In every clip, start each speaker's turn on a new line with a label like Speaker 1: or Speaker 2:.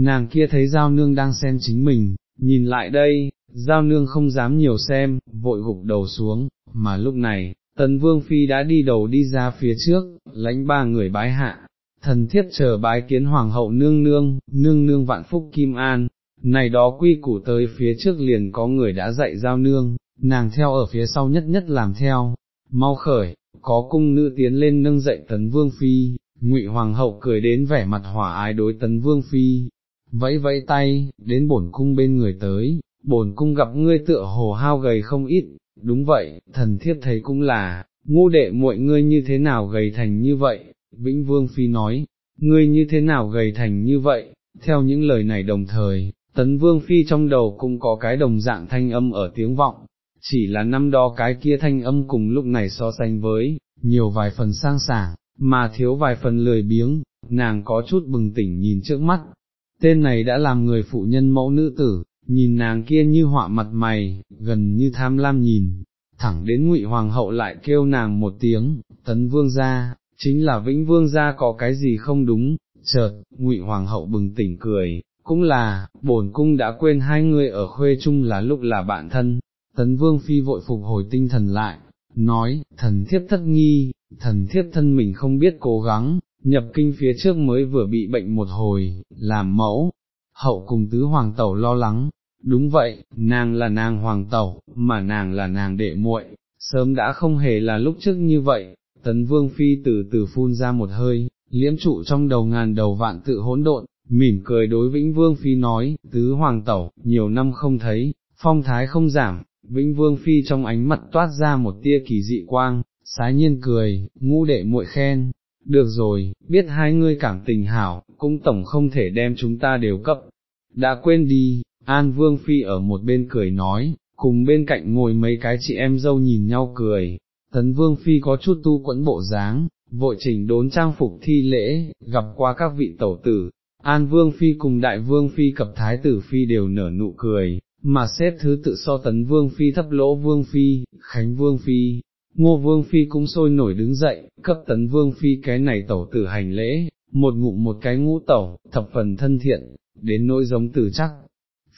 Speaker 1: nàng kia thấy giao nương đang xem chính mình, nhìn lại đây, giao nương không dám nhiều xem, vội gục đầu xuống, mà lúc này, tấn vương phi đã đi đầu đi ra phía trước, lãnh ba người bái hạ, thần thiết chờ bái kiến hoàng hậu nương nương, nương nương vạn phúc kim an, này đó quy củ tới phía trước liền có người đã dạy giao nương, nàng theo ở phía sau nhất nhất làm theo, mau khởi, có cung nữ tiến lên nâng dậy tấn vương phi, ngụy hoàng hậu cười đến vẻ mặt hỏa ái đối tấn vương phi, vẫy vẫy tay, đến bổn cung bên người tới, bổn cung gặp ngươi tựa hồ hao gầy không ít, đúng vậy, thần thiếp thấy cũng là, ngu đệ muội ngươi như thế nào gầy thành như vậy, Vĩnh Vương Phi nói, ngươi như thế nào gầy thành như vậy, theo những lời này đồng thời, Tấn Vương Phi trong đầu cũng có cái đồng dạng thanh âm ở tiếng vọng, chỉ là năm đó cái kia thanh âm cùng lúc này so sánh với, nhiều vài phần sang sảng, mà thiếu vài phần lười biếng, nàng có chút bừng tỉnh nhìn trước mắt, tên này đã làm người phụ nhân mẫu nữ tử, nhìn nàng kia như họa mặt mày, gần như tham lam nhìn, thẳng đến ngụy hoàng hậu lại kêu nàng một tiếng, tấn vương ra, chính là vĩnh vương ra có cái gì không đúng, chợt, ngụy hoàng hậu bừng tỉnh cười, cũng là, bổn cung đã quên hai người ở khuê chung là lúc là bạn thân, tấn vương phi vội phục hồi tinh thần lại, nói, thần thiếp thất nghi, thần thiếp thân mình không biết cố gắng, nhập kinh phía trước mới vừa bị bệnh một hồi, làm mẫu, hậu cùng tứ hoàng tẩu lo lắng, đúng vậy, nàng là nàng hoàng tẩu, mà nàng là nàng đệ muội, sớm đã không hề là lúc trước như vậy, tấn vương phi từ từ phun ra một hơi, liễm trụ trong đầu ngàn đầu vạn tự hỗn độn, mỉm cười đối vĩnh vương phi nói, tứ hoàng tẩu, nhiều năm không thấy, phong thái không giảm, vĩnh vương phi trong ánh mặt toát ra một tia kỳ dị quang, sái nhiên cười, ngũ đệ muội khen, được rồi, biết hai ngươi cảm tình hảo, cũng tổng không thể đem chúng ta đều cấp, đã quên đi, An Vương Phi ở một bên cười nói, cùng bên cạnh ngồi mấy cái chị em dâu nhìn nhau cười, Tấn Vương Phi có chút tu quẫn bộ dáng, vội chỉnh đốn trang phục thi lễ, gặp qua các vị tẩu tử, An Vương Phi cùng Đại Vương Phi cập Thái Tử Phi đều nở nụ cười, mà xếp thứ tự so Tấn Vương Phi thấp lỗ Vương Phi, Khánh Vương Phi, Ngô Vương Phi cũng sôi nổi đứng dậy, cấp Tấn Vương Phi cái này tẩu tử hành lễ, một ngụm một cái ngũ tẩu, thập phần thân thiện, đến nỗi giống tử chắc.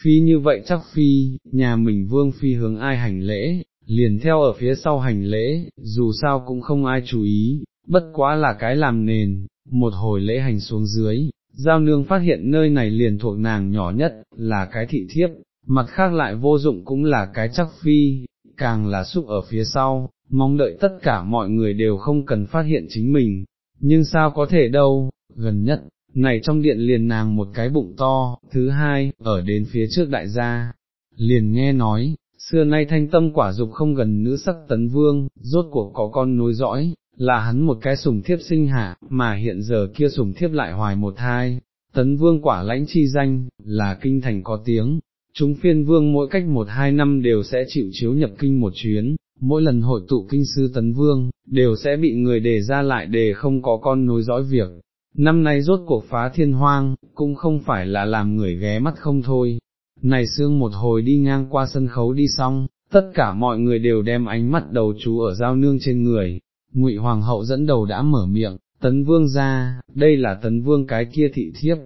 Speaker 1: Phi như vậy chắc phi, nhà mình vương phi hướng ai hành lễ, liền theo ở phía sau hành lễ, dù sao cũng không ai chú ý, bất quá là cái làm nền, một hồi lễ hành xuống dưới, giao nương phát hiện nơi này liền thuộc nàng nhỏ nhất, là cái thị thiếp, mặt khác lại vô dụng cũng là cái chắc phi, càng là xúc ở phía sau, mong đợi tất cả mọi người đều không cần phát hiện chính mình, nhưng sao có thể đâu, gần nhất, này trong điện liền nàng một cái bụng to, thứ hai, ở đến phía trước đại gia, liền nghe nói, xưa nay thanh tâm quả dục không gần nữ sắc tấn vương, rốt cuộc có con nối dõi, là hắn một cái sủng thiếp sinh hạ, mà hiện giờ kia sủng thiếp lại hoài một thai, tấn vương quả lãnh chi danh, là kinh thành có tiếng, chúng phiên vương mỗi cách một hai năm đều sẽ chịu chiếu nhập kinh một chuyến, mỗi lần hội tụ kinh sư tấn vương, đều sẽ bị người đề ra lại đề không có con nối dõi việc. Năm nay rốt cuộc phá thiên hoang, cũng không phải là làm người ghé mắt không thôi, này xương một hồi đi ngang qua sân khấu đi xong, tất cả mọi người đều đem ánh mắt đầu chú ở giao nương trên người, ngụy hoàng hậu dẫn đầu đã mở miệng, tấn vương ra, đây là tấn vương cái kia thị thiếp.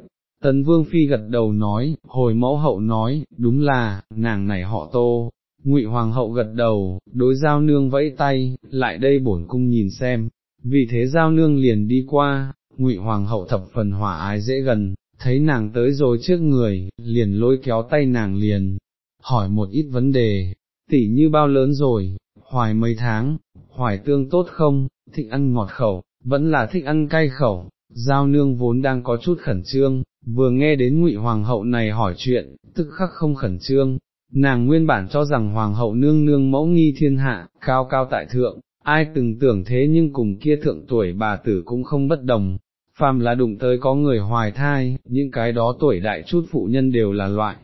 Speaker 1: Tấn vương phi gật đầu nói, hồi mẫu hậu nói, đúng là, nàng này họ tô, ngụy hoàng hậu gật đầu, đối giao nương vẫy tay, lại đây bổn cung nhìn xem, vì thế giao nương liền đi qua, ngụy hoàng hậu thập phần hỏa ái dễ gần, thấy nàng tới rồi trước người, liền lôi kéo tay nàng liền, hỏi một ít vấn đề, tỷ như bao lớn rồi, hoài mấy tháng, hoài tương tốt không, thích ăn ngọt khẩu, vẫn là thích ăn cay khẩu, giao nương vốn đang có chút khẩn trương, vừa nghe đến ngụy hoàng hậu này hỏi chuyện, tức khắc không khẩn trương, nàng nguyên bản cho rằng hoàng hậu nương nương mẫu nghi thiên hạ, cao cao tại thượng, ai từng tưởng thế nhưng cùng kia thượng tuổi bà tử cũng không bất đồng, phàm là đụng tới có người hoài thai, những cái đó tuổi đại chút phụ nhân đều là loại.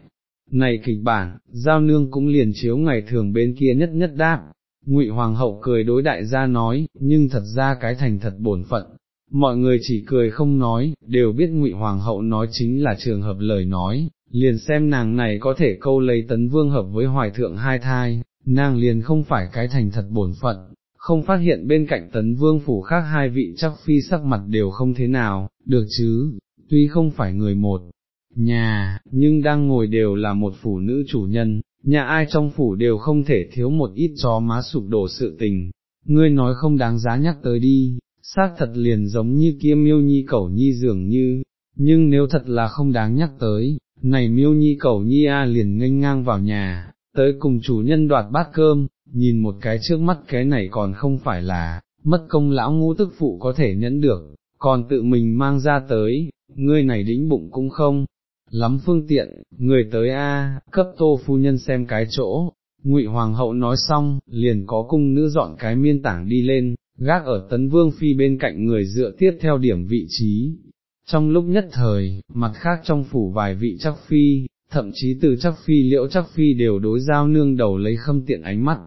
Speaker 1: Này kịch bản, giao nương cũng liền chiếu ngày thường bên kia nhất nhất đáp, ngụy hoàng hậu cười đối đại gia nói, nhưng thật ra cái thành thật bổn phận, mọi người chỉ cười không nói, đều biết ngụy hoàng hậu nói chính là trường hợp lời nói, liền xem nàng này có thể câu lấy tấn vương hợp với hoài thượng hai thai, nàng liền không phải cái thành thật bổn phận, không phát hiện bên cạnh tấn vương phủ khác hai vị chắc phi sắc mặt đều không thế nào, được chứ, tuy không phải người một nhà, nhưng đang ngồi đều là một phụ nữ chủ nhân, nhà ai trong phủ đều không thể thiếu một ít chó má sụp đổ sự tình, ngươi nói không đáng giá nhắc tới đi, xác thật liền giống như kia miêu nhi cẩu nhi dường như, nhưng nếu thật là không đáng nhắc tới, này miêu nhi cẩu nhi a liền nghênh ngang vào nhà, tới cùng chủ nhân đoạt bát cơm, nhìn một cái trước mắt cái này còn không phải là, mất công lão ngu tức phụ có thể nhẫn được, còn tự mình mang ra tới, ngươi này đĩnh bụng cũng không, lắm phương tiện, người tới a, cấp tô phu nhân xem cái chỗ, ngụy hoàng hậu nói xong, liền có cung nữ dọn cái miên tảng đi lên, gác ở tấn vương phi bên cạnh người dựa tiếp theo điểm vị trí. Trong lúc nhất thời, mặt khác trong phủ vài vị chắc phi, thậm chí từ chắc phi liễu chắc phi đều đối giao nương đầu lấy khâm tiện ánh mắt,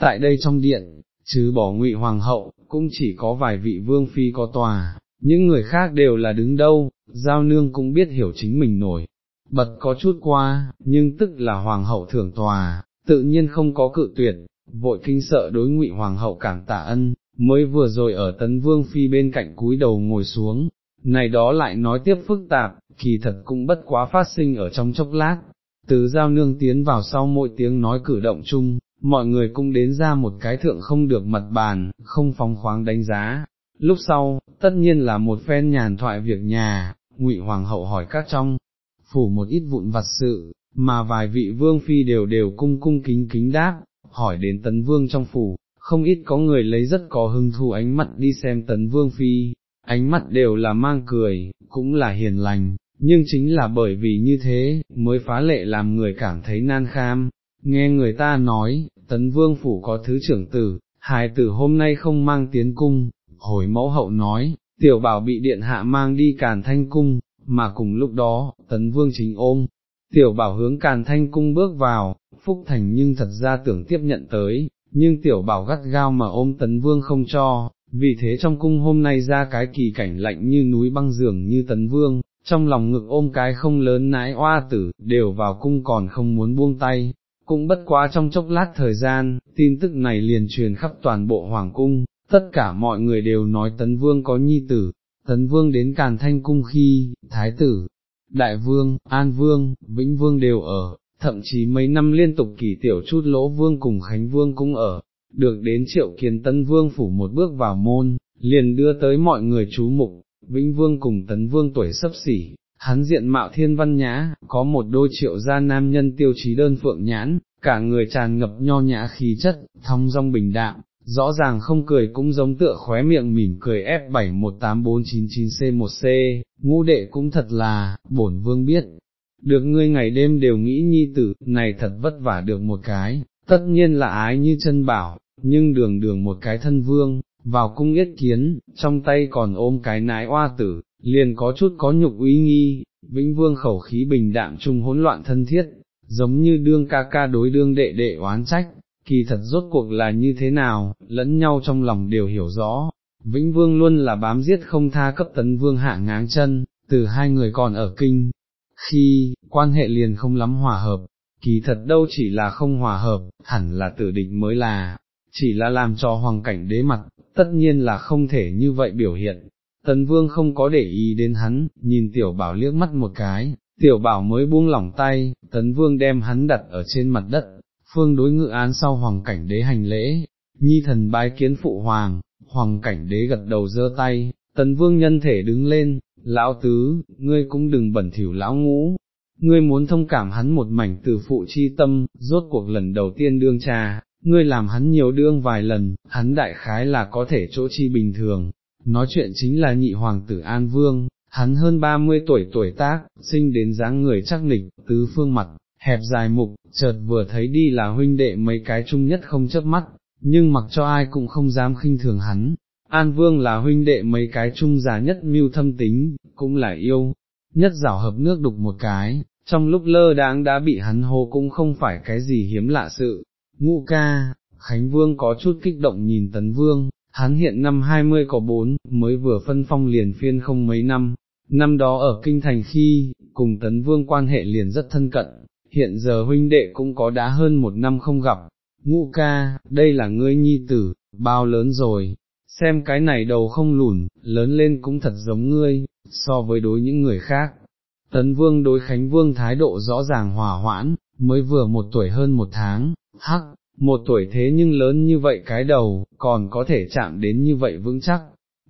Speaker 1: tại đây trong điện, chứ bỏ ngụy hoàng hậu, cũng chỉ có vài vị vương phi có tòa, những người khác đều là đứng đâu, giao nương cũng biết hiểu chính mình nổi, bật có chút qua, nhưng tức là hoàng hậu thưởng tòa, tự nhiên không có cự tuyệt, vội kinh sợ đối ngụy hoàng hậu cảm tạ ân, mới vừa rồi ở tấn vương phi bên cạnh cúi đầu ngồi xuống, này đó lại nói tiếp phức tạp, kỳ thật cũng bất quá phát sinh ở trong chốc lát, từ giao nương tiến vào sau mỗi tiếng nói cử động chung, mọi người cũng đến ra một cái thượng không được mật bàn, không phóng khoáng đánh giá. Lúc sau, tất nhiên là một phen nhàn thoại việc nhà, ngụy hoàng hậu hỏi các trong, phủ một ít vụn vặt sự, mà vài vị vương phi đều đều cung cung kính kính đáp, hỏi đến tấn vương trong phủ, không ít có người lấy rất có hưng thú ánh mặt đi xem tấn vương phi, ánh mắt đều là mang cười, cũng là hiền lành, nhưng chính là bởi vì như thế, mới phá lệ làm người cảm thấy nan kham, nghe người ta nói, tấn vương phủ có thứ trưởng tử, hài tử hôm nay không mang tiến cung, hồi mẫu hậu nói, tiểu bảo bị điện hạ mang đi càn thanh cung, mà cùng lúc đó, tấn vương chính ôm, tiểu bảo hướng càn thanh cung bước vào, phúc thành nhưng thật ra tưởng tiếp nhận tới, nhưng tiểu bảo gắt gao mà ôm tấn vương không cho, vì thế trong cung hôm nay ra cái kỳ cảnh lạnh như núi băng dường như tấn vương, trong lòng ngực ôm cái không lớn nãi oa tử, đều vào cung còn không muốn buông tay. Cũng bất quá trong chốc lát thời gian, tin tức này liền truyền khắp toàn bộ hoàng cung, tất cả mọi người đều nói tấn vương có nhi tử, tấn vương đến càn thanh cung khi, thái tử, đại vương, an vương, vĩnh vương đều ở, thậm chí mấy năm liên tục kỳ tiểu chút lỗ vương cùng khánh vương cũng ở, được đến triệu kiến tân vương phủ một bước vào môn, liền đưa tới mọi người chú mục, vĩnh vương cùng tấn vương tuổi sấp xỉ. Hắn diện mạo thiên văn nhã, có một đôi triệu gia nam nhân tiêu chí đơn phượng nhãn, cả người tràn ngập nho nhã khí chất, thong dong bình đạm, rõ ràng không cười cũng giống tựa khóe miệng mỉm cười F718499C1C, ngũ đệ cũng thật là, bổn vương biết, được ngươi ngày đêm đều nghĩ nhi tử, này thật vất vả được một cái, tất nhiên là ái như chân bảo, nhưng đường đường một cái thân vương, vào cung yết kiến, trong tay còn ôm cái nái oa tử, liền có chút có nhục uy nghi, vĩnh vương khẩu khí bình đạm chung hỗn loạn thân thiết, giống như đương ca ca đối đương đệ đệ oán trách, kỳ thật rốt cuộc là như thế nào, lẫn nhau trong lòng đều hiểu rõ, Vĩnh Vương luôn là bám giết không tha cấp tấn vương hạ ngáng chân, từ hai người còn ở kinh, khi, quan hệ liền không lắm hòa hợp, kỳ thật đâu chỉ là không hòa hợp, hẳn là tử định mới là, chỉ là làm cho hoàng cảnh đế mặt, tất nhiên là không thể như vậy biểu hiện. Tần vương không có để ý đến hắn, nhìn tiểu bảo liếc mắt một cái, tiểu bảo mới buông lỏng tay, tấn vương đem hắn đặt ở trên mặt đất, phương đối ngự án sau hoàng cảnh đế hành lễ, nhi thần bái kiến phụ hoàng, hoàng cảnh đế gật đầu giơ tay, tấn vương nhân thể đứng lên, lão tứ, ngươi cũng đừng bẩn thỉu lão ngũ, ngươi muốn thông cảm hắn một mảnh từ phụ chi tâm, rốt cuộc lần đầu tiên đương trà, ngươi làm hắn nhiều đương vài lần, hắn đại khái là có thể chỗ chi bình thường, nói chuyện chính là nhị hoàng tử An Vương, hắn hơn 30 tuổi tuổi tác, sinh đến dáng người chắc nịch, tứ phương mặt, hẹp dài mục, chợt vừa thấy đi là huynh đệ mấy cái chung nhất không chớp mắt, nhưng mặc cho ai cũng không dám khinh thường hắn. An Vương là huynh đệ mấy cái chung già nhất mưu thâm tính, cũng là yêu, nhất rảo hợp nước đục một cái, trong lúc lơ đáng đã bị hắn hô cũng không phải cái gì hiếm lạ sự. Ngũ ca, Khánh Vương có chút kích động nhìn Tấn Vương, hắn hiện năm 20 có 4, mới vừa phân phong liền phiên không mấy năm, năm đó ở Kinh Thành khi, cùng Tấn Vương quan hệ liền rất thân cận, hiện giờ huynh đệ cũng có đã hơn một năm không gặp, ngũ ca, đây là ngươi nhi tử, bao lớn rồi, xem cái này đầu không lùn, lớn lên cũng thật giống ngươi, so với đối những người khác. tấn vương đối Khánh Vương thái độ rõ ràng hòa hoãn, mới vừa một tuổi hơn một tháng, hắc, một tuổi thế nhưng lớn như vậy cái đầu, còn có thể chạm đến như vậy vững chắc,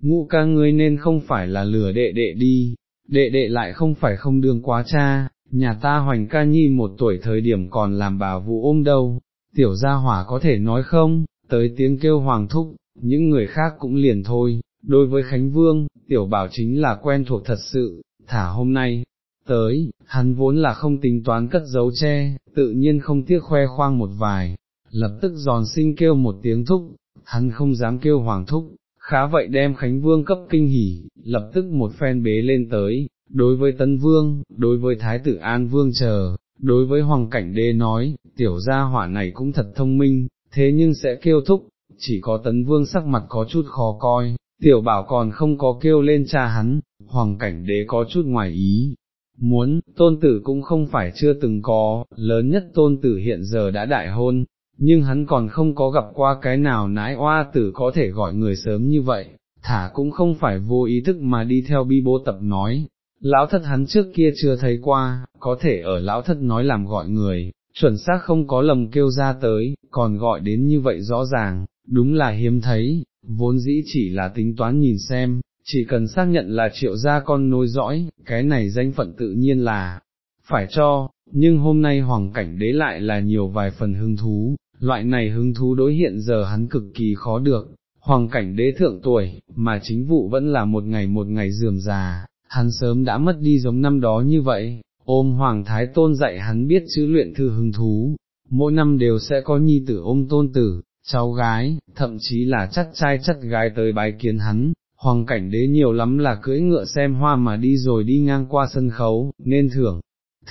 Speaker 1: ngũ ca ngươi nên không phải là lừa đệ đệ đi, đệ đệ lại không phải không đương quá cha, nhà ta hoành ca nhi một tuổi thời điểm còn làm bà vụ ôm đâu, tiểu gia hỏa có thể nói không, tới tiếng kêu hoàng thúc, những người khác cũng liền thôi, đối với Khánh Vương, tiểu bảo chính là quen thuộc thật sự, thả hôm nay, tới, hắn vốn là không tính toán cất dấu che, tự nhiên không tiếc khoe khoang một vài, lập tức giòn sinh kêu một tiếng thúc, hắn không dám kêu hoàng thúc, khá vậy đem Khánh Vương cấp kinh hỉ, lập tức một phen bế lên tới, đối với Tân Vương, đối với Thái tử An Vương chờ, đối với Hoàng Cảnh Đế nói, tiểu gia hỏa này cũng thật thông minh, thế nhưng sẽ kêu thúc, chỉ có Tấn Vương sắc mặt có chút khó coi, tiểu bảo còn không có kêu lên cha hắn, Hoàng Cảnh Đế có chút ngoài ý. Muốn, tôn tử cũng không phải chưa từng có, lớn nhất tôn tử hiện giờ đã đại hôn, nhưng hắn còn không có gặp qua cái nào nái oa tử có thể gọi người sớm như vậy, thả cũng không phải vô ý thức mà đi theo bi bố tập nói, lão thất hắn trước kia chưa thấy qua, có thể ở lão thất nói làm gọi người, chuẩn xác không có lầm kêu ra tới, còn gọi đến như vậy rõ ràng, đúng là hiếm thấy, vốn dĩ chỉ là tính toán nhìn xem, chỉ cần xác nhận là triệu gia con nối dõi, cái này danh phận tự nhiên là, phải cho, nhưng hôm nay hoàng cảnh đế lại là nhiều vài phần hứng thú, loại này hứng thú đối hiện giờ hắn cực kỳ khó được, hoàng cảnh đế thượng tuổi, mà chính vụ vẫn là một ngày một ngày dườm già, hắn sớm đã mất đi giống năm đó như vậy, ôm hoàng thái tôn dạy hắn biết chữ luyện thư hứng thú, mỗi năm đều sẽ có nhi tử ôm tôn tử, cháu gái, thậm chí là chắc trai chắc gái tới bái kiến hắn. Hoàng cảnh đế nhiều lắm là cưỡi ngựa xem hoa mà đi rồi đi ngang qua sân khấu, nên thưởng,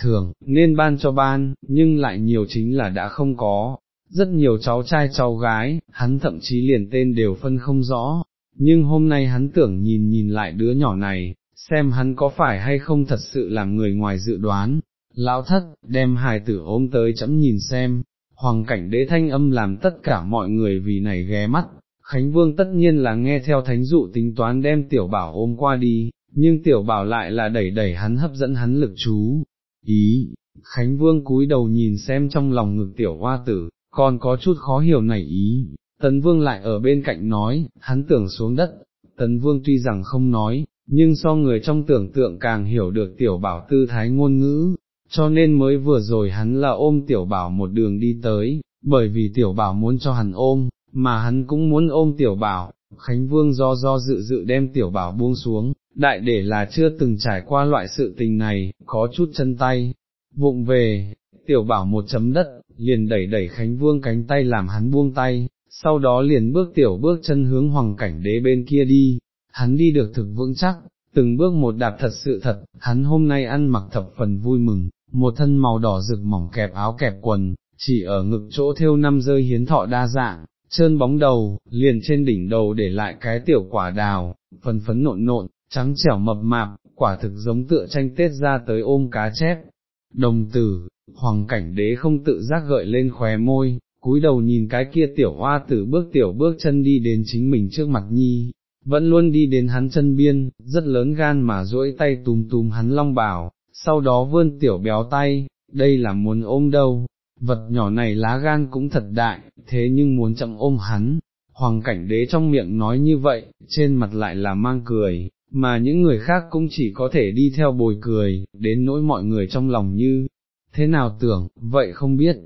Speaker 1: thưởng, nên ban cho ban, nhưng lại nhiều chính là đã không có, rất nhiều cháu trai cháu gái, hắn thậm chí liền tên đều phân không rõ, nhưng hôm nay hắn tưởng nhìn nhìn lại đứa nhỏ này, xem hắn có phải hay không thật sự làm người ngoài dự đoán, lão thất, đem hài tử ôm tới chấm nhìn xem, hoàng cảnh đế thanh âm làm tất cả mọi người vì này ghé mắt, Khánh Vương tất nhiên là nghe theo thánh dụ tính toán đem tiểu bảo ôm qua đi, nhưng tiểu bảo lại là đẩy đẩy hắn hấp dẫn hắn lực chú, ý, Khánh Vương cúi đầu nhìn xem trong lòng ngực tiểu hoa tử, còn có chút khó hiểu này ý, Tấn Vương lại ở bên cạnh nói, hắn tưởng xuống đất, Tấn Vương tuy rằng không nói, nhưng so người trong tưởng tượng càng hiểu được tiểu bảo tư thái ngôn ngữ, cho nên mới vừa rồi hắn là ôm tiểu bảo một đường đi tới, bởi vì tiểu bảo muốn cho hắn ôm, mà hắn cũng muốn ôm tiểu bảo, Khánh Vương do do dự dự đem tiểu bảo buông xuống, đại để là chưa từng trải qua loại sự tình này, có chút chân tay, vụng về, tiểu bảo một chấm đất, liền đẩy đẩy Khánh Vương cánh tay làm hắn buông tay, sau đó liền bước tiểu bước chân hướng hoàng cảnh đế bên kia đi, hắn đi được thực vững chắc, từng bước một đạp thật sự thật, hắn hôm nay ăn mặc thập phần vui mừng, một thân màu đỏ rực mỏng kẹp áo kẹp quần, chỉ ở ngực chỗ thêu năm rơi hiến thọ đa dạng, trơn bóng đầu, liền trên đỉnh đầu để lại cái tiểu quả đào, phấn phấn nộn nộn, trắng trẻo mập mạp, quả thực giống tựa tranh tết ra tới ôm cá chép. Đồng tử, hoàng cảnh đế không tự giác gợi lên khóe môi, cúi đầu nhìn cái kia tiểu hoa tử bước tiểu bước chân đi đến chính mình trước mặt nhi, vẫn luôn đi đến hắn chân biên, rất lớn gan mà duỗi tay túm túm hắn long bảo, sau đó vươn tiểu béo tay, đây là muốn ôm đâu, vật nhỏ này lá gan cũng thật đại, thế nhưng muốn chậm ôm hắn, hoàng cảnh đế trong miệng nói như vậy, trên mặt lại là mang cười, mà những người khác cũng chỉ có thể đi theo bồi cười, đến nỗi mọi người trong lòng như, thế nào tưởng, vậy không biết,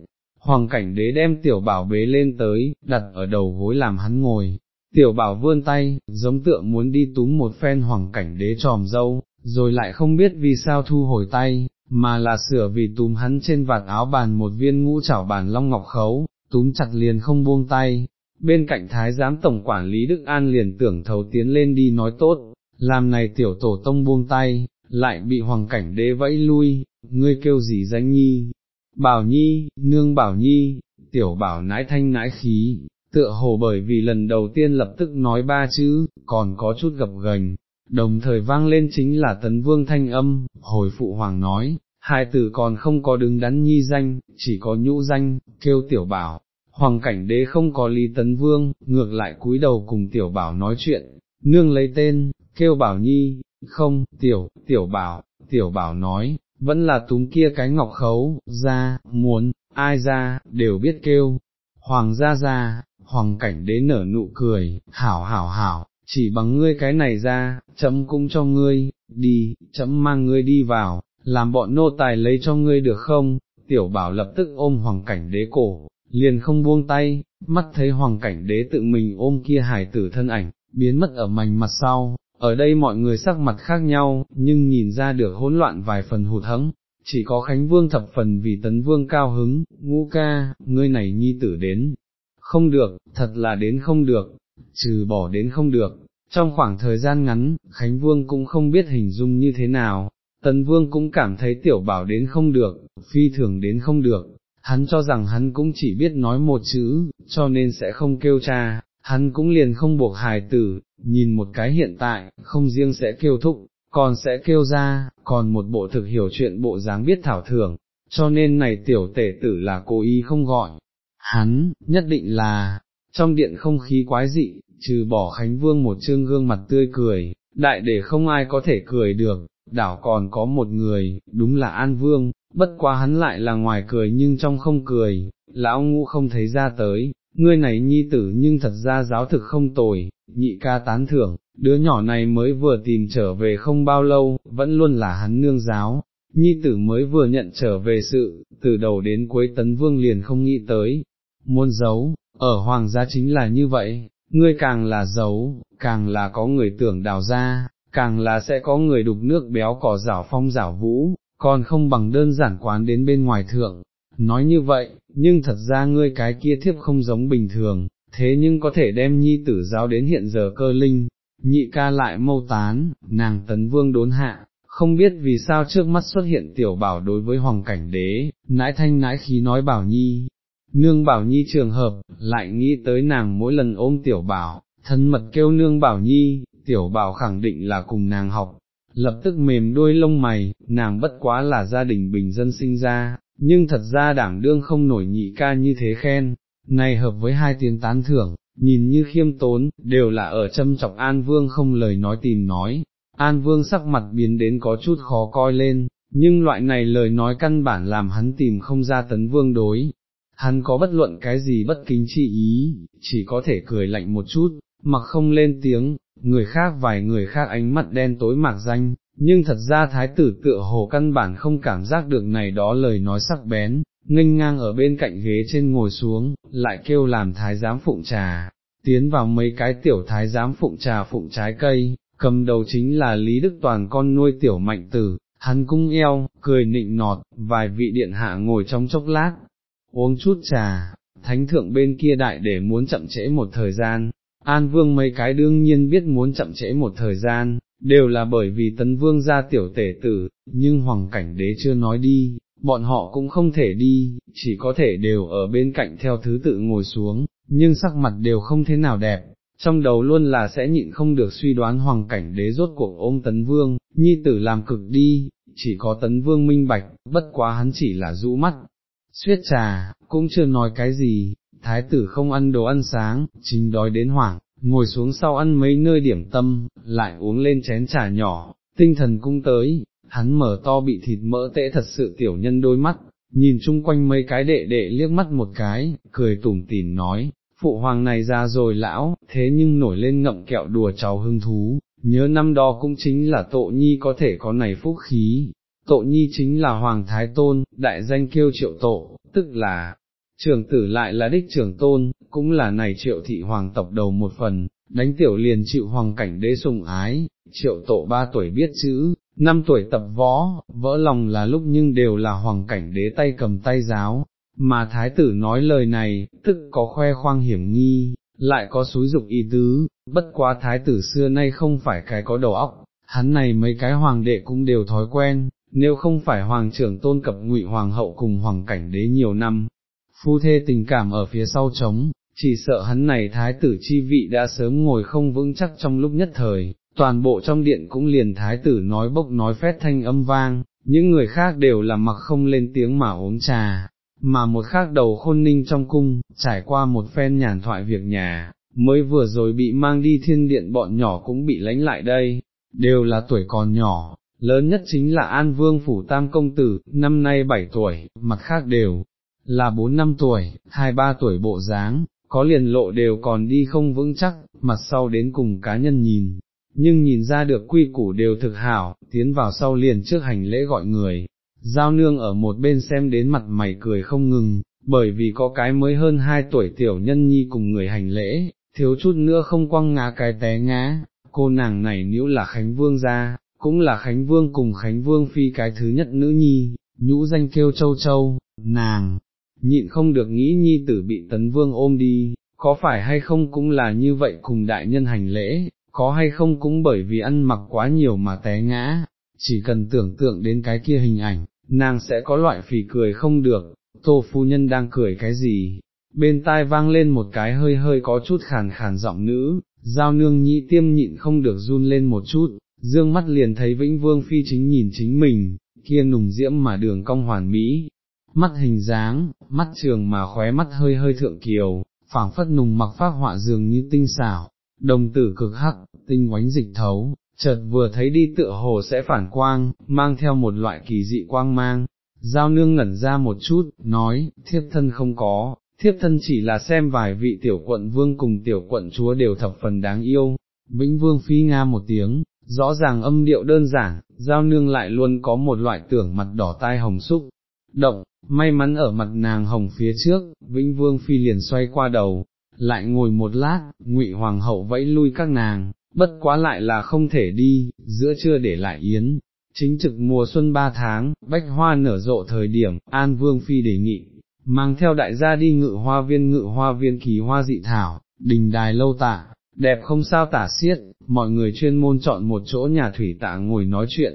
Speaker 1: hoàng cảnh đế đem tiểu bảo bế lên tới, đặt ở đầu gối làm hắn ngồi, tiểu bảo vươn tay, giống tượng muốn đi túm một phen hoàng cảnh đế tròm dâu, rồi lại không biết vì sao thu hồi tay, mà là sửa vì túm hắn trên vạt áo bàn một viên ngũ chảo bàn long ngọc khấu, túm chặt liền không buông tay. Bên cạnh thái giám tổng quản lý Đức An liền tưởng thấu tiến lên đi nói tốt, làm này tiểu tổ tông buông tay, lại bị hoàng cảnh đế vẫy lui, ngươi kêu gì danh nhi, bảo nhi, nương bảo nhi, tiểu bảo nãi thanh nãi khí, tựa hồ bởi vì lần đầu tiên lập tức nói ba chữ, còn có chút gập gành, đồng thời vang lên chính là tấn vương thanh âm, hồi phụ hoàng nói, hai tử còn không có đứng đắn nhi danh, chỉ có nhũ danh, kêu tiểu bảo. Hoàng cảnh đế không có lý tấn vương, ngược lại cúi đầu cùng tiểu bảo nói chuyện, nương lấy tên, kêu bảo nhi, không, tiểu, tiểu bảo, tiểu bảo nói, vẫn là túm kia cái ngọc khấu, ra, muốn, ai ra, đều biết kêu, hoàng gia ra, hoàng cảnh đế nở nụ cười, hảo hảo hảo, chỉ bằng ngươi cái này ra, chấm cũng cho ngươi, đi, chấm mang ngươi đi vào, làm bọn nô tài lấy cho ngươi được không, tiểu bảo lập tức ôm hoàng cảnh đế cổ, liền không buông tay, mắt thấy hoàng cảnh đế tự mình ôm kia hải tử thân ảnh, biến mất ở mảnh mặt sau, ở đây mọi người sắc mặt khác nhau, nhưng nhìn ra được hỗn loạn vài phần hụt hẫng. Chỉ có Khánh Vương thập phần vì tấn vương cao hứng, ngũ ca, ngươi này nhi tử đến, không được, thật là đến không được, trừ bỏ đến không được, trong khoảng thời gian ngắn, Khánh Vương cũng không biết hình dung như thế nào, Tấn Vương cũng cảm thấy tiểu bảo đến không được, phi thường đến không được, hắn cho rằng hắn cũng chỉ biết nói một chữ, cho nên sẽ không kêu cha, hắn cũng liền không buộc hài tử, nhìn một cái hiện tại, không riêng sẽ kêu thúc, còn sẽ kêu ra, còn một bộ thực hiểu chuyện bộ dáng biết thảo thưởng, cho nên này tiểu tể tử là cố ý không gọi. Hắn, nhất định là, trong điện không khí quái dị, trừ bỏ Khánh Vương một trương gương mặt tươi cười, đại để không ai có thể cười được, đảo còn có một người, đúng là An Vương, bất quá hắn lại là ngoài cười nhưng trong không cười, lão ngũ không thấy ra tới, ngươi này nhi tử nhưng thật ra giáo thực không tồi, nhị ca tán thưởng, đứa nhỏ này mới vừa tìm trở về không bao lâu, vẫn luôn là hắn nương giáo, nhi tử mới vừa nhận trở về sự, từ đầu đến cuối tấn vương liền không nghĩ tới, muốn giấu, ở hoàng gia chính là như vậy, ngươi càng là giấu, càng là có người tưởng đào ra, càng là sẽ có người đục nước béo cỏ rảo phong rảo vũ, còn không bằng đơn giản quán đến bên ngoài thượng. Nói như vậy, nhưng thật ra ngươi cái kia thiếp không giống bình thường, thế nhưng có thể đem nhi tử giáo đến hiện giờ cơ linh, nhị ca lại mâu tán, nàng tấn vương đốn hạ, không biết vì sao trước mắt xuất hiện tiểu bảo đối với hoàng cảnh đế, nãi thanh nãi khí nói bảo nhi, nương bảo nhi trường hợp, lại nghĩ tới nàng mỗi lần ôm tiểu bảo, thân mật kêu nương bảo nhi, tiểu bảo khẳng định là cùng nàng học, lập tức mềm đôi lông mày, nàng bất quá là gia đình bình dân sinh ra, nhưng thật ra đảm đương không nổi nhị ca như thế khen, này hợp với hai tiếng tán thưởng, nhìn như khiêm tốn, đều là ở châm chọc An Vương không lời nói tìm nói, An Vương sắc mặt biến đến có chút khó coi lên, nhưng loại này lời nói căn bản làm hắn tìm không ra tấn vương đối, hắn có bất luận cái gì bất kính trị ý, chỉ có thể cười lạnh một chút, mặc không lên tiếng, người khác vài người khác ánh mắt đen tối mạc danh, nhưng thật ra thái tử tựa hồ căn bản không cảm giác được này đó lời nói sắc bén, nghênh ngang ở bên cạnh ghế trên ngồi xuống, lại kêu làm thái giám phụng trà, tiến vào mấy cái tiểu thái giám phụng trà phụng trái cây, cầm đầu chính là Lý Đức Toàn con nuôi tiểu mạnh tử, hắn cung eo, cười nịnh nọt, vài vị điện hạ ngồi trong chốc lát, uống chút trà, thánh thượng bên kia đại để muốn chậm trễ một thời gian, An Vương mấy cái đương nhiên biết muốn chậm trễ một thời gian, đều là bởi vì tấn vương ra tiểu tể tử, nhưng hoàng cảnh đế chưa nói đi, bọn họ cũng không thể đi, chỉ có thể đều ở bên cạnh theo thứ tự ngồi xuống, nhưng sắc mặt đều không thế nào đẹp, trong đầu luôn là sẽ nhịn không được suy đoán hoàng cảnh đế rốt cuộc ôm tấn vương, nhi tử làm cực đi, chỉ có tấn vương minh bạch, bất quá hắn chỉ là rũ mắt, suyết trà, cũng chưa nói cái gì, thái tử không ăn đồ ăn sáng, chính đói đến hoảng, ngồi xuống sau ăn mấy nơi điểm tâm, lại uống lên chén trà nhỏ, tinh thần cũng tới, hắn mở to bị thịt mỡ tễ thật sự tiểu nhân đôi mắt, nhìn chung quanh mấy cái đệ đệ liếc mắt một cái, cười tủm tỉm nói, phụ hoàng này ra rồi lão, thế nhưng nổi lên ngậm kẹo đùa cháu hưng thú, nhớ năm đó cũng chính là tội nhi có thể có này phúc khí, tội nhi chính là hoàng thái tôn, đại danh kêu triệu tổ, tức là, trưởng tử lại là đích trưởng tôn, cũng là này triệu thị hoàng tộc đầu một phần, đánh tiểu liền chịu hoàng cảnh đế sùng ái, triệu tổ ba tuổi biết chữ, năm tuổi tập võ, vỡ lòng là lúc nhưng đều là hoàng cảnh đế tay cầm tay giáo, mà thái tử nói lời này, tức có khoe khoang hiểm nghi, lại có xúi dục y tứ, bất quá thái tử xưa nay không phải cái có đầu óc, hắn này mấy cái hoàng đệ cũng đều thói quen, nếu không phải hoàng trưởng tôn cập ngụy hoàng hậu cùng hoàng cảnh đế nhiều năm, phu thê tình cảm ở phía sau trống, chỉ sợ hắn này thái tử chi vị đã sớm ngồi không vững chắc trong lúc nhất thời, toàn bộ trong điện cũng liền thái tử nói bốc nói phét thanh âm vang, những người khác đều là mặc không lên tiếng mà uống trà, mà một khác đầu khôn ninh trong cung, trải qua một phen nhàn thoại việc nhà, mới vừa rồi bị mang đi thiên điện bọn nhỏ cũng bị lánh lại đây, đều là tuổi còn nhỏ, lớn nhất chính là An Vương Phủ Tam Công Tử, năm nay 7 tuổi, mặt khác đều là 4 năm tuổi, 2-3 tuổi bộ dáng, có liền lộ đều còn đi không vững chắc, mặt sau đến cùng cá nhân nhìn, nhưng nhìn ra được quy củ đều thực hảo, tiến vào sau liền trước hành lễ gọi người. Giao nương ở một bên xem đến mặt mày cười không ngừng, bởi vì có cái mới hơn hai tuổi tiểu nhân nhi cùng người hành lễ, thiếu chút nữa không quăng ngã cái té ngã, cô nàng này nếu là Khánh Vương ra, cũng là Khánh Vương cùng Khánh Vương phi cái thứ nhất nữ nhi, nhũ danh kêu châu châu, nàng, nhịn không được nghĩ nhi tử bị tấn vương ôm đi, có phải hay không cũng là như vậy cùng đại nhân hành lễ, có hay không cũng bởi vì ăn mặc quá nhiều mà té ngã, chỉ cần tưởng tượng đến cái kia hình ảnh, nàng sẽ có loại phì cười không được, tô phu nhân đang cười cái gì, bên tai vang lên một cái hơi hơi có chút khàn khàn giọng nữ, giao nương nhị tiêm nhịn không được run lên một chút, dương mắt liền thấy vĩnh vương phi chính nhìn chính mình, kia nùng diễm mà đường cong hoàn mỹ, mắt hình dáng, mắt trường mà khóe mắt hơi hơi thượng kiều, phảng phất nùng mặc phát họa dường như tinh xảo, đồng tử cực hắc, tinh oánh dịch thấu, chợt vừa thấy đi tựa hồ sẽ phản quang, mang theo một loại kỳ dị quang mang. Giao nương ngẩn ra một chút, nói, thiếp thân không có, thiếp thân chỉ là xem vài vị tiểu quận vương cùng tiểu quận chúa đều thập phần đáng yêu. Vĩnh vương phi nga một tiếng, rõ ràng âm điệu đơn giản, giao nương lại luôn có một loại tưởng mặt đỏ tai hồng xúc, động, may mắn ở mặt nàng hồng phía trước, Vĩnh Vương Phi liền xoay qua đầu, lại ngồi một lát, ngụy Hoàng hậu vẫy lui các nàng, bất quá lại là không thể đi, giữa trưa để lại yến. Chính trực mùa xuân ba tháng, bách hoa nở rộ thời điểm, An Vương Phi đề nghị, mang theo đại gia đi ngự hoa viên ngự hoa viên kỳ hoa dị thảo, đình đài lâu tạ, đẹp không sao tả xiết, mọi người chuyên môn chọn một chỗ nhà thủy tạ ngồi nói chuyện,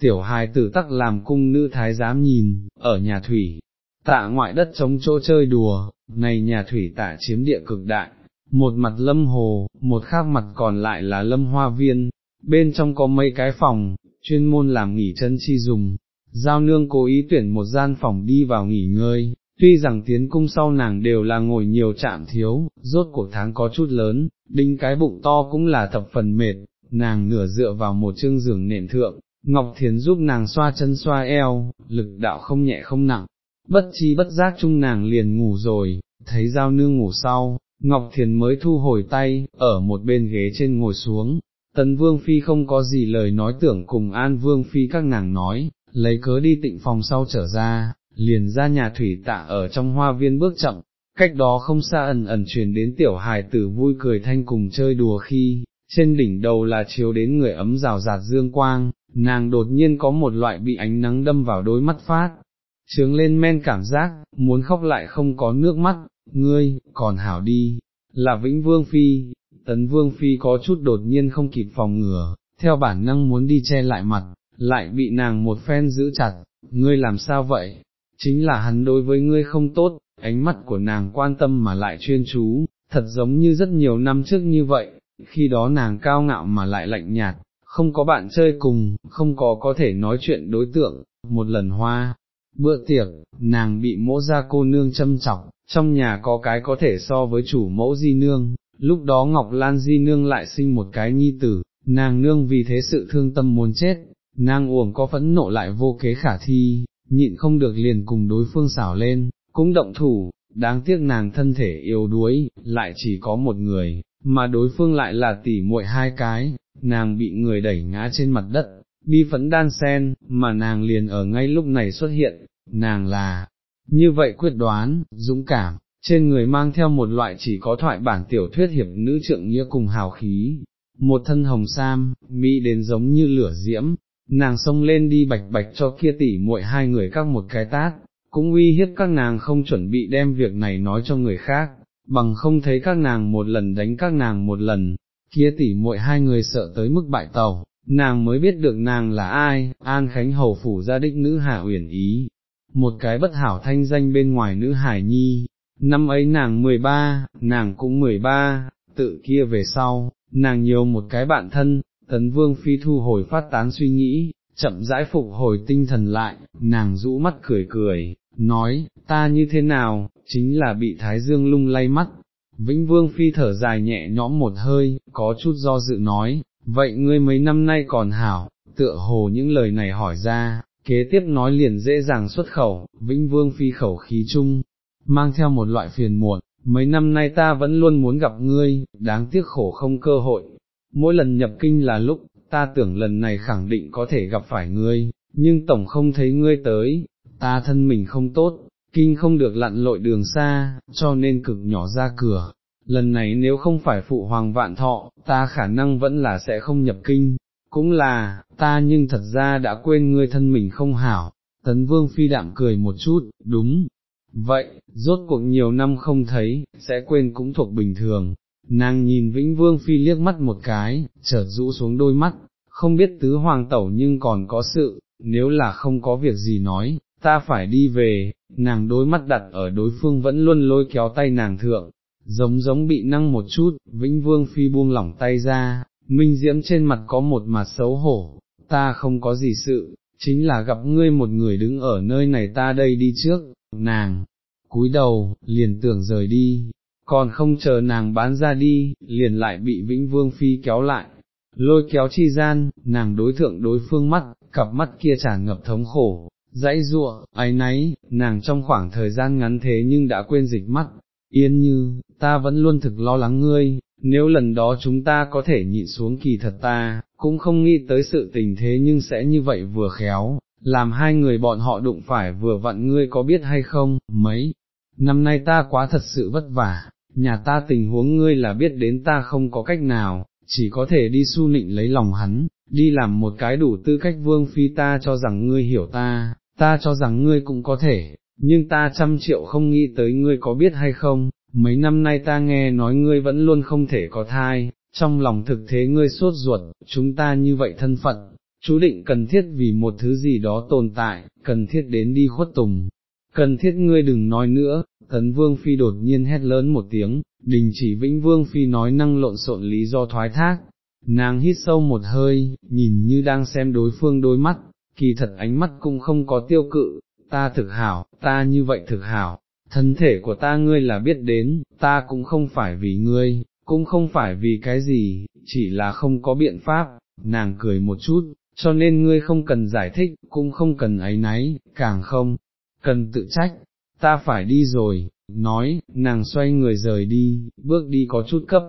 Speaker 1: tiểu hài tử tắc làm cung nữ thái giám nhìn, ở nhà thủy, tạ ngoại đất trống chỗ chơi đùa, này nhà thủy tạ chiếm địa cực đại, một mặt lâm hồ, một khác mặt còn lại là lâm hoa viên, bên trong có mấy cái phòng, chuyên môn làm nghỉ chân chi dùng, giao nương cố ý tuyển một gian phòng đi vào nghỉ ngơi, tuy rằng tiến cung sau nàng đều là ngồi nhiều chạm thiếu, rốt cuộc tháng có chút lớn, đinh cái bụng to cũng là thập phần mệt, nàng nửa dựa vào một chương giường nệm thượng, Ngọc Thiền giúp nàng xoa chân xoa eo, lực đạo không nhẹ không nặng, bất chi bất giác chung nàng liền ngủ rồi, thấy giao nương ngủ sau, Ngọc Thiền mới thu hồi tay, ở một bên ghế trên ngồi xuống, Tần Vương Phi không có gì lời nói tưởng cùng An Vương Phi các nàng nói, lấy cớ đi tịnh phòng sau trở ra, liền ra nhà thủy tạ ở trong hoa viên bước chậm, cách đó không xa ẩn ẩn truyền đến tiểu hài tử vui cười thanh cùng chơi đùa khi, trên đỉnh đầu là chiếu đến người ấm rào rạt dương quang, nàng đột nhiên có một loại bị ánh nắng đâm vào đôi mắt phát, trướng lên men cảm giác, muốn khóc lại không có nước mắt, ngươi, còn hảo đi, là Vĩnh Vương Phi, Tấn Vương Phi có chút đột nhiên không kịp phòng ngừa, theo bản năng muốn đi che lại mặt, lại bị nàng một phen giữ chặt, ngươi làm sao vậy, chính là hắn đối với ngươi không tốt, ánh mắt của nàng quan tâm mà lại chuyên chú, thật giống như rất nhiều năm trước như vậy, khi đó nàng cao ngạo mà lại lạnh nhạt, không có bạn chơi cùng, không có có thể nói chuyện đối tượng, một lần hoa, bữa tiệc, nàng bị mỗ ra cô nương châm chọc, trong nhà có cái có thể so với chủ mẫu di nương, lúc đó Ngọc Lan di nương lại sinh một cái nhi tử, nàng nương vì thế sự thương tâm muốn chết, nàng uổng có phẫn nộ lại vô kế khả thi, nhịn không được liền cùng đối phương xảo lên, cũng động thủ, đáng tiếc nàng thân thể yếu đuối, lại chỉ có một người, mà đối phương lại là tỉ muội hai cái, nàng bị người đẩy ngã trên mặt đất, bi phấn đan sen, mà nàng liền ở ngay lúc này xuất hiện, nàng là, như vậy quyết đoán, dũng cảm, trên người mang theo một loại chỉ có thoại bản tiểu thuyết hiệp nữ trượng nghĩa cùng hào khí, một thân hồng sam, mỹ đến giống như lửa diễm, nàng xông lên đi bạch bạch cho kia tỉ muội hai người các một cái tát, cũng uy hiếp các nàng không chuẩn bị đem việc này nói cho người khác, bằng không thấy các nàng một lần đánh các nàng một lần, kia tỉ muội hai người sợ tới mức bại tàu, nàng mới biết được nàng là ai, An Khánh Hầu phủ gia đích nữ Hạ Uyển Ý, một cái bất hảo thanh danh bên ngoài nữ Hải Nhi, năm ấy nàng 13, nàng cũng 13, tự kia về sau, nàng nhiều một cái bạn thân, tấn vương phi thu hồi phát tán suy nghĩ, chậm rãi phục hồi tinh thần lại, nàng rũ mắt cười cười, nói, ta như thế nào, chính là bị Thái Dương lung lay mắt. Vĩnh Vương Phi thở dài nhẹ nhõm một hơi, có chút do dự nói, vậy ngươi mấy năm nay còn hảo, tựa hồ những lời này hỏi ra, kế tiếp nói liền dễ dàng xuất khẩu, vĩnh vương phi khẩu khí chung, mang theo một loại phiền muộn, mấy năm nay ta vẫn luôn muốn gặp ngươi, đáng tiếc khổ không cơ hội, mỗi lần nhập kinh là lúc, ta tưởng lần này khẳng định có thể gặp phải ngươi, nhưng tổng không thấy ngươi tới, ta thân mình không tốt, kinh không được lặn lội đường xa, cho nên cực nhỏ ra cửa. Lần này nếu không phải phụ hoàng vạn thọ, ta khả năng vẫn là sẽ không nhập kinh, cũng là, ta nhưng thật ra đã quên ngươi thân mình không hảo, tấn vương phi đạm cười một chút, đúng, vậy, rốt cuộc nhiều năm không thấy, sẽ quên cũng thuộc bình thường, nàng nhìn Vĩnh Vương Phi liếc mắt một cái, chợt rũ xuống đôi mắt, không biết tứ hoàng tẩu nhưng còn có sự, nếu là không có việc gì nói, ta phải đi về, nàng đôi mắt đặt ở đối phương vẫn luôn lôi kéo tay nàng thượng, giống giống bị năng một chút, Vĩnh Vương Phi buông lỏng tay ra, Minh Diễm trên mặt có một mặt xấu hổ, ta không có gì sự, chính là gặp ngươi một người đứng ở nơi này ta đây đi trước, nàng, cúi đầu, liền tưởng rời đi, còn không chờ nàng bán ra đi, liền lại bị Vĩnh Vương Phi kéo lại, lôi kéo chi gian, nàng đối thượng đối phương mắt, cặp mắt kia tràn ngập thống khổ, dãy ruộng, ái náy, nàng trong khoảng thời gian ngắn thế nhưng đã quên dịch mắt, yên như, ta vẫn luôn thực lo lắng ngươi, nếu lần đó chúng ta có thể nhịn xuống kỳ thật ta, cũng không nghĩ tới sự tình thế nhưng sẽ như vậy vừa khéo, làm hai người bọn họ đụng phải vừa vặn ngươi có biết hay không, mấy, năm nay ta quá thật sự vất vả, nhà ta tình huống ngươi là biết đến ta không có cách nào, chỉ có thể đi su nịnh lấy lòng hắn, đi làm một cái đủ tư cách vương phi ta cho rằng ngươi hiểu ta, ta cho rằng ngươi cũng có thể, nhưng ta trăm triệu không nghĩ tới ngươi có biết hay không, mấy năm nay ta nghe nói ngươi vẫn luôn không thể có thai, trong lòng thực thế ngươi suốt ruột, chúng ta như vậy thân phận, chú định cần thiết vì một thứ gì đó tồn tại, cần thiết đến đi khuất tùng. Cần thiết ngươi đừng nói nữa, tấn vương phi đột nhiên hét lớn một tiếng, đình chỉ vĩnh vương phi nói năng lộn xộn lý do thoái thác, nàng hít sâu một hơi, nhìn như đang xem đối phương đôi mắt, kỳ thật ánh mắt cũng không có tiêu cự, ta thực hảo, ta như vậy thực hảo, thân thể của ta ngươi là biết đến, ta cũng không phải vì ngươi, cũng không phải vì cái gì, chỉ là không có biện pháp, nàng cười một chút, cho nên ngươi không cần giải thích, cũng không cần ấy náy, càng không, cần tự trách, ta phải đi rồi, nói, nàng xoay người rời đi, bước đi có chút cấp,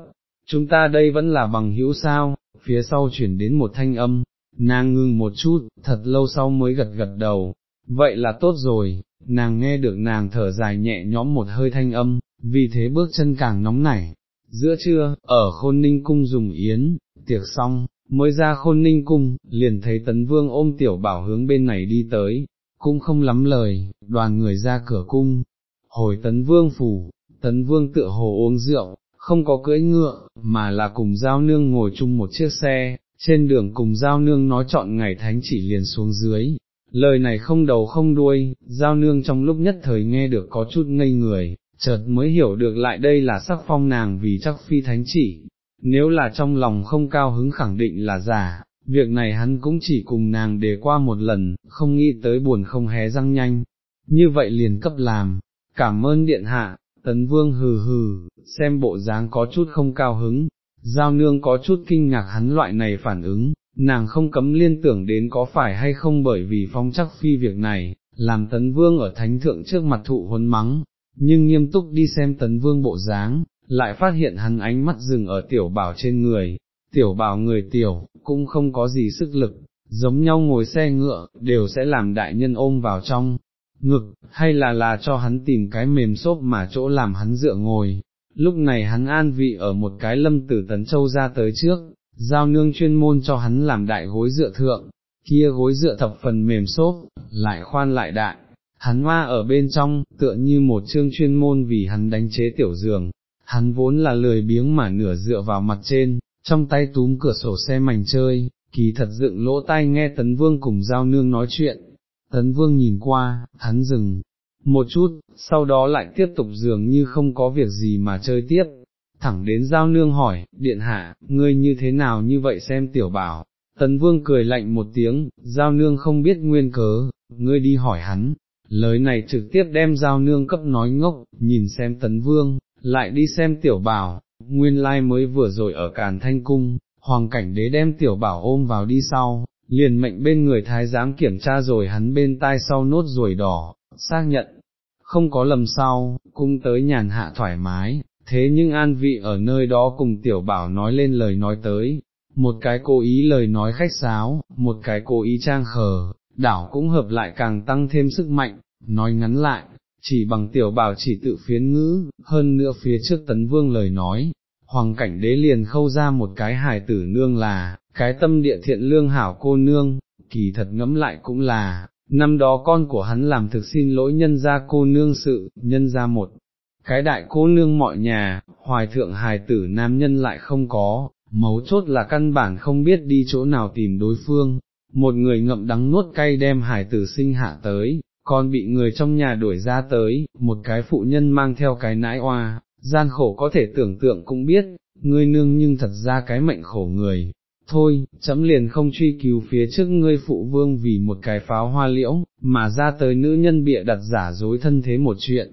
Speaker 1: chúng ta đây vẫn là bằng hữu sao, phía sau chuyển đến một thanh âm, nàng ngưng một chút, thật lâu sau mới gật gật đầu, vậy là tốt rồi, nàng nghe được nàng thở dài nhẹ nhõm một hơi thanh âm, vì thế bước chân càng nóng nảy. Giữa trưa, ở khôn ninh cung dùng yến, tiệc xong, mới ra khôn ninh cung, liền thấy tấn vương ôm tiểu bảo hướng bên này đi tới, cũng không lắm lời, đoàn người ra cửa cung, hồi tấn vương phủ, tấn vương tựa hồ uống rượu, không có cưỡi ngựa, mà là cùng giao nương ngồi chung một chiếc xe, trên đường cùng giao nương nói chọn ngày thánh chỉ liền xuống dưới, lời này không đầu không đuôi, giao nương trong lúc nhất thời nghe được có chút ngây người, chợt mới hiểu được lại đây là sắc phong nàng vì chắc phi thánh chỉ, nếu là trong lòng không cao hứng khẳng định là giả, việc này hắn cũng chỉ cùng nàng đề qua một lần, không nghĩ tới buồn không hé răng nhanh, như vậy liền cấp làm, cảm ơn điện hạ, tấn vương hừ hừ, xem bộ dáng có chút không cao hứng, giao nương có chút kinh ngạc hắn loại này phản ứng, nàng không cấm liên tưởng đến có phải hay không bởi vì phong chắc phi việc này, làm tấn vương ở thánh thượng trước mặt thụ huấn mắng, nhưng nghiêm túc đi xem tấn vương bộ dáng, lại phát hiện hắn ánh mắt dừng ở tiểu bảo trên người, tiểu bảo người tiểu, cũng không có gì sức lực, giống nhau ngồi xe ngựa, đều sẽ làm đại nhân ôm vào trong ngực, hay là là cho hắn tìm cái mềm xốp mà chỗ làm hắn dựa ngồi. Lúc này hắn an vị ở một cái lâm tử tấn châu ra tới trước, giao nương chuyên môn cho hắn làm đại gối dựa thượng, kia gối dựa thập phần mềm xốp, lại khoan lại đại, hắn hoa ở bên trong, tựa như một chương chuyên môn vì hắn đánh chế tiểu giường, hắn vốn là lười biếng mà nửa dựa vào mặt trên, trong tay túm cửa sổ xe mảnh chơi, kỳ thật dựng lỗ tai nghe tấn vương cùng giao nương nói chuyện, tấn vương nhìn qua, hắn dừng, một chút, sau đó lại tiếp tục dường như không có việc gì mà chơi tiếp, thẳng đến giao nương hỏi, điện hạ, ngươi như thế nào như vậy xem tiểu bảo, tấn vương cười lạnh một tiếng, giao nương không biết nguyên cớ, ngươi đi hỏi hắn, lời này trực tiếp đem giao nương cấp nói ngốc, nhìn xem tấn vương, lại đi xem tiểu bảo, nguyên lai mới vừa rồi ở càn thanh cung, hoàng cảnh đế đem tiểu bảo ôm vào đi sau, liền mệnh bên người thái giám kiểm tra rồi hắn bên tai sau nốt ruồi đỏ, xác nhận, không có lầm sau, cung tới nhàn hạ thoải mái, thế nhưng an vị ở nơi đó cùng tiểu bảo nói lên lời nói tới, một cái cố ý lời nói khách sáo, một cái cố ý trang khờ, đảo cũng hợp lại càng tăng thêm sức mạnh, nói ngắn lại, chỉ bằng tiểu bảo chỉ tự phiến ngữ, hơn nữa phía trước tấn vương lời nói, hoàng cảnh đế liền khâu ra một cái hài tử nương là, cái tâm địa thiện lương hảo cô nương, kỳ thật ngẫm lại cũng là, năm đó con của hắn làm thực xin lỗi nhân ra cô nương sự, nhân ra một, cái đại cô nương mọi nhà, hoài thượng hài tử nam nhân lại không có, mấu chốt là căn bản không biết đi chỗ nào tìm đối phương, một người ngậm đắng nuốt cay đem hài tử sinh hạ tới, còn bị người trong nhà đuổi ra tới, một cái phụ nhân mang theo cái nãi oa, gian khổ có thể tưởng tượng cũng biết, ngươi nương nhưng thật ra cái mệnh khổ người. Thôi, chấm liền không truy cứu phía trước ngươi phụ vương vì một cái pháo hoa liễu, mà ra tới nữ nhân bịa đặt giả dối thân thế một chuyện.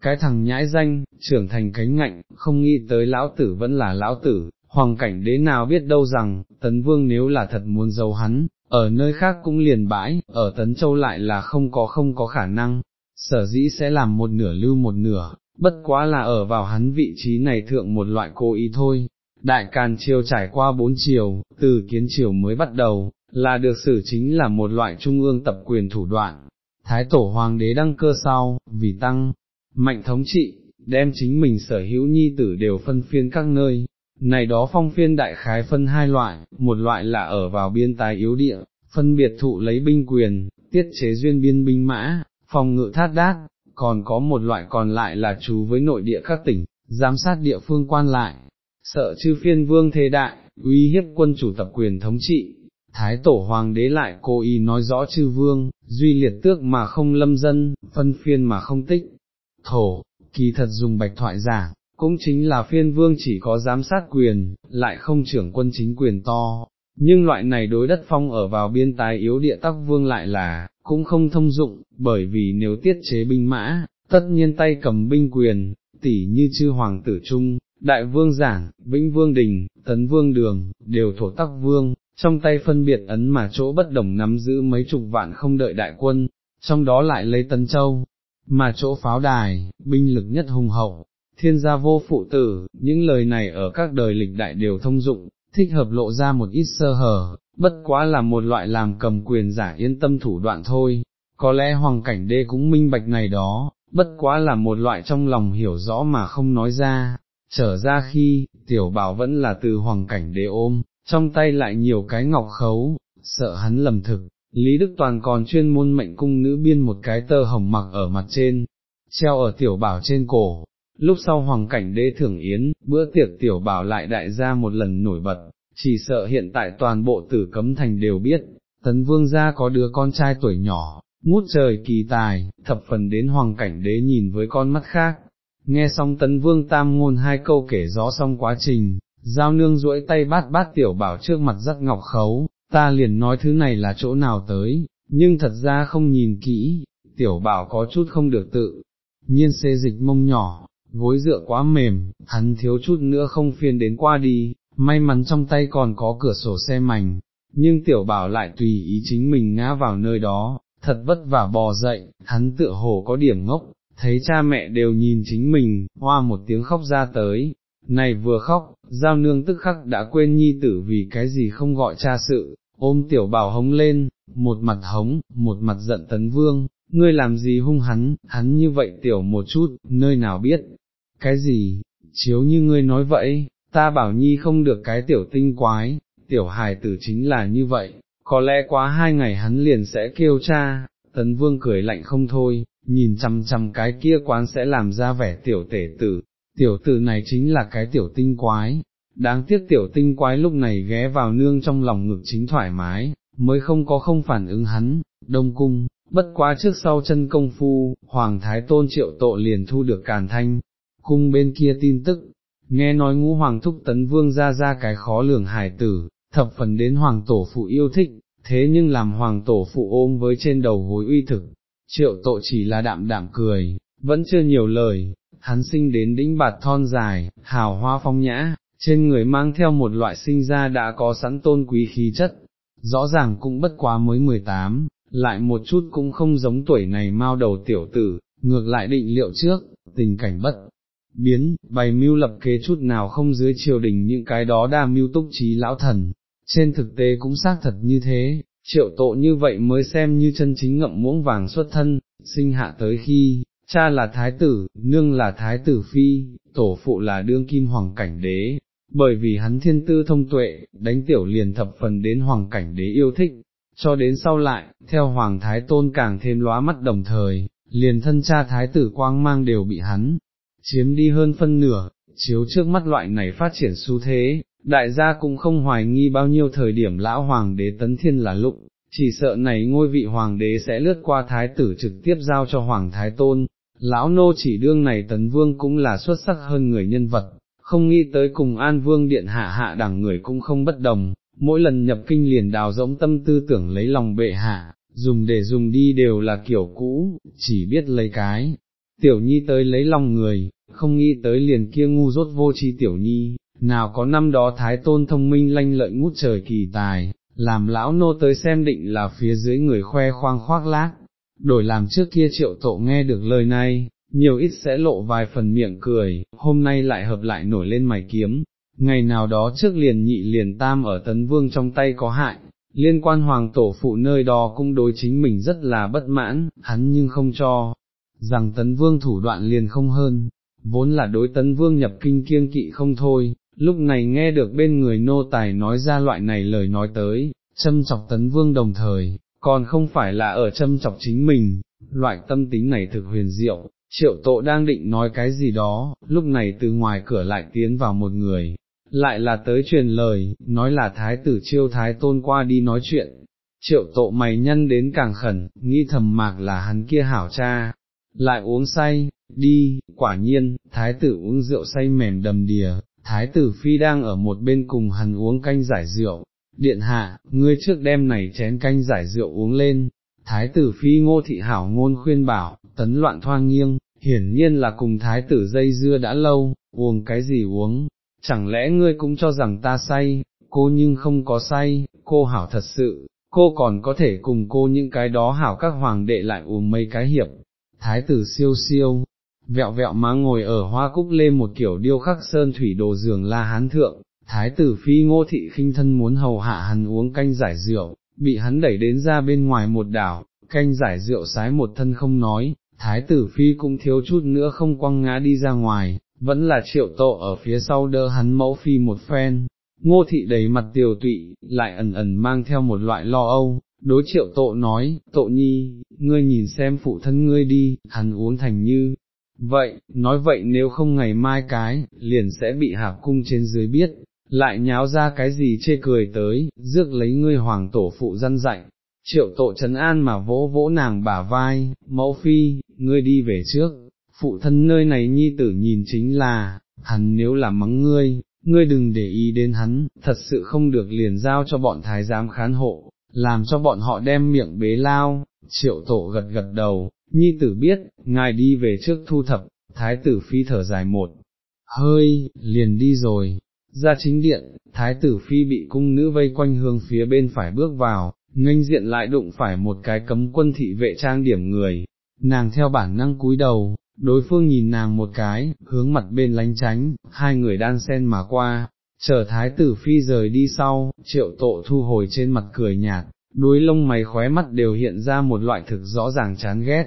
Speaker 1: Cái thằng nhãi danh, trưởng thành cánh ngạnh, không nghĩ tới lão tử vẫn là lão tử, hoàng cảnh đế nào biết đâu rằng, tấn vương nếu là thật muốn giấu hắn, ở nơi khác cũng liền bãi, ở tấn châu lại là không có không có khả năng, sở dĩ sẽ làm một nửa lưu một nửa, bất quá là ở vào hắn vị trí này thượng một loại cố ý thôi. Đại Càn Triều trải qua bốn chiều, từ kiến triều mới bắt đầu, là được xử chính là một loại trung ương tập quyền thủ đoạn. Thái tổ hoàng đế đăng cơ sau, vì tăng, mạnh thống trị, đem chính mình sở hữu nhi tử đều phân phiên các nơi. Này đó phong phiên đại khái phân hai loại, một loại là ở vào biên tài yếu địa, phân biệt thụ lấy binh quyền, tiết chế duyên biên binh mã, phòng ngự thát đát, còn có một loại còn lại là chú với nội địa các tỉnh, giám sát địa phương quan lại, sợ chư phiên vương thế đại, uy hiếp quân chủ tập quyền thống trị. Thái tổ hoàng đế lại cố ý nói rõ chư vương, duy liệt tước mà không lâm dân, phân phiên mà không tích. Thổ, kỳ thật dùng bạch thoại giảng, cũng chính là phiên vương chỉ có giám sát quyền, lại không trưởng quân chính quyền to, nhưng loại này đối đất phong ở vào biên tái yếu địa tắc vương lại là, cũng không thông dụng, bởi vì nếu tiết chế binh mã, tất nhiên tay cầm binh quyền, tỉ như chư hoàng tử trung, đại vương giảng, vĩnh vương đình, tấn vương đường, đều thổ tắc vương, trong tay phân biệt ấn mà chỗ bất đồng nắm giữ mấy chục vạn không đợi đại quân, trong đó lại lấy tấn châu, mà chỗ pháo đài, binh lực nhất hùng hậu, thiên gia vô phụ tử, những lời này ở các đời lịch đại đều thông dụng, thích hợp lộ ra một ít sơ hở, bất quá là một loại làm cầm quyền giả yên tâm thủ đoạn thôi, có lẽ hoàng cảnh đê cũng minh bạch này đó, bất quá là một loại trong lòng hiểu rõ mà không nói ra, trở ra khi, tiểu bảo vẫn là từ hoàng cảnh đê ôm, trong tay lại nhiều cái ngọc khấu, sợ hắn lầm thực, Lý Đức Toàn còn chuyên môn mệnh cung nữ biên một cái tơ hồng mặc ở mặt trên, treo ở tiểu bảo trên cổ, lúc sau hoàng cảnh đế thưởng yến, bữa tiệc tiểu bảo lại đại gia một lần nổi bật, chỉ sợ hiện tại toàn bộ tử cấm thành đều biết, tấn vương gia có đứa con trai tuổi nhỏ, ngút trời kỳ tài, thập phần đến hoàng cảnh đế nhìn với con mắt khác. Nghe xong tấn vương tam ngôn hai câu kể rõ xong quá trình, giao nương duỗi tay bát bát tiểu bảo trước mặt rắc ngọc khấu, ta liền nói thứ này là chỗ nào tới, nhưng thật ra không nhìn kỹ, tiểu bảo có chút không được tự, nhiên xê dịch mông nhỏ, gối dựa quá mềm, hắn thiếu chút nữa không phiên đến qua đi, may mắn trong tay còn có cửa sổ xe mảnh, nhưng tiểu bảo lại tùy ý chính mình ngã vào nơi đó, thật vất vả bò dậy, hắn tựa hồ có điểm ngốc, thấy cha mẹ đều nhìn chính mình, hoa một tiếng khóc ra tới, này vừa khóc, giao nương tức khắc đã quên nhi tử vì cái gì không gọi cha sự, ôm tiểu bảo hống lên, một mặt hống, một mặt giận tấn vương, ngươi làm gì hung hắn, hắn như vậy tiểu một chút, nơi nào biết, cái gì, chiếu như ngươi nói vậy, ta bảo nhi không được cái tiểu tinh quái, tiểu hài tử chính là như vậy, có lẽ quá hai ngày hắn liền sẽ kêu cha, tấn vương cười lạnh không thôi, nhìn chăm chăm cái kia quán sẽ làm ra vẻ tiểu tể tử, tiểu tử này chính là cái tiểu tinh quái, đáng tiếc tiểu tinh quái lúc này ghé vào nương trong lòng ngực chính thoải mái, mới không có không phản ứng hắn, đông cung, bất quá trước sau chân công phu, hoàng thái tôn triệu tộ liền thu được càn thanh, cung bên kia tin tức, nghe nói ngũ hoàng thúc tấn vương ra ra cái khó lường hải tử, thập phần đến hoàng tổ phụ yêu thích, thế nhưng làm hoàng tổ phụ ôm với trên đầu gối uy thực, triệu tội chỉ là đạm đạm cười, vẫn chưa nhiều lời, hắn sinh đến đĩnh bạt thon dài, hào hoa phong nhã, trên người mang theo một loại sinh ra đã có sẵn tôn quý khí chất, rõ ràng cũng bất quá mới 18, lại một chút cũng không giống tuổi này mau đầu tiểu tử, ngược lại định liệu trước, tình cảnh bất biến, bày mưu lập kế chút nào không dưới triều đình những cái đó đa mưu túc trí lão thần, trên thực tế cũng xác thật như thế, triệu tộ như vậy mới xem như chân chính ngậm muỗng vàng xuất thân, sinh hạ tới khi, cha là thái tử, nương là thái tử phi, tổ phụ là đương kim hoàng cảnh đế, bởi vì hắn thiên tư thông tuệ, đánh tiểu liền thập phần đến hoàng cảnh đế yêu thích, cho đến sau lại, theo hoàng thái tôn càng thêm lóa mắt đồng thời, liền thân cha thái tử quang mang đều bị hắn chiếm đi hơn phân nửa, chiếu trước mắt loại này phát triển xu thế, đại gia cũng không hoài nghi bao nhiêu thời điểm lão hoàng đế tấn thiên là lụng, chỉ sợ này ngôi vị hoàng đế sẽ lướt qua thái tử trực tiếp giao cho hoàng thái tôn, lão nô chỉ đương này tấn vương cũng là xuất sắc hơn người nhân vật, không nghĩ tới cùng an vương điện hạ hạ đẳng người cũng không bất đồng, mỗi lần nhập kinh liền đào rỗng tâm tư tưởng lấy lòng bệ hạ, dùng để dùng đi đều là kiểu cũ, chỉ biết lấy cái, tiểu nhi tới lấy lòng người, không nghĩ tới liền kia ngu dốt vô tri tiểu nhi, nào có năm đó thái tôn thông minh lanh lợi ngút trời kỳ tài, làm lão nô tới xem định là phía dưới người khoe khoang khoác lác, đổi làm trước kia triệu tổ nghe được lời này, nhiều ít sẽ lộ vài phần miệng cười, hôm nay lại hợp lại nổi lên mày kiếm, ngày nào đó trước liền nhị liền tam ở tấn vương trong tay có hại, liên quan hoàng tổ phụ nơi đó cũng đối chính mình rất là bất mãn, hắn nhưng không cho, rằng tấn vương thủ đoạn liền không hơn, vốn là đối tấn vương nhập kinh kiêng kỵ không thôi, lúc này nghe được bên người nô tài nói ra loại này lời nói tới, châm chọc tấn vương đồng thời, còn không phải là ở châm chọc chính mình, loại tâm tính này thực huyền diệu, triệu tộ đang định nói cái gì đó, lúc này từ ngoài cửa lại tiến vào một người, lại là tới truyền lời, nói là thái tử chiêu thái tôn qua đi nói chuyện, triệu tộ mày nhân đến càng khẩn, nghĩ thầm mạc là hắn kia hảo cha, lại uống say, đi, quả nhiên, thái tử uống rượu say mềm đầm đìa, thái tử phi đang ở một bên cùng hắn uống canh giải rượu, điện hạ, ngươi trước đêm này chén canh giải rượu uống lên, thái tử phi ngô thị hảo ngôn khuyên bảo, tấn loạn thoang nghiêng, hiển nhiên là cùng thái tử dây dưa đã lâu, uống cái gì uống, chẳng lẽ ngươi cũng cho rằng ta say, cô nhưng không có say, cô hảo thật sự, cô còn có thể cùng cô những cái đó hảo các hoàng đệ lại uống mấy cái hiệp, thái tử siêu siêu, vẹo vẹo má ngồi ở hoa cúc lê một kiểu điêu khắc sơn thủy đồ giường la hán thượng, thái tử phi ngô thị khinh thân muốn hầu hạ hắn uống canh giải rượu, bị hắn đẩy đến ra bên ngoài một đảo, canh giải rượu sái một thân không nói, thái tử phi cũng thiếu chút nữa không quăng ngã đi ra ngoài, vẫn là triệu tộ ở phía sau đỡ hắn mẫu phi một phen. Ngô thị đầy mặt tiều tụy, lại ẩn ẩn mang theo một loại lo âu, đối triệu tộ nói, tộ nhi, ngươi nhìn xem phụ thân ngươi đi, hắn uống thành như, vậy, nói vậy nếu không ngày mai cái, liền sẽ bị hạp cung trên dưới biết, lại nháo ra cái gì chê cười tới, rước lấy ngươi hoàng tổ phụ dân dạy, triệu tội trấn an mà vỗ vỗ nàng bả vai, mẫu phi, ngươi đi về trước, phụ thân nơi này nhi tử nhìn chính là, hắn nếu là mắng ngươi, ngươi đừng để ý đến hắn, thật sự không được liền giao cho bọn thái giám khán hộ, làm cho bọn họ đem miệng bế lao, triệu tổ gật gật đầu, nhi tử biết, ngài đi về trước thu thập, thái tử phi thở dài một, hơi, liền đi rồi, ra chính điện, thái tử phi bị cung nữ vây quanh hương phía bên phải bước vào, nghênh diện lại đụng phải một cái cấm quân thị vệ trang điểm người, nàng theo bản năng cúi đầu, đối phương nhìn nàng một cái, hướng mặt bên lánh tránh, hai người đan sen mà qua, chờ thái tử phi rời đi sau, triệu tộ thu hồi trên mặt cười nhạt, đuôi lông mày khóe mắt đều hiện ra một loại thực rõ ràng chán ghét,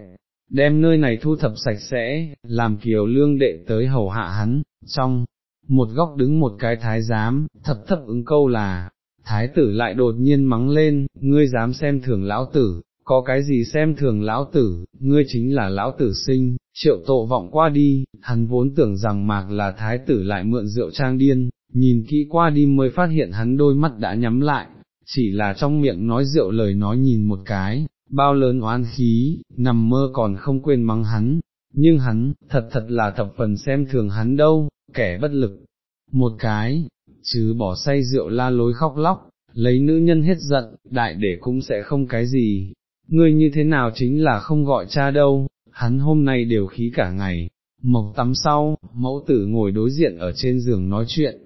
Speaker 1: đem nơi này thu thập sạch sẽ, làm kiều lương đệ tới hầu hạ hắn, trong một góc đứng một cái thái giám, thập thấp ứng câu là, thái tử lại đột nhiên mắng lên, ngươi dám xem thường lão tử, có cái gì xem thường lão tử, ngươi chính là lão tử sinh, triệu tộ vọng qua đi, hắn vốn tưởng rằng mạc là thái tử lại mượn rượu trang điên, nhìn kỹ qua đi mới phát hiện hắn đôi mắt đã nhắm lại, chỉ là trong miệng nói rượu lời nói nhìn một cái, bao lớn oan khí, nằm mơ còn không quên mắng hắn, nhưng hắn, thật thật là thập phần xem thường hắn đâu, kẻ bất lực, một cái, chứ bỏ say rượu la lối khóc lóc, lấy nữ nhân hết giận, đại để cũng sẽ không cái gì, ngươi như thế nào chính là không gọi cha đâu, hắn hôm nay đều khí cả ngày, mộc tắm sau, mẫu tử ngồi đối diện ở trên giường nói chuyện,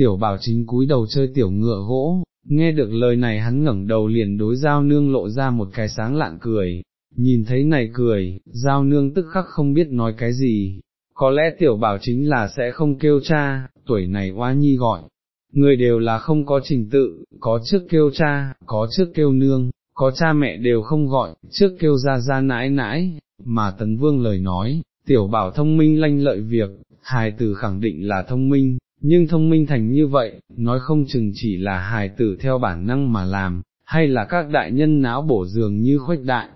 Speaker 1: tiểu bảo chính cúi đầu chơi tiểu ngựa gỗ, nghe được lời này hắn ngẩng đầu liền đối giao nương lộ ra một cái sáng lạn cười, nhìn thấy này cười, giao nương tức khắc không biết nói cái gì, có lẽ tiểu bảo chính là sẽ không kêu cha, tuổi này oa nhi gọi, người đều là không có trình tự, có trước kêu cha, có trước kêu nương, có cha mẹ đều không gọi, trước kêu ra ra nãi nãi, mà tấn vương lời nói, tiểu bảo thông minh lanh lợi việc, hài tử khẳng định là thông minh, nhưng thông minh thành như vậy, nói không chừng chỉ là hài tử theo bản năng mà làm, hay là các đại nhân não bổ dường như khuếch đại.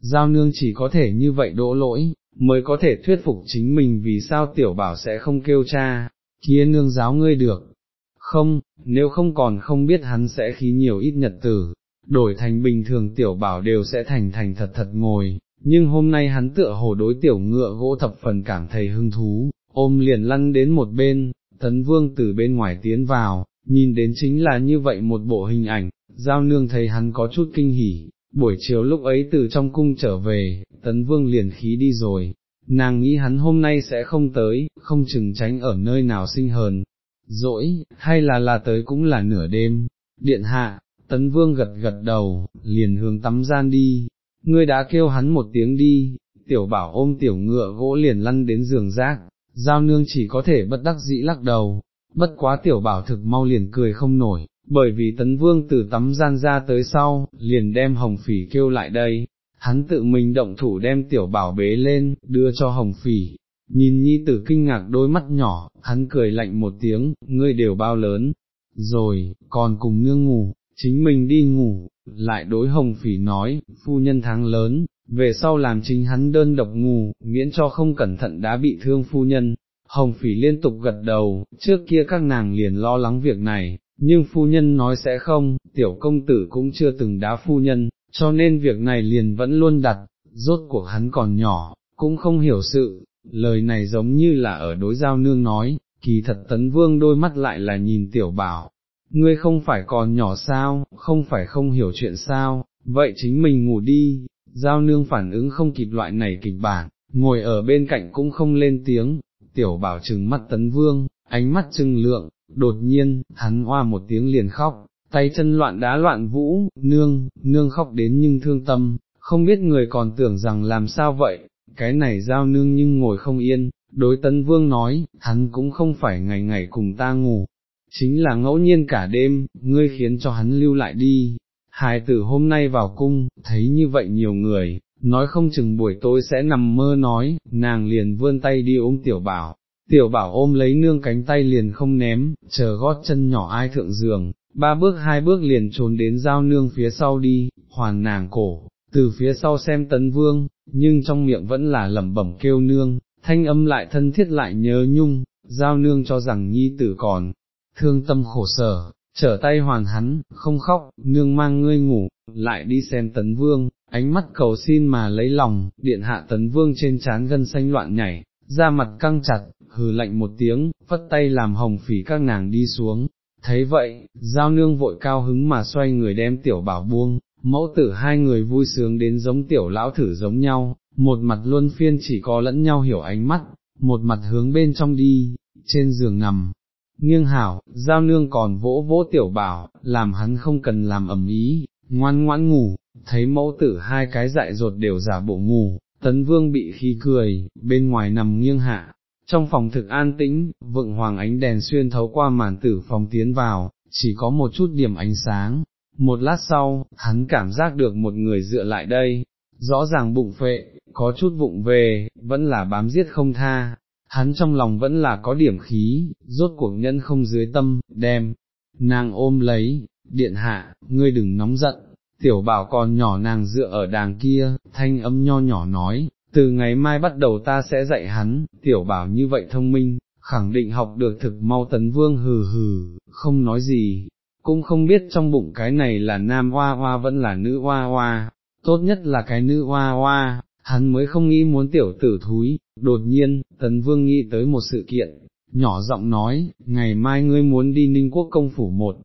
Speaker 1: Giao nương chỉ có thể như vậy đỗ lỗi, mới có thể thuyết phục chính mình vì sao tiểu bảo sẽ không kêu cha, kia nương giáo ngươi được. Không, nếu không còn không biết hắn sẽ khí nhiều ít nhật tử, đổi thành bình thường tiểu bảo đều sẽ thành thành thật thật ngồi, nhưng hôm nay hắn tựa hồ đối tiểu ngựa gỗ thập phần cảm thấy hứng thú, ôm liền lăn đến một bên, tấn vương từ bên ngoài tiến vào, nhìn đến chính là như vậy một bộ hình ảnh, giao nương thấy hắn có chút kinh hỉ, buổi chiều lúc ấy từ trong cung trở về, tấn vương liền khí đi rồi, nàng nghĩ hắn hôm nay sẽ không tới, không chừng tránh ở nơi nào sinh hờn, dỗi, hay là là tới cũng là nửa đêm, điện hạ, tấn vương gật gật đầu, liền hướng tắm gian đi, ngươi đã kêu hắn một tiếng đi, tiểu bảo ôm tiểu ngựa gỗ liền lăn đến giường rác, giao nương chỉ có thể bất đắc dĩ lắc đầu, bất quá tiểu bảo thực mau liền cười không nổi, bởi vì tấn vương từ tắm gian ra tới sau, liền đem hồng phỉ kêu lại đây, hắn tự mình động thủ đem tiểu bảo bế lên, đưa cho hồng phỉ, nhìn nhi tử kinh ngạc đôi mắt nhỏ, hắn cười lạnh một tiếng, ngươi đều bao lớn, rồi, còn cùng nương ngủ, chính mình đi ngủ, lại đối hồng phỉ nói, phu nhân tháng lớn, về sau làm chính hắn đơn độc ngủ, miễn cho không cẩn thận đã bị thương phu nhân. Hồng phỉ liên tục gật đầu, trước kia các nàng liền lo lắng việc này, nhưng phu nhân nói sẽ không, tiểu công tử cũng chưa từng đá phu nhân, cho nên việc này liền vẫn luôn đặt, rốt cuộc hắn còn nhỏ, cũng không hiểu sự, lời này giống như là ở đối giao nương nói, kỳ thật tấn vương đôi mắt lại là nhìn tiểu bảo, ngươi không phải còn nhỏ sao, không phải không hiểu chuyện sao, vậy chính mình ngủ đi, giao nương phản ứng không kịp loại này kịch bản, ngồi ở bên cạnh cũng không lên tiếng, tiểu bảo trừng mắt tấn vương, ánh mắt trừng lượng, đột nhiên, hắn hoa một tiếng liền khóc, tay chân loạn đá loạn vũ, nương, nương khóc đến nhưng thương tâm, không biết người còn tưởng rằng làm sao vậy, cái này giao nương nhưng ngồi không yên, đối tấn vương nói, hắn cũng không phải ngày ngày cùng ta ngủ, chính là ngẫu nhiên cả đêm, ngươi khiến cho hắn lưu lại đi. Hài tử hôm nay vào cung, thấy như vậy nhiều người, nói không chừng buổi tối sẽ nằm mơ nói, nàng liền vươn tay đi ôm tiểu bảo, tiểu bảo ôm lấy nương cánh tay liền không ném, chờ gót chân nhỏ ai thượng giường, ba bước hai bước liền trốn đến giao nương phía sau đi, hoàn nàng cổ, từ phía sau xem tấn vương, nhưng trong miệng vẫn là lẩm bẩm kêu nương, thanh âm lại thân thiết lại nhớ nhung, giao nương cho rằng nhi tử còn, thương tâm khổ sở, trở tay hoàn hắn, không khóc, nương mang ngươi ngủ, lại đi xem tấn vương, ánh mắt cầu xin mà lấy lòng, điện hạ tấn vương trên trán gân xanh loạn nhảy, da mặt căng chặt, hừ lạnh một tiếng, phất tay làm hồng phỉ các nàng đi xuống. Thấy vậy, giao nương vội cao hứng mà xoay người đem tiểu bảo buông, mẫu tử hai người vui sướng đến giống tiểu lão thử giống nhau, một mặt luân phiên chỉ có lẫn nhau hiểu ánh mắt, một mặt hướng bên trong đi, trên giường nằm, nghiêng hảo, giao nương còn vỗ vỗ tiểu bảo, làm hắn không cần làm ẩm ý, ngoan ngoãn ngủ, thấy mẫu tử hai cái dại ruột đều giả bộ ngủ, tấn vương bị khí cười, bên ngoài nằm nghiêng hạ, trong phòng thực an tĩnh, vượng hoàng ánh đèn xuyên thấu qua màn tử phòng tiến vào, chỉ có một chút điểm ánh sáng, một lát sau, hắn cảm giác được một người dựa lại đây, rõ ràng bụng phệ, có chút vụng về, vẫn là bám giết không tha, hắn trong lòng vẫn là có điểm khí, rốt cuộc nhân không dưới tâm, đem, nàng ôm lấy, điện hạ, ngươi đừng nóng giận, tiểu bảo còn nhỏ nàng dựa ở đàng kia, thanh âm nho nhỏ nói, từ ngày mai bắt đầu ta sẽ dạy hắn, tiểu bảo như vậy thông minh, khẳng định học được thực mau tấn vương hừ hừ, không nói gì, cũng không biết trong bụng cái này là nam hoa hoa vẫn là nữ hoa hoa, tốt nhất là cái nữ hoa hoa, hắn mới không nghĩ muốn tiểu tử thúi, đột nhiên, tấn vương nghĩ tới một sự kiện, nhỏ giọng nói, ngày mai ngươi muốn đi ninh quốc công phủ một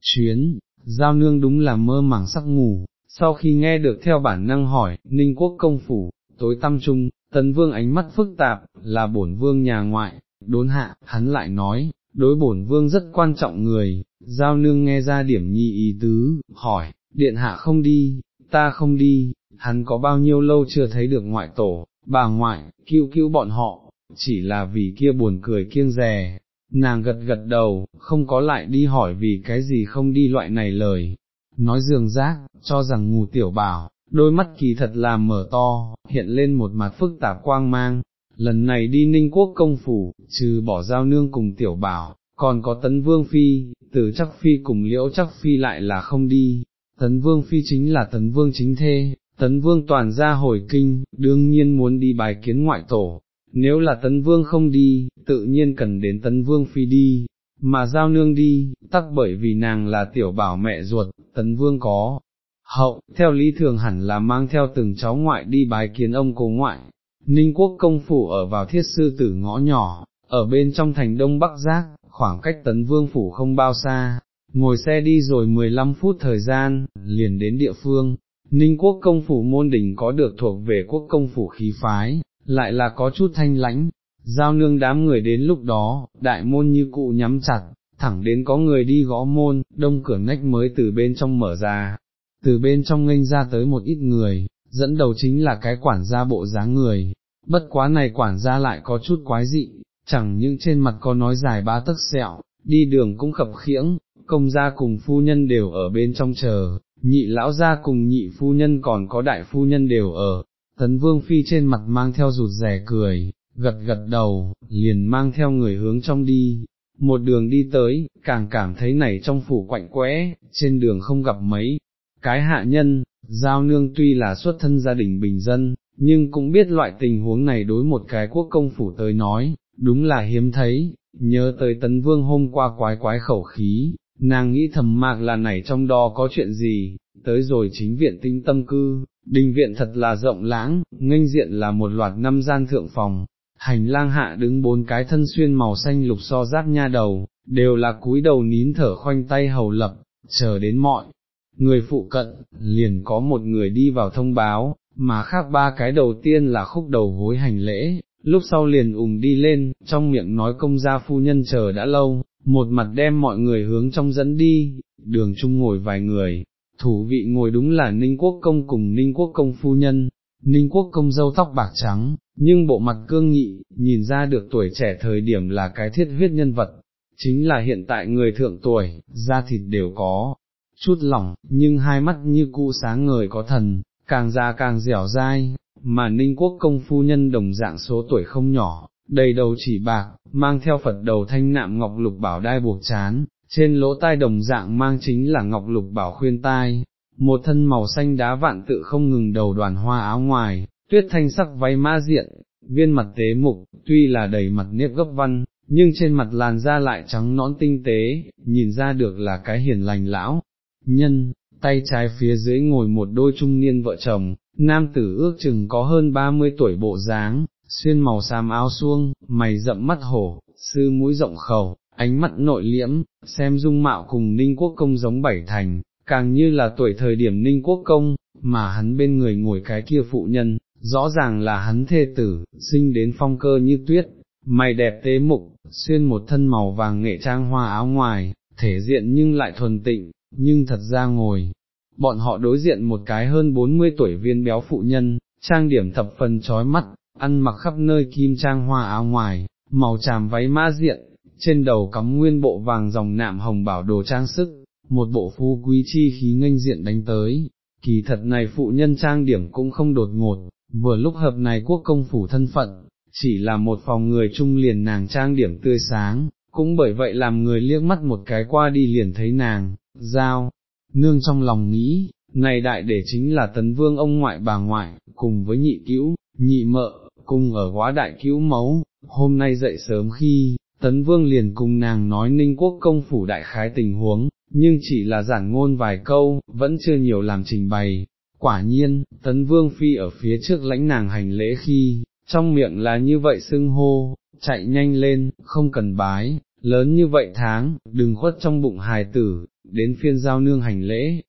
Speaker 1: chuyến, giao nương đúng là mơ màng sắc ngủ, sau khi nghe được theo bản năng hỏi, ninh quốc công phủ, tối tăm trung, tấn vương ánh mắt phức tạp, là bổn vương nhà ngoại, đốn hạ, hắn lại nói, đối bổn vương rất quan trọng người, giao nương nghe ra điểm nhi ý tứ, hỏi, điện hạ không đi, ta không đi, hắn có bao nhiêu lâu chưa thấy được ngoại tổ, bà ngoại, cứu cứu bọn họ, chỉ là vì kia buồn cười kiêng rè, nàng gật gật đầu, không có lại đi hỏi vì cái gì không đi loại này lời, nói dường giác, cho rằng ngủ tiểu bảo, đôi mắt kỳ thật là mở to, hiện lên một mặt phức tạp quang mang, lần này đi ninh quốc công phủ, trừ bỏ giao nương cùng tiểu bảo, còn có tấn vương phi, từ chắc phi cùng liễu chắc phi lại là không đi, tấn vương phi chính là tấn vương chính thê, tấn vương toàn ra hồi kinh, đương nhiên muốn đi bài kiến ngoại tổ, nếu là tấn vương không đi, tự nhiên cần đến tấn vương phi đi, mà giao nương đi, tắc bởi vì nàng là tiểu bảo mẹ ruột, tấn vương có. Hậu, theo lý thường hẳn là mang theo từng cháu ngoại đi bái kiến ông cố ngoại, Ninh quốc công phủ ở vào thiết sư tử ngõ nhỏ, ở bên trong thành đông bắc giác, khoảng cách tấn vương phủ không bao xa, ngồi xe đi rồi 15 phút thời gian, liền đến địa phương, Ninh quốc công phủ môn đỉnh có được thuộc về quốc công phủ khí phái, lại là có chút thanh lãnh, giao nương đám người đến lúc đó, đại môn như cụ nhắm chặt, thẳng đến có người đi gõ môn, đông cửa nách mới từ bên trong mở ra, từ bên trong nghênh ra tới một ít người, dẫn đầu chính là cái quản gia bộ dáng người, bất quá này quản gia lại có chút quái dị, chẳng những trên mặt có nói dài ba tấc sẹo, đi đường cũng khập khiễng, công gia cùng phu nhân đều ở bên trong chờ, nhị lão gia cùng nhị phu nhân còn có đại phu nhân đều ở, tấn vương phi trên mặt mang theo rụt rẻ cười, gật gật đầu, liền mang theo người hướng trong đi, một đường đi tới, càng cảm thấy này trong phủ quạnh quẽ, trên đường không gặp mấy, cái hạ nhân, giao nương tuy là xuất thân gia đình bình dân, nhưng cũng biết loại tình huống này đối một cái quốc công phủ tới nói, đúng là hiếm thấy, nhớ tới tấn vương hôm qua quái quái khẩu khí, nàng nghĩ thầm mạc là này trong đó có chuyện gì, tới rồi chính viện tinh tâm cư, đình viện thật là rộng lãng, nghênh diện là một loạt năm gian thượng phòng, hành lang hạ đứng bốn cái thân xuyên màu xanh lục so rác nha đầu, đều là cúi đầu nín thở khoanh tay hầu lập, chờ đến mọi. Người phụ cận, liền có một người đi vào thông báo, mà khác ba cái đầu tiên là khúc đầu gối hành lễ, lúc sau liền ủng đi lên, trong miệng nói công gia phu nhân chờ đã lâu, một mặt đem mọi người hướng trong dẫn đi, đường chung ngồi vài người, thủ vị ngồi đúng là Ninh Quốc Công cùng Ninh Quốc Công phu nhân, Ninh Quốc Công dâu tóc bạc trắng, nhưng bộ mặt cương nghị, nhìn ra được tuổi trẻ thời điểm là cái thiết huyết nhân vật, chính là hiện tại người thượng tuổi, da thịt đều có, chút lỏng, nhưng hai mắt như cụ sáng ngời có thần, càng già càng dẻo dai, mà Ninh Quốc Công phu nhân đồng dạng số tuổi không nhỏ, đầy đầu chỉ bạc, mang theo Phật đầu thanh nạm ngọc lục bảo đai buộc chán, trên lỗ tai đồng dạng mang chính là ngọc lục bảo khuyên tai, một thân màu xanh đá vạn tự không ngừng đầu đoàn hoa áo ngoài, tuyết thanh sắc váy ma diện, viên mặt tế mục, tuy là đầy mặt nếp gấp văn, nhưng trên mặt làn da lại trắng nõn tinh tế, nhìn ra được là cái hiền lành lão. Nhân, tay trái phía dưới ngồi một đôi trung niên vợ chồng, nam tử ước chừng có hơn 30 tuổi bộ dáng, xuyên màu xám áo suông, mày rậm mắt hổ, sư mũi rộng khẩu, ánh mắt nội liễm, xem dung mạo cùng ninh quốc công giống bảy thành, càng như là tuổi thời điểm ninh quốc công, mà hắn bên người ngồi cái kia phụ nhân, rõ ràng là hắn thê tử, sinh đến phong cơ như tuyết, mày đẹp tế mục, xuyên một thân màu vàng nghệ trang hoa áo ngoài, thể diện nhưng lại thuần tịnh, nhưng thật ra ngồi. Bọn họ đối diện một cái hơn 40 tuổi viên béo phụ nhân, trang điểm thập phần trói mắt, ăn mặc khắp nơi kim trang hoa áo ngoài, màu tràm váy ma diện, trên đầu cắm nguyên bộ vàng dòng nạm hồng bảo đồ trang sức, một bộ phu quý chi khí nghênh diện đánh tới, kỳ thật này phụ nhân trang điểm cũng không đột ngột, vừa lúc hợp này quốc công phủ thân phận, chỉ là một phòng người chung liền nàng trang điểm tươi sáng, cũng bởi vậy làm người liếc mắt một cái qua đi liền thấy nàng, giao, nương trong lòng nghĩ, này đại để chính là tấn vương ông ngoại bà ngoại, cùng với nhị cữu, nhị mợ, cung ở quá đại cứu mấu, hôm nay dậy sớm khi, tấn vương liền cùng nàng nói ninh quốc công phủ đại khái tình huống, nhưng chỉ là giản ngôn vài câu, vẫn chưa nhiều làm trình bày. Quả nhiên, tấn vương phi ở phía trước lãnh nàng hành lễ khi, trong miệng là như vậy xưng hô, chạy nhanh lên, không cần bái, lớn như vậy tháng, đừng khuất trong bụng hài tử, đến phiên giao nương hành lễ.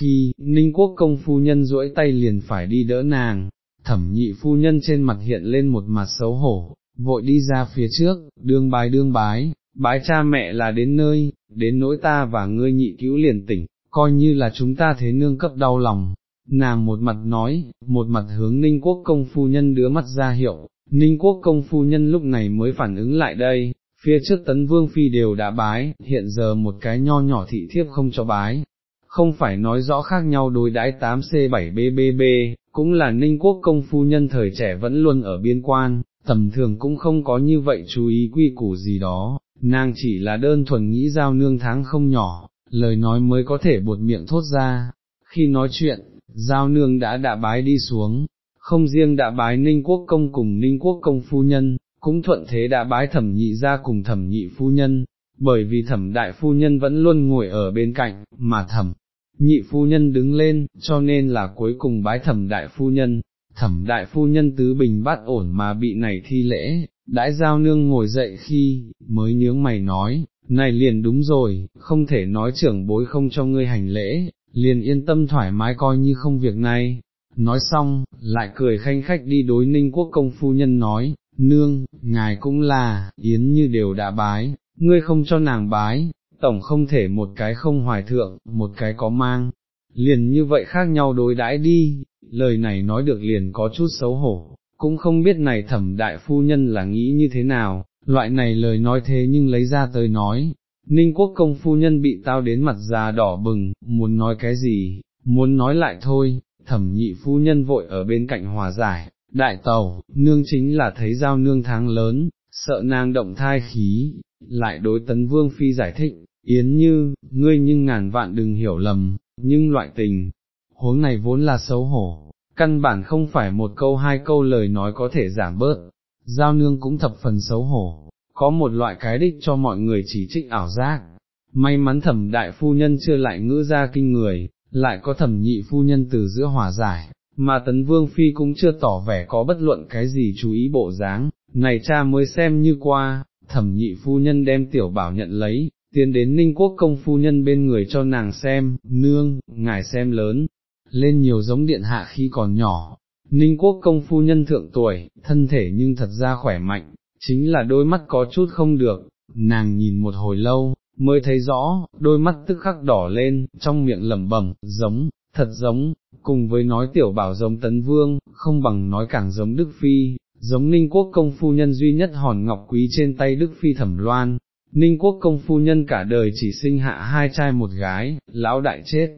Speaker 1: Khi, ninh quốc công phu nhân duỗi tay liền phải đi đỡ nàng, thẩm nhị phu nhân trên mặt hiện lên một mặt xấu hổ, vội đi ra phía trước, đương bái đương bái, bái cha mẹ là đến nơi, đến nỗi ta và ngươi nhị cứu liền tỉnh, coi như là chúng ta thế nương cấp đau lòng. Nàng một mặt nói, một mặt hướng ninh quốc công phu nhân đứa mắt ra hiệu, ninh quốc công phu nhân lúc này mới phản ứng lại đây, phía trước tấn vương phi đều đã bái, hiện giờ một cái nho nhỏ thị thiếp không cho bái, không phải nói rõ khác nhau đối đãi 8C7BBB, cũng là ninh quốc công phu nhân thời trẻ vẫn luôn ở biên quan, tầm thường cũng không có như vậy chú ý quy củ gì đó, nàng chỉ là đơn thuần nghĩ giao nương tháng không nhỏ, lời nói mới có thể buột miệng thốt ra, khi nói chuyện, giao nương đã đạ bái đi xuống, không riêng đã bái ninh quốc công cùng ninh quốc công phu nhân, cũng thuận thế đã bái thẩm nhị ra cùng thẩm nhị phu nhân, bởi vì thẩm đại phu nhân vẫn luôn ngồi ở bên cạnh, mà thẩm nhị phu nhân đứng lên, cho nên là cuối cùng bái thẩm đại phu nhân, thẩm đại phu nhân tứ bình bát ổn mà bị này thi lễ, đãi giao nương ngồi dậy khi, mới nhướng mày nói, này liền đúng rồi, không thể nói trưởng bối không cho ngươi hành lễ, liền yên tâm thoải mái coi như không việc này. Nói xong, lại cười khanh khách đi đối ninh quốc công phu nhân nói, nương, ngài cũng là, yến như đều đã bái, ngươi không cho nàng bái, tổng không thể một cái không hoài thượng, một cái có mang, liền như vậy khác nhau đối đãi đi, lời này nói được liền có chút xấu hổ, cũng không biết này thẩm đại phu nhân là nghĩ như thế nào, loại này lời nói thế nhưng lấy ra tới nói, ninh quốc công phu nhân bị tao đến mặt già đỏ bừng, muốn nói cái gì, muốn nói lại thôi, thẩm nhị phu nhân vội ở bên cạnh hòa giải, đại tàu, nương chính là thấy giao nương tháng lớn, sợ nàng động thai khí, lại đối tấn vương phi giải thích, yến như, ngươi nhưng ngàn vạn đừng hiểu lầm, nhưng loại tình, huống này vốn là xấu hổ, căn bản không phải một câu hai câu lời nói có thể giảm bớt, giao nương cũng thập phần xấu hổ, có một loại cái đích cho mọi người chỉ trích ảo giác, may mắn thẩm đại phu nhân chưa lại ngữ ra kinh người, lại có thẩm nhị phu nhân từ giữa hòa giải, mà tấn vương phi cũng chưa tỏ vẻ có bất luận cái gì chú ý bộ dáng, này cha mới xem như qua, thẩm nhị phu nhân đem tiểu bảo nhận lấy, tiến đến ninh quốc công phu nhân bên người cho nàng xem, nương, ngài xem lớn, lên nhiều giống điện hạ khi còn nhỏ. Ninh quốc công phu nhân thượng tuổi, thân thể nhưng thật ra khỏe mạnh, chính là đôi mắt có chút không được, nàng nhìn một hồi lâu, mới thấy rõ, đôi mắt tức khắc đỏ lên, trong miệng lẩm bẩm, giống, thật giống, cùng với nói tiểu bảo giống tấn vương, không bằng nói càng giống Đức Phi, giống ninh quốc công phu nhân duy nhất hòn ngọc quý trên tay Đức Phi thẩm loan, ninh quốc công phu nhân cả đời chỉ sinh hạ hai trai một gái, lão đại chết,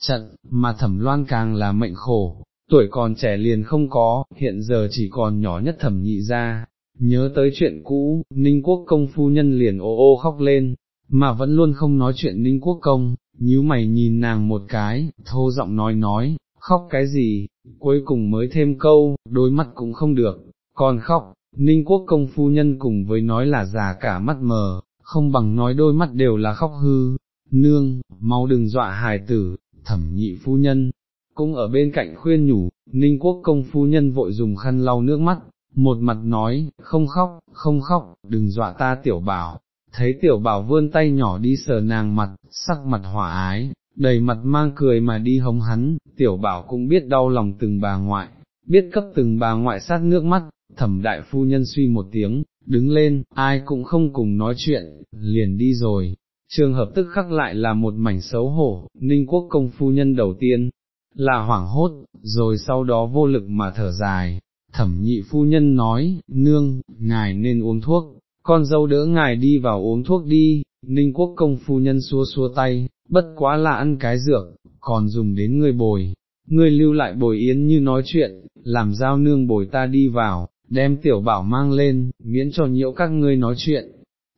Speaker 1: trận, mà thẩm loan càng là mệnh khổ, tuổi còn trẻ liền không có, hiện giờ chỉ còn nhỏ nhất thẩm nhị ra, nhớ tới chuyện cũ, ninh quốc công phu nhân liền ô ô khóc lên, mà vẫn luôn không nói chuyện ninh quốc công, nhíu mày nhìn nàng một cái, thô giọng nói nói, khóc cái gì, cuối cùng mới thêm câu, đôi mắt cũng không được, còn khóc, ninh quốc công phu nhân cùng với nói là già cả mắt mờ, không bằng nói đôi mắt đều là khóc hư, nương, mau đừng dọa hài tử, thẩm nhị phu nhân, cũng ở bên cạnh khuyên nhủ, ninh quốc công phu nhân vội dùng khăn lau nước mắt, một mặt nói, không khóc, không khóc, đừng dọa ta tiểu bảo, thấy tiểu bảo vươn tay nhỏ đi sờ nàng mặt, sắc mặt hỏa ái, đầy mặt mang cười mà đi hống hắn, tiểu bảo cũng biết đau lòng từng bà ngoại, biết cấp từng bà ngoại sát nước mắt, thẩm đại phu nhân suy một tiếng, đứng lên, ai cũng không cùng nói chuyện, liền đi rồi. Trường hợp tức khắc lại là một mảnh xấu hổ, ninh quốc công phu nhân đầu tiên, là hoảng hốt, rồi sau đó vô lực mà thở dài, thẩm nhị phu nhân nói, nương, ngài nên uống thuốc, con dâu đỡ ngài đi vào uống thuốc đi, ninh quốc công phu nhân xua xua tay, bất quá là ăn cái dược, còn dùng đến người bồi, ngươi lưu lại bồi yến như nói chuyện, làm giao nương bồi ta đi vào, đem tiểu bảo mang lên, miễn cho nhiễu các ngươi nói chuyện.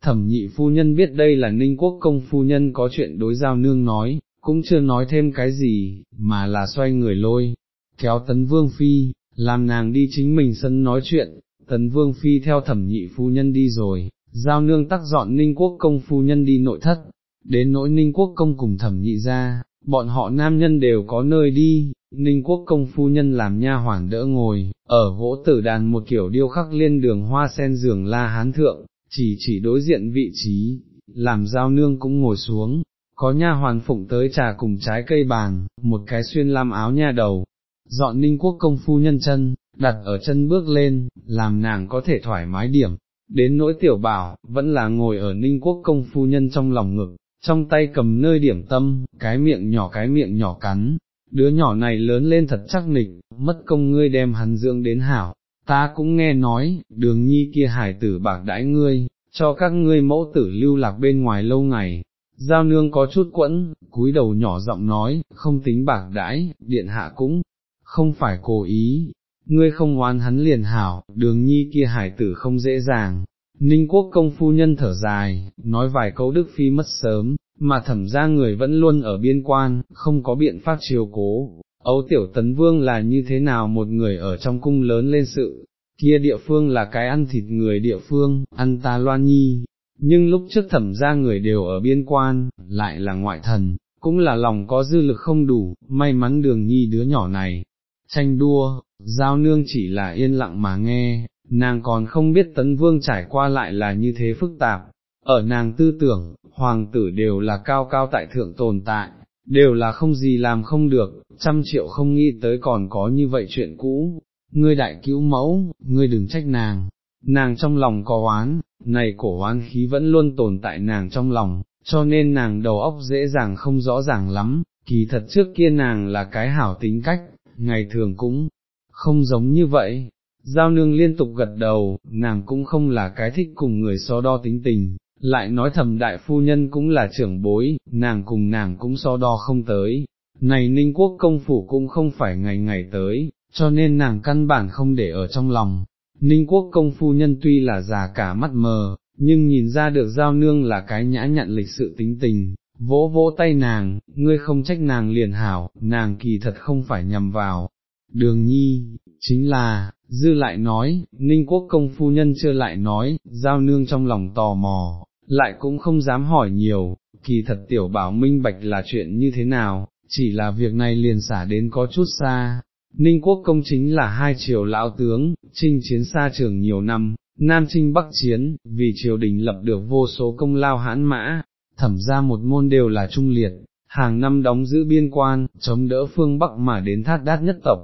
Speaker 1: Thẩm nhị phu nhân biết đây là ninh quốc công phu nhân có chuyện đối giao nương nói, cũng chưa nói thêm cái gì, mà là xoay người lôi, kéo tấn vương phi, làm nàng đi chính mình sân nói chuyện, tấn vương phi theo thẩm nhị phu nhân đi rồi, giao nương tắc dọn ninh quốc công phu nhân đi nội thất, đến nỗi ninh quốc công cùng thẩm nhị ra, bọn họ nam nhân đều có nơi đi, ninh quốc công phu nhân làm nha hoàn đỡ ngồi, ở gỗ tử đàn một kiểu điêu khắc liên đường hoa sen giường la hán thượng, chỉ chỉ đối diện vị trí, làm giao nương cũng ngồi xuống, có nha hoàn phụng tới trà cùng trái cây bàn, một cái xuyên lam áo nha đầu, dọn ninh quốc công phu nhân chân, đặt ở chân bước lên, làm nàng có thể thoải mái điểm, đến nỗi tiểu bảo, vẫn là ngồi ở ninh quốc công phu nhân trong lòng ngực, trong tay cầm nơi điểm tâm, cái miệng nhỏ cái miệng nhỏ cắn, đứa nhỏ này lớn lên thật chắc nịch, mất công ngươi đem hắn dưỡng đến hảo, ta cũng nghe nói, đường nhi kia hải tử bạc đãi ngươi, cho các ngươi mẫu tử lưu lạc bên ngoài lâu ngày. Giao nương có chút quẫn, cúi đầu nhỏ giọng nói, không tính bạc đãi, điện hạ cũng, không phải cố ý, ngươi không oán hắn liền hảo, đường nhi kia hải tử không dễ dàng. Ninh quốc công phu nhân thở dài, nói vài câu đức phi mất sớm, mà thẩm ra người vẫn luôn ở biên quan, không có biện pháp chiều cố. Âu tiểu tấn vương là như thế nào một người ở trong cung lớn lên sự, kia địa phương là cái ăn thịt người địa phương, ăn ta loan nhi, nhưng lúc trước thẩm ra người đều ở biên quan, lại là ngoại thần, cũng là lòng có dư lực không đủ, may mắn đường nhi đứa nhỏ này, tranh đua, giao nương chỉ là yên lặng mà nghe, nàng còn không biết tấn vương trải qua lại là như thế phức tạp, ở nàng tư tưởng, hoàng tử đều là cao cao tại thượng tồn tại, đều là không gì làm không được, trăm triệu không nghĩ tới còn có như vậy chuyện cũ, ngươi đại cứu mẫu, ngươi đừng trách nàng, nàng trong lòng có oán, này cổ oán khí vẫn luôn tồn tại nàng trong lòng, cho nên nàng đầu óc dễ dàng không rõ ràng lắm, kỳ thật trước kia nàng là cái hảo tính cách, ngày thường cũng không giống như vậy. Giao nương liên tục gật đầu, nàng cũng không là cái thích cùng người so đo tính tình, lại nói thầm đại phu nhân cũng là trưởng bối, nàng cùng nàng cũng so đo không tới, này ninh quốc công phủ cũng không phải ngày ngày tới, cho nên nàng căn bản không để ở trong lòng. Ninh quốc công phu nhân tuy là già cả mắt mờ, nhưng nhìn ra được giao nương là cái nhã nhặn lịch sự tính tình, vỗ vỗ tay nàng, ngươi không trách nàng liền hảo, nàng kỳ thật không phải nhầm vào. Đường nhi, chính là, dư lại nói, ninh quốc công phu nhân chưa lại nói, giao nương trong lòng tò mò, lại cũng không dám hỏi nhiều, kỳ thật tiểu bảo minh bạch là chuyện như thế nào, chỉ là việc này liền xả đến có chút xa. Ninh quốc công chính là hai triều lão tướng, chinh chiến xa trường nhiều năm, Nam Trinh Bắc Chiến, vì triều đình lập được vô số công lao hãn mã, thẩm ra một môn đều là trung liệt, hàng năm đóng giữ biên quan, chống đỡ phương Bắc mà đến thác đát nhất tộc,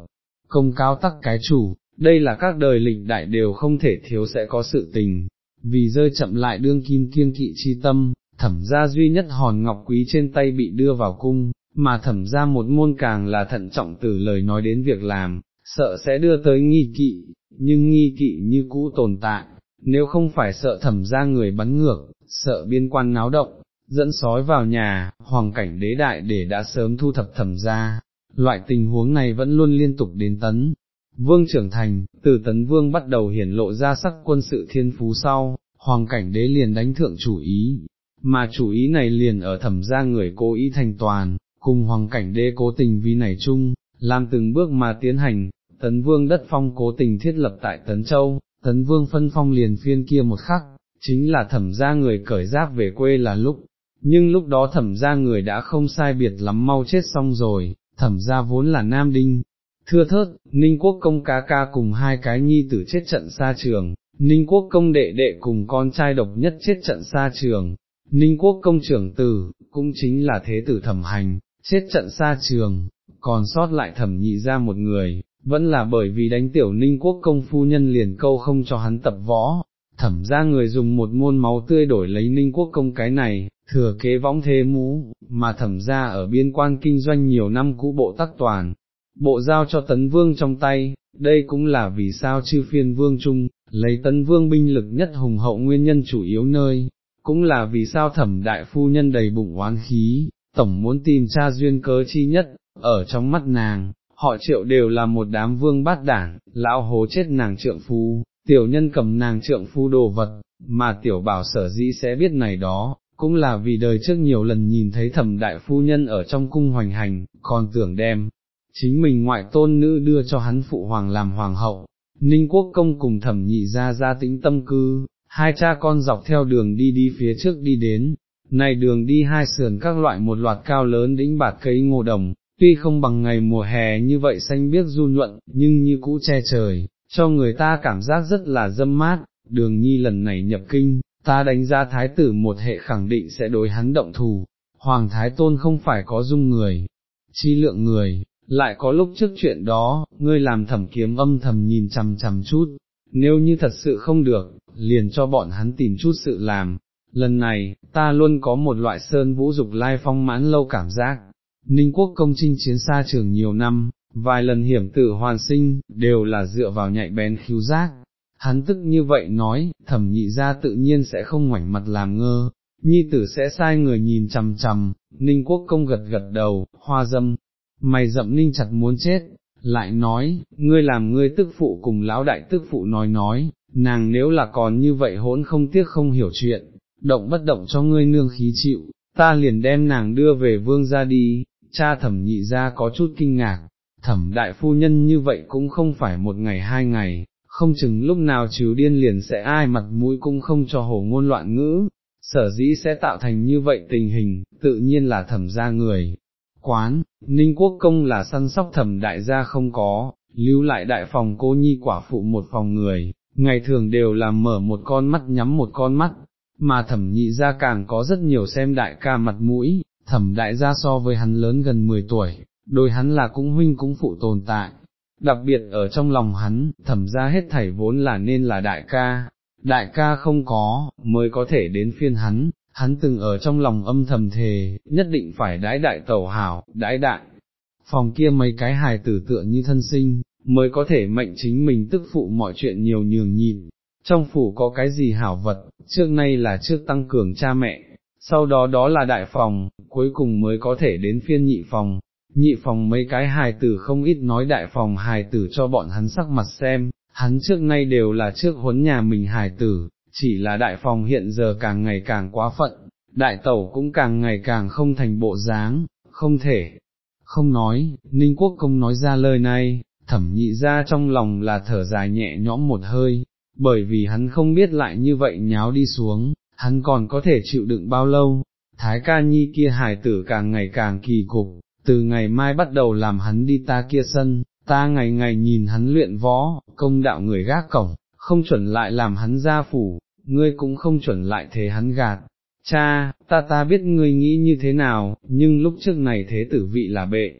Speaker 1: công cao tắc cái chủ, đây là các đời lịnh đại đều không thể thiếu sẽ có sự tình, vì rơi chậm lại đương kim kiêng kỵ chi tâm, thẩm gia duy nhất hòn ngọc quý trên tay bị đưa vào cung, mà thẩm gia một môn càng là thận trọng từ lời nói đến việc làm, sợ sẽ đưa tới nghi kỵ, nhưng nghi kỵ như cũ tồn tại, nếu không phải sợ thẩm gia người bắn ngược, sợ biên quan náo động, dẫn sói vào nhà, hoàng cảnh đế đại để đã sớm thu thập thẩm ra, loại tình huống này vẫn luôn liên tục đến tấn. Vương trưởng thành, từ tấn vương bắt đầu hiển lộ ra sắc quân sự thiên phú sau, hoàng cảnh đế liền đánh thượng chủ ý, mà chủ ý này liền ở thẩm ra người cố ý thành toàn, cùng hoàng cảnh đế cố tình vì này chung, làm từng bước mà tiến hành, tấn vương đất phong cố tình thiết lập tại Tấn Châu, tấn vương phân phong liền phiên kia một khắc, chính là thẩm ra người cởi giáp về quê là lúc, nhưng lúc đó thẩm ra người đã không sai biệt lắm mau chết xong rồi, thẩm ra vốn là nam đinh. Thưa thớt, Ninh Quốc công cá ca cùng hai cái nhi tử chết trận xa trường, Ninh Quốc công đệ đệ cùng con trai độc nhất chết trận xa trường, Ninh Quốc công trưởng tử, cũng chính là thế tử thẩm hành, chết trận xa trường, còn sót lại thẩm nhị ra một người, vẫn là bởi vì đánh tiểu Ninh Quốc công phu nhân liền câu không cho hắn tập võ, thẩm ra người dùng một môn máu tươi đổi lấy Ninh Quốc công cái này, thừa kế võng thế mũ, mà thẩm ra ở biên quan kinh doanh nhiều năm cũ bộ tắc toàn, bộ giao cho tấn vương trong tay, đây cũng là vì sao chư phiên vương chung, lấy tấn vương binh lực nhất hùng hậu nguyên nhân chủ yếu nơi, cũng là vì sao thẩm đại phu nhân đầy bụng oán khí, tổng muốn tìm cha duyên cớ chi nhất, ở trong mắt nàng, họ triệu đều là một đám vương bát đảng, lão hố chết nàng trượng phu, tiểu nhân cầm nàng trượng phu đồ vật, mà tiểu bảo sở dĩ sẽ biết này đó, cũng là vì đời trước nhiều lần nhìn thấy thẩm đại phu nhân ở trong cung hoành hành, còn tưởng đem, chính mình ngoại tôn nữ đưa cho hắn phụ hoàng làm hoàng hậu, ninh quốc công cùng thẩm nhị ra ra tĩnh tâm cư, hai cha con dọc theo đường đi đi phía trước đi đến, này đường đi hai sườn các loại một loạt cao lớn đĩnh bạt cây ngô đồng, tuy không bằng ngày mùa hè như vậy xanh biếc du nhuận, nhưng như cũ che trời, cho người ta cảm giác rất là dâm mát, đường nhi lần này nhập kinh, ta đánh giá thái tử một hệ khẳng định sẽ đối hắn động thù, hoàng thái tôn không phải có dung người, chi lượng người, lại có lúc trước chuyện đó, ngươi làm thẩm kiếm âm thầm nhìn chằm chằm chút, nếu như thật sự không được, liền cho bọn hắn tìm chút sự làm. Lần này, ta luôn có một loại sơn vũ dục lai phong mãn lâu cảm giác. Ninh quốc công trinh chiến xa trường nhiều năm, vài lần hiểm tử hoàn sinh, đều là dựa vào nhạy bén khiếu giác. Hắn tức như vậy nói, thẩm nhị ra tự nhiên sẽ không ngoảnh mặt làm ngơ, nhi tử sẽ sai người nhìn chằm chằm, ninh quốc công gật gật đầu, hoa dâm, mày dậm ninh chặt muốn chết, lại nói, ngươi làm ngươi tức phụ cùng lão đại tức phụ nói nói, nàng nếu là còn như vậy hỗn không tiếc không hiểu chuyện, động bất động cho ngươi nương khí chịu, ta liền đem nàng đưa về vương ra đi, cha thẩm nhị ra có chút kinh ngạc, thẩm đại phu nhân như vậy cũng không phải một ngày hai ngày, không chừng lúc nào trừ điên liền sẽ ai mặt mũi cũng không cho hổ ngôn loạn ngữ, sở dĩ sẽ tạo thành như vậy tình hình, tự nhiên là thẩm ra người. Quán, Ninh Quốc Công là săn sóc thẩm đại gia không có, lưu lại đại phòng cô nhi quả phụ một phòng người, ngày thường đều là mở một con mắt nhắm một con mắt, mà thẩm nhị gia càng có rất nhiều xem đại ca mặt mũi, thẩm đại gia so với hắn lớn gần 10 tuổi, đôi hắn là cũng huynh cũng phụ tồn tại. Đặc biệt ở trong lòng hắn, thẩm ra hết thảy vốn là nên là đại ca, đại ca không có, mới có thể đến phiên hắn, hắn từng ở trong lòng âm thầm thề, nhất định phải đái đại tẩu hảo, đái đại, phòng kia mấy cái hài tử tựa như thân sinh, mới có thể mệnh chính mình tức phụ mọi chuyện nhiều nhường nhịn. Trong phủ có cái gì hảo vật, trước nay là trước tăng cường cha mẹ, sau đó đó là đại phòng, cuối cùng mới có thể đến phiên nhị phòng. Nhị phòng mấy cái hài tử không ít nói đại phòng hài tử cho bọn hắn sắc mặt xem, hắn trước nay đều là trước huấn nhà mình hài tử, chỉ là đại phòng hiện giờ càng ngày càng quá phận, đại tẩu cũng càng ngày càng không thành bộ dáng, không thể, không nói, Ninh Quốc Công nói ra lời này, thẩm nhị ra trong lòng là thở dài nhẹ nhõm một hơi, bởi vì hắn không biết lại như vậy nháo đi xuống, hắn còn có thể chịu đựng bao lâu, thái ca nhi kia hài tử càng ngày càng kỳ cục, từ ngày mai bắt đầu làm hắn đi ta kia sân, ta ngày ngày nhìn hắn luyện võ, công đạo người gác cổng, không chuẩn lại làm hắn ra phủ, ngươi cũng không chuẩn lại thế hắn gạt. Cha, ta ta biết ngươi nghĩ như thế nào, nhưng lúc trước này thế tử vị là bệ,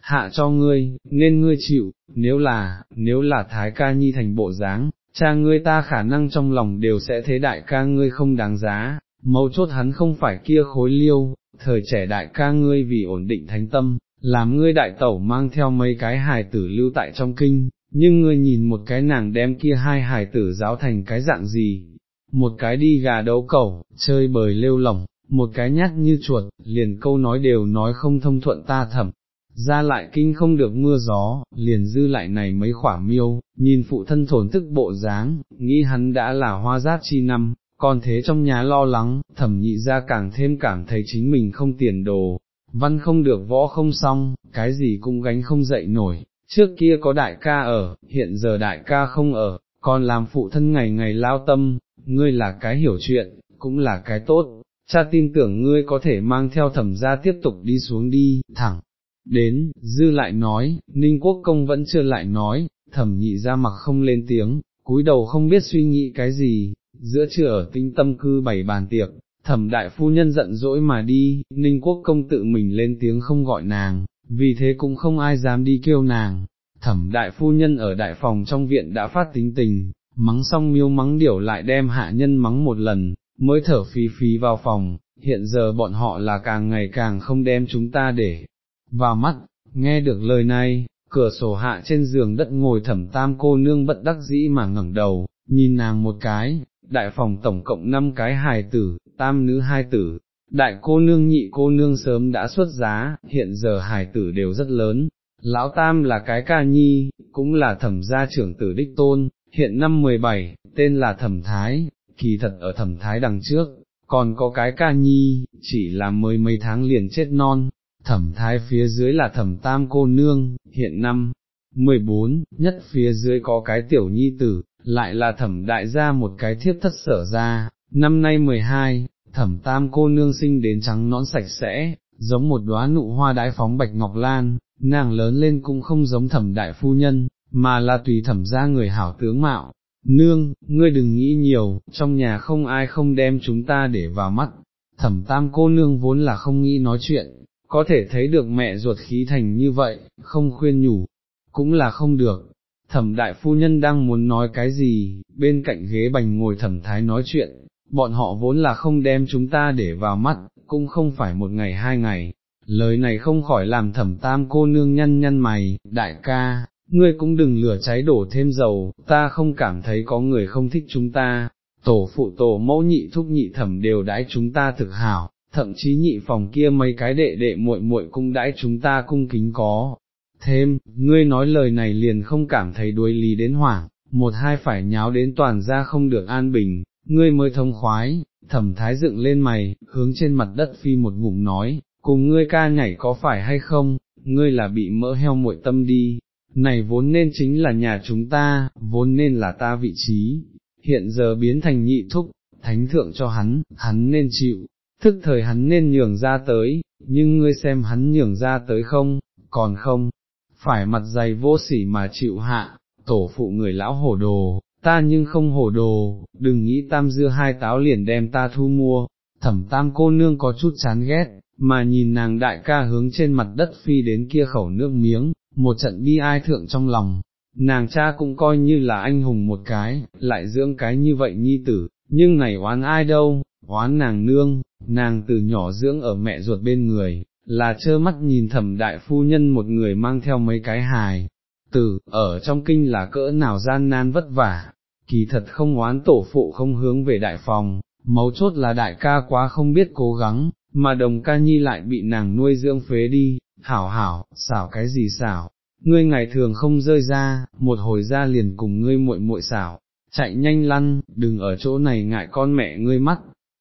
Speaker 1: hạ cho ngươi, nên ngươi chịu, nếu là, nếu là thái ca nhi thành bộ dáng, cha ngươi ta khả năng trong lòng đều sẽ thế đại ca ngươi không đáng giá, mấu chốt hắn không phải kia khối liêu, thời trẻ đại ca ngươi vì ổn định thánh tâm, làm ngươi đại tẩu mang theo mấy cái hài tử lưu tại trong kinh, nhưng ngươi nhìn một cái nàng đem kia hai hài tử giáo thành cái dạng gì, một cái đi gà đấu cẩu, chơi bời lêu lỏng, một cái nhát như chuột, liền câu nói đều nói không thông thuận ta thẩm. Ra lại kinh không được mưa gió, liền dư lại này mấy khỏa miêu, nhìn phụ thân thổn thức bộ dáng, nghĩ hắn đã là hoa giáp chi năm, còn thế trong nhà lo lắng, thẩm nhị ra càng thêm cảm thấy chính mình không tiền đồ, văn không được võ không xong, cái gì cũng gánh không dậy nổi, trước kia có đại ca ở, hiện giờ đại ca không ở, còn làm phụ thân ngày ngày lao tâm, ngươi là cái hiểu chuyện, cũng là cái tốt, cha tin tưởng ngươi có thể mang theo thẩm gia tiếp tục đi xuống đi, thẳng. Đến, dư lại nói, Ninh Quốc Công vẫn chưa lại nói, thẩm nhị ra mặc không lên tiếng, cúi đầu không biết suy nghĩ cái gì, giữa trưa ở tinh tâm cư bảy bàn tiệc, thẩm đại phu nhân giận dỗi mà đi, Ninh Quốc Công tự mình lên tiếng không gọi nàng, vì thế cũng không ai dám đi kêu nàng. Thẩm đại phu nhân ở đại phòng trong viện đã phát tính tình, mắng xong miêu mắng điểu lại đem hạ nhân mắng một lần, mới thở phí phí vào phòng, hiện giờ bọn họ là càng ngày càng không đem chúng ta để vào mắt, nghe được lời này, cửa sổ hạ trên giường đất ngồi thẩm tam cô nương bất đắc dĩ mà ngẩng đầu, nhìn nàng một cái, đại phòng tổng cộng 5 cái hài tử, tam nữ hai tử, đại cô nương nhị cô nương sớm đã xuất giá, hiện giờ hài tử đều rất lớn, lão tam là cái ca nhi, cũng là thẩm gia trưởng tử đích tôn, hiện năm 17, tên là thẩm thái, kỳ thật ở thẩm thái đằng trước, còn có cái ca nhi, chỉ là mới mấy tháng liền chết non, thẩm thái phía dưới là thẩm tam cô nương, hiện năm 14, nhất phía dưới có cái tiểu nhi tử, lại là thẩm đại gia một cái thiếp thất sở ra, năm nay 12, thẩm tam cô nương sinh đến trắng nõn sạch sẽ, giống một đóa nụ hoa đái phóng bạch ngọc lan, nàng lớn lên cũng không giống thẩm đại phu nhân, mà là tùy thẩm ra người hảo tướng mạo. Nương, ngươi đừng nghĩ nhiều, trong nhà không ai không đem chúng ta để vào mắt, thẩm tam cô nương vốn là không nghĩ nói chuyện, có thể thấy được mẹ ruột khí thành như vậy, không khuyên nhủ, cũng là không được thẩm đại phu nhân đang muốn nói cái gì, bên cạnh ghế bành ngồi thẩm thái nói chuyện, bọn họ vốn là không đem chúng ta để vào mắt, cũng không phải một ngày hai ngày, lời này không khỏi làm thẩm tam cô nương nhăn nhăn mày, đại ca, ngươi cũng đừng lửa cháy đổ thêm dầu, ta không cảm thấy có người không thích chúng ta, tổ phụ tổ mẫu nhị thúc nhị thẩm đều đãi chúng ta thực hảo, thậm chí nhị phòng kia mấy cái đệ đệ muội muội cũng đãi chúng ta cung kính có. Thêm, ngươi nói lời này liền không cảm thấy đuối lý đến hoảng, một hai phải nháo đến toàn ra không được an bình, ngươi mới thông khoái, thẩm thái dựng lên mày, hướng trên mặt đất phi một ngụm nói, cùng ngươi ca nhảy có phải hay không, ngươi là bị mỡ heo muội tâm đi, này vốn nên chính là nhà chúng ta, vốn nên là ta vị trí, hiện giờ biến thành nhị thúc, thánh thượng cho hắn, hắn nên chịu, thức thời hắn nên nhường ra tới, nhưng ngươi xem hắn nhường ra tới không, còn không, phải mặt dày vô sỉ mà chịu hạ, tổ phụ người lão hổ đồ, ta nhưng không hổ đồ, đừng nghĩ tam dưa hai táo liền đem ta thu mua, thẩm tam cô nương có chút chán ghét, mà nhìn nàng đại ca hướng trên mặt đất phi đến kia khẩu nước miếng, một trận bi ai thượng trong lòng, nàng cha cũng coi như là anh hùng một cái, lại dưỡng cái như vậy nhi tử, nhưng này oán ai đâu, oán nàng nương, nàng từ nhỏ dưỡng ở mẹ ruột bên người, là trơ mắt nhìn thẩm đại phu nhân một người mang theo mấy cái hài, tử, ở trong kinh là cỡ nào gian nan vất vả, kỳ thật không oán tổ phụ không hướng về đại phòng, mấu chốt là đại ca quá không biết cố gắng, mà đồng ca nhi lại bị nàng nuôi dưỡng phế đi, hảo hảo, xảo cái gì xảo, ngươi ngày thường không rơi ra, một hồi ra liền cùng ngươi muội muội xảo, chạy nhanh lăn, đừng ở chỗ này ngại con mẹ ngươi mắt.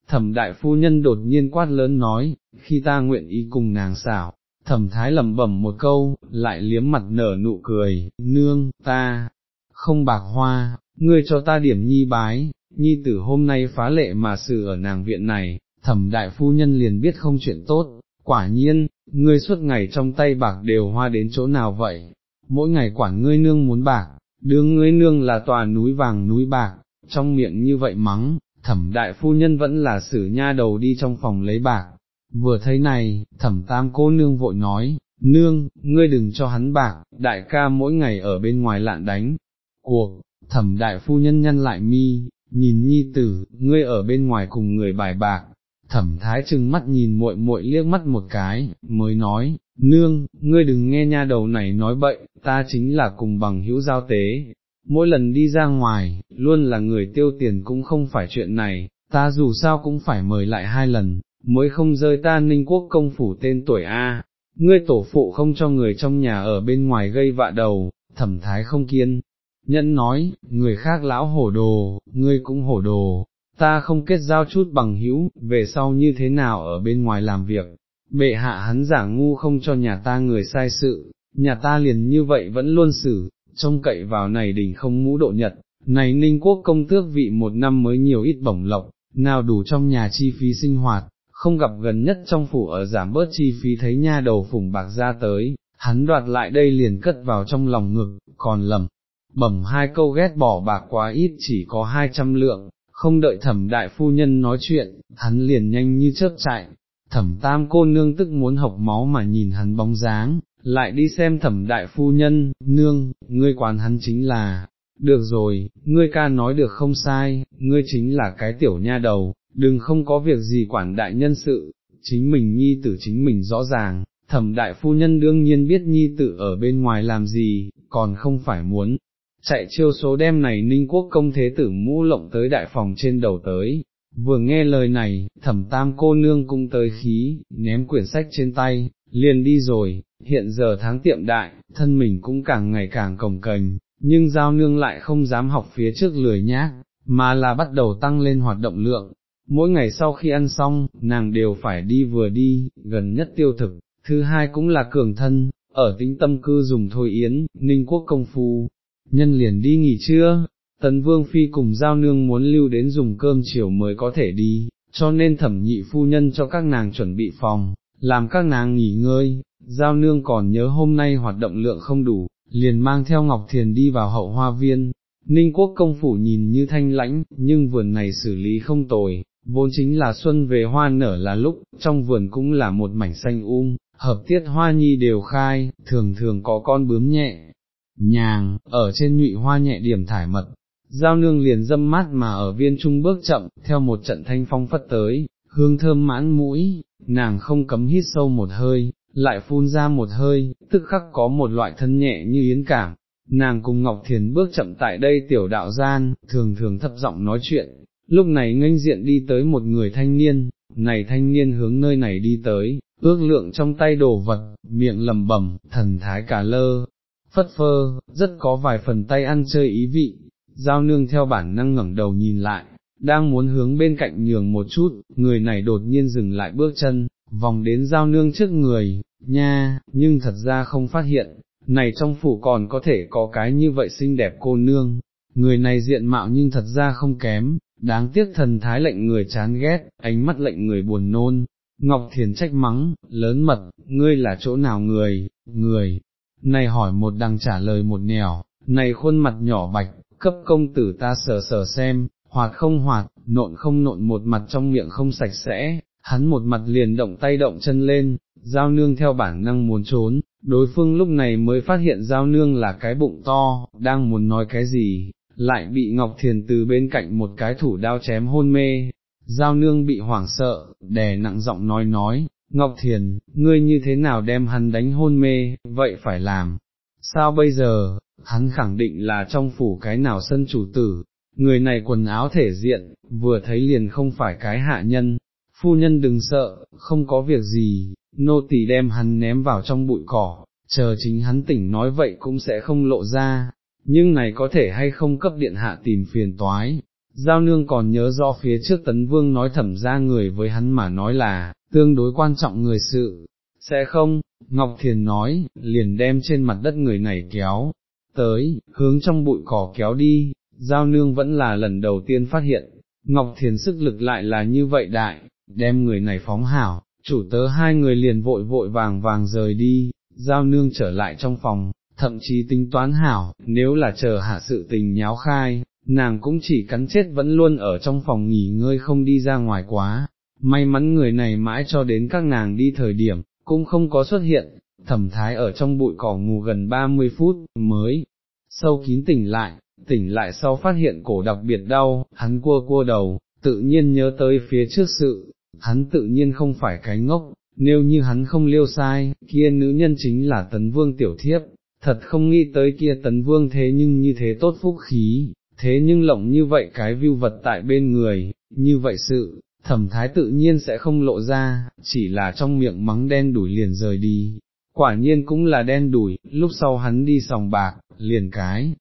Speaker 1: Thẩm đại phu nhân đột nhiên quát lớn nói, khi ta nguyện ý cùng nàng xảo, thẩm thái lẩm bẩm một câu, lại liếm mặt nở nụ cười, nương, ta, không bạc hoa, ngươi cho ta điểm nhi bái, nhi tử hôm nay phá lệ mà xử ở nàng viện này, thẩm đại phu nhân liền biết không chuyện tốt, quả nhiên, ngươi suốt ngày trong tay bạc đều hoa đến chỗ nào vậy, mỗi ngày quản ngươi nương muốn bạc, đương ngươi nương là tòa núi vàng núi bạc, trong miệng như vậy mắng, thẩm đại phu nhân vẫn là xử nha đầu đi trong phòng lấy bạc, vừa thấy này, thẩm tam cô nương vội nói, nương, ngươi đừng cho hắn bạc, đại ca mỗi ngày ở bên ngoài lạn đánh, cuộc, thẩm đại phu nhân nhăn lại mi, nhìn nhi tử, ngươi ở bên ngoài cùng người bài bạc, thẩm thái trừng mắt nhìn muội muội liếc mắt một cái, mới nói, nương, ngươi đừng nghe nha đầu này nói bậy, ta chính là cùng bằng hữu giao tế, mỗi lần đi ra ngoài, luôn là người tiêu tiền cũng không phải chuyện này, ta dù sao cũng phải mời lại hai lần, mới không rơi ta ninh quốc công phủ tên tuổi A, ngươi tổ phụ không cho người trong nhà ở bên ngoài gây vạ đầu, thẩm thái không kiên. Nhẫn nói, người khác lão hổ đồ, ngươi cũng hổ đồ, ta không kết giao chút bằng hữu, về sau như thế nào ở bên ngoài làm việc, bệ hạ hắn giả ngu không cho nhà ta người sai sự, nhà ta liền như vậy vẫn luôn xử, trông cậy vào này đỉnh không mũ độ nhật, này ninh quốc công tước vị một năm mới nhiều ít bổng lộc, nào đủ trong nhà chi phí sinh hoạt, không gặp gần nhất trong phủ ở giảm bớt chi phí thấy nha đầu phủng bạc ra tới, hắn đoạt lại đây liền cất vào trong lòng ngực, còn lầm, bẩm hai câu ghét bỏ bạc quá ít chỉ có hai trăm lượng, không đợi thẩm đại phu nhân nói chuyện, hắn liền nhanh như chớp chạy, thẩm tam cô nương tức muốn học máu mà nhìn hắn bóng dáng, lại đi xem thẩm đại phu nhân, nương, ngươi quán hắn chính là, được rồi, ngươi ca nói được không sai, ngươi chính là cái tiểu nha đầu, đừng không có việc gì quản đại nhân sự, chính mình nhi tử chính mình rõ ràng, thẩm đại phu nhân đương nhiên biết nhi tử ở bên ngoài làm gì, còn không phải muốn. Chạy chiêu số đêm này ninh quốc công thế tử mũ lộng tới đại phòng trên đầu tới, vừa nghe lời này, thẩm tam cô nương cũng tới khí, ném quyển sách trên tay, liền đi rồi, hiện giờ tháng tiệm đại, thân mình cũng càng ngày càng cồng cành, nhưng giao nương lại không dám học phía trước lười nhác, mà là bắt đầu tăng lên hoạt động lượng. Mỗi ngày sau khi ăn xong, nàng đều phải đi vừa đi, gần nhất tiêu thực, thứ hai cũng là cường thân, ở tính tâm cư dùng thôi yến, ninh quốc công phu, nhân liền đi nghỉ trưa, tấn vương phi cùng giao nương muốn lưu đến dùng cơm chiều mới có thể đi, cho nên thẩm nhị phu nhân cho các nàng chuẩn bị phòng, làm các nàng nghỉ ngơi, giao nương còn nhớ hôm nay hoạt động lượng không đủ, liền mang theo Ngọc Thiền đi vào hậu hoa viên. Ninh quốc công phủ nhìn như thanh lãnh, nhưng vườn này xử lý không tồi, vốn chính là xuân về hoa nở là lúc, trong vườn cũng là một mảnh xanh um, hợp tiết hoa nhi đều khai, thường thường có con bướm nhẹ, nhàng, ở trên nhụy hoa nhẹ điểm thải mật, giao nương liền dâm mát mà ở viên trung bước chậm, theo một trận thanh phong phất tới, hương thơm mãn mũi, nàng không cấm hít sâu một hơi, lại phun ra một hơi, tức khắc có một loại thân nhẹ như yến cảm. Nàng cùng Ngọc Thiền bước chậm tại đây tiểu đạo gian, thường thường thấp giọng nói chuyện, lúc này nghênh diện đi tới một người thanh niên, này thanh niên hướng nơi này đi tới, ước lượng trong tay đồ vật, miệng lầm bẩm, thần thái cả lơ, phất phơ, rất có vài phần tay ăn chơi ý vị, giao nương theo bản năng ngẩng đầu nhìn lại, đang muốn hướng bên cạnh nhường một chút, người này đột nhiên dừng lại bước chân, vòng đến giao nương trước người, nha, nhưng thật ra không phát hiện, này trong phủ còn có thể có cái như vậy xinh đẹp cô nương, người này diện mạo nhưng thật ra không kém, đáng tiếc thần thái lệnh người chán ghét, ánh mắt lệnh người buồn nôn. Ngọc Thiền trách mắng, lớn mật, ngươi là chỗ nào người, người, này hỏi một đằng trả lời một nẻo, này khuôn mặt nhỏ bạch, cấp công tử ta sờ sờ xem, hoạt không hoạt, nộn không nộn một mặt trong miệng không sạch sẽ, hắn một mặt liền động tay động chân lên, giao nương theo bản năng muốn trốn, đối phương lúc này mới phát hiện giao nương là cái bụng to, đang muốn nói cái gì, lại bị Ngọc Thiền từ bên cạnh một cái thủ đao chém hôn mê, giao nương bị hoảng sợ, đè nặng giọng nói nói, Ngọc Thiền, ngươi như thế nào đem hắn đánh hôn mê, vậy phải làm, sao bây giờ, hắn khẳng định là trong phủ cái nào sân chủ tử, người này quần áo thể diện, vừa thấy liền không phải cái hạ nhân, phu nhân đừng sợ, không có việc gì, nô tỳ đem hắn ném vào trong bụi cỏ, chờ chính hắn tỉnh nói vậy cũng sẽ không lộ ra, nhưng này có thể hay không cấp điện hạ tìm phiền toái. Giao nương còn nhớ do phía trước tấn vương nói thẩm ra người với hắn mà nói là, tương đối quan trọng người sự, sẽ không, Ngọc Thiền nói, liền đem trên mặt đất người này kéo, tới, hướng trong bụi cỏ kéo đi, giao nương vẫn là lần đầu tiên phát hiện, Ngọc Thiền sức lực lại là như vậy đại, đem người này phóng hảo, chủ tớ hai người liền vội vội vàng vàng rời đi, giao nương trở lại trong phòng, thậm chí tính toán hảo, nếu là chờ hạ sự tình nháo khai, nàng cũng chỉ cắn chết vẫn luôn ở trong phòng nghỉ ngơi không đi ra ngoài quá, may mắn người này mãi cho đến các nàng đi thời điểm, cũng không có xuất hiện, thẩm thái ở trong bụi cỏ ngủ gần 30 phút, mới, sâu kín tỉnh lại, tỉnh lại sau phát hiện cổ đặc biệt đau, hắn cua cua đầu, tự nhiên nhớ tới phía trước sự, hắn tự nhiên không phải cái ngốc, nếu như hắn không liêu sai, kia nữ nhân chính là tấn vương tiểu thiếp, thật không nghĩ tới kia tấn vương thế nhưng như thế tốt phúc khí, thế nhưng lộng như vậy cái view vật tại bên người, như vậy sự, thẩm thái tự nhiên sẽ không lộ ra, chỉ là trong miệng mắng đen đuổi liền rời đi. Quả nhiên cũng là đen đuổi, lúc sau hắn đi sòng bạc, liền cái,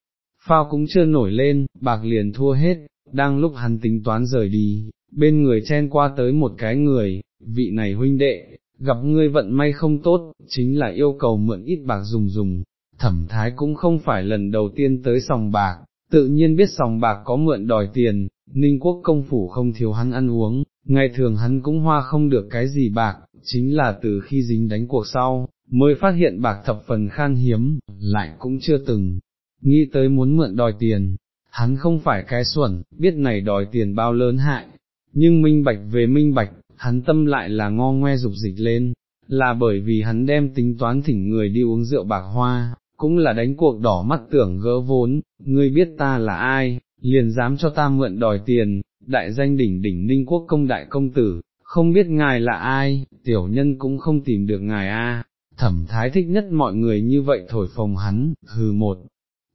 Speaker 1: phao cũng chưa nổi lên, bạc liền thua hết, đang lúc hắn tính toán rời đi, bên người chen qua tới một cái người, vị này huynh đệ, gặp ngươi vận may không tốt, chính là yêu cầu mượn ít bạc dùng dùng, thẩm thái cũng không phải lần đầu tiên tới sòng bạc, tự nhiên biết sòng bạc có mượn đòi tiền, ninh quốc công phủ không thiếu hắn ăn uống, ngày thường hắn cũng hoa không được cái gì bạc, chính là từ khi dính đánh cuộc sau, mới phát hiện bạc thập phần khan hiếm, lại cũng chưa từng nghĩ tới muốn mượn đòi tiền, hắn không phải cái xuẩn, biết này đòi tiền bao lớn hại, nhưng minh bạch về minh bạch, hắn tâm lại là ngo ngoe dục dịch lên, là bởi vì hắn đem tính toán thỉnh người đi uống rượu bạc hoa, cũng là đánh cuộc đỏ mắt tưởng gỡ vốn, ngươi biết ta là ai, liền dám cho ta mượn đòi tiền, đại danh đỉnh đỉnh ninh quốc công đại công tử, không biết ngài là ai, tiểu nhân cũng không tìm được ngài a. Thẩm thái thích nhất mọi người như vậy thổi phồng hắn, hừ một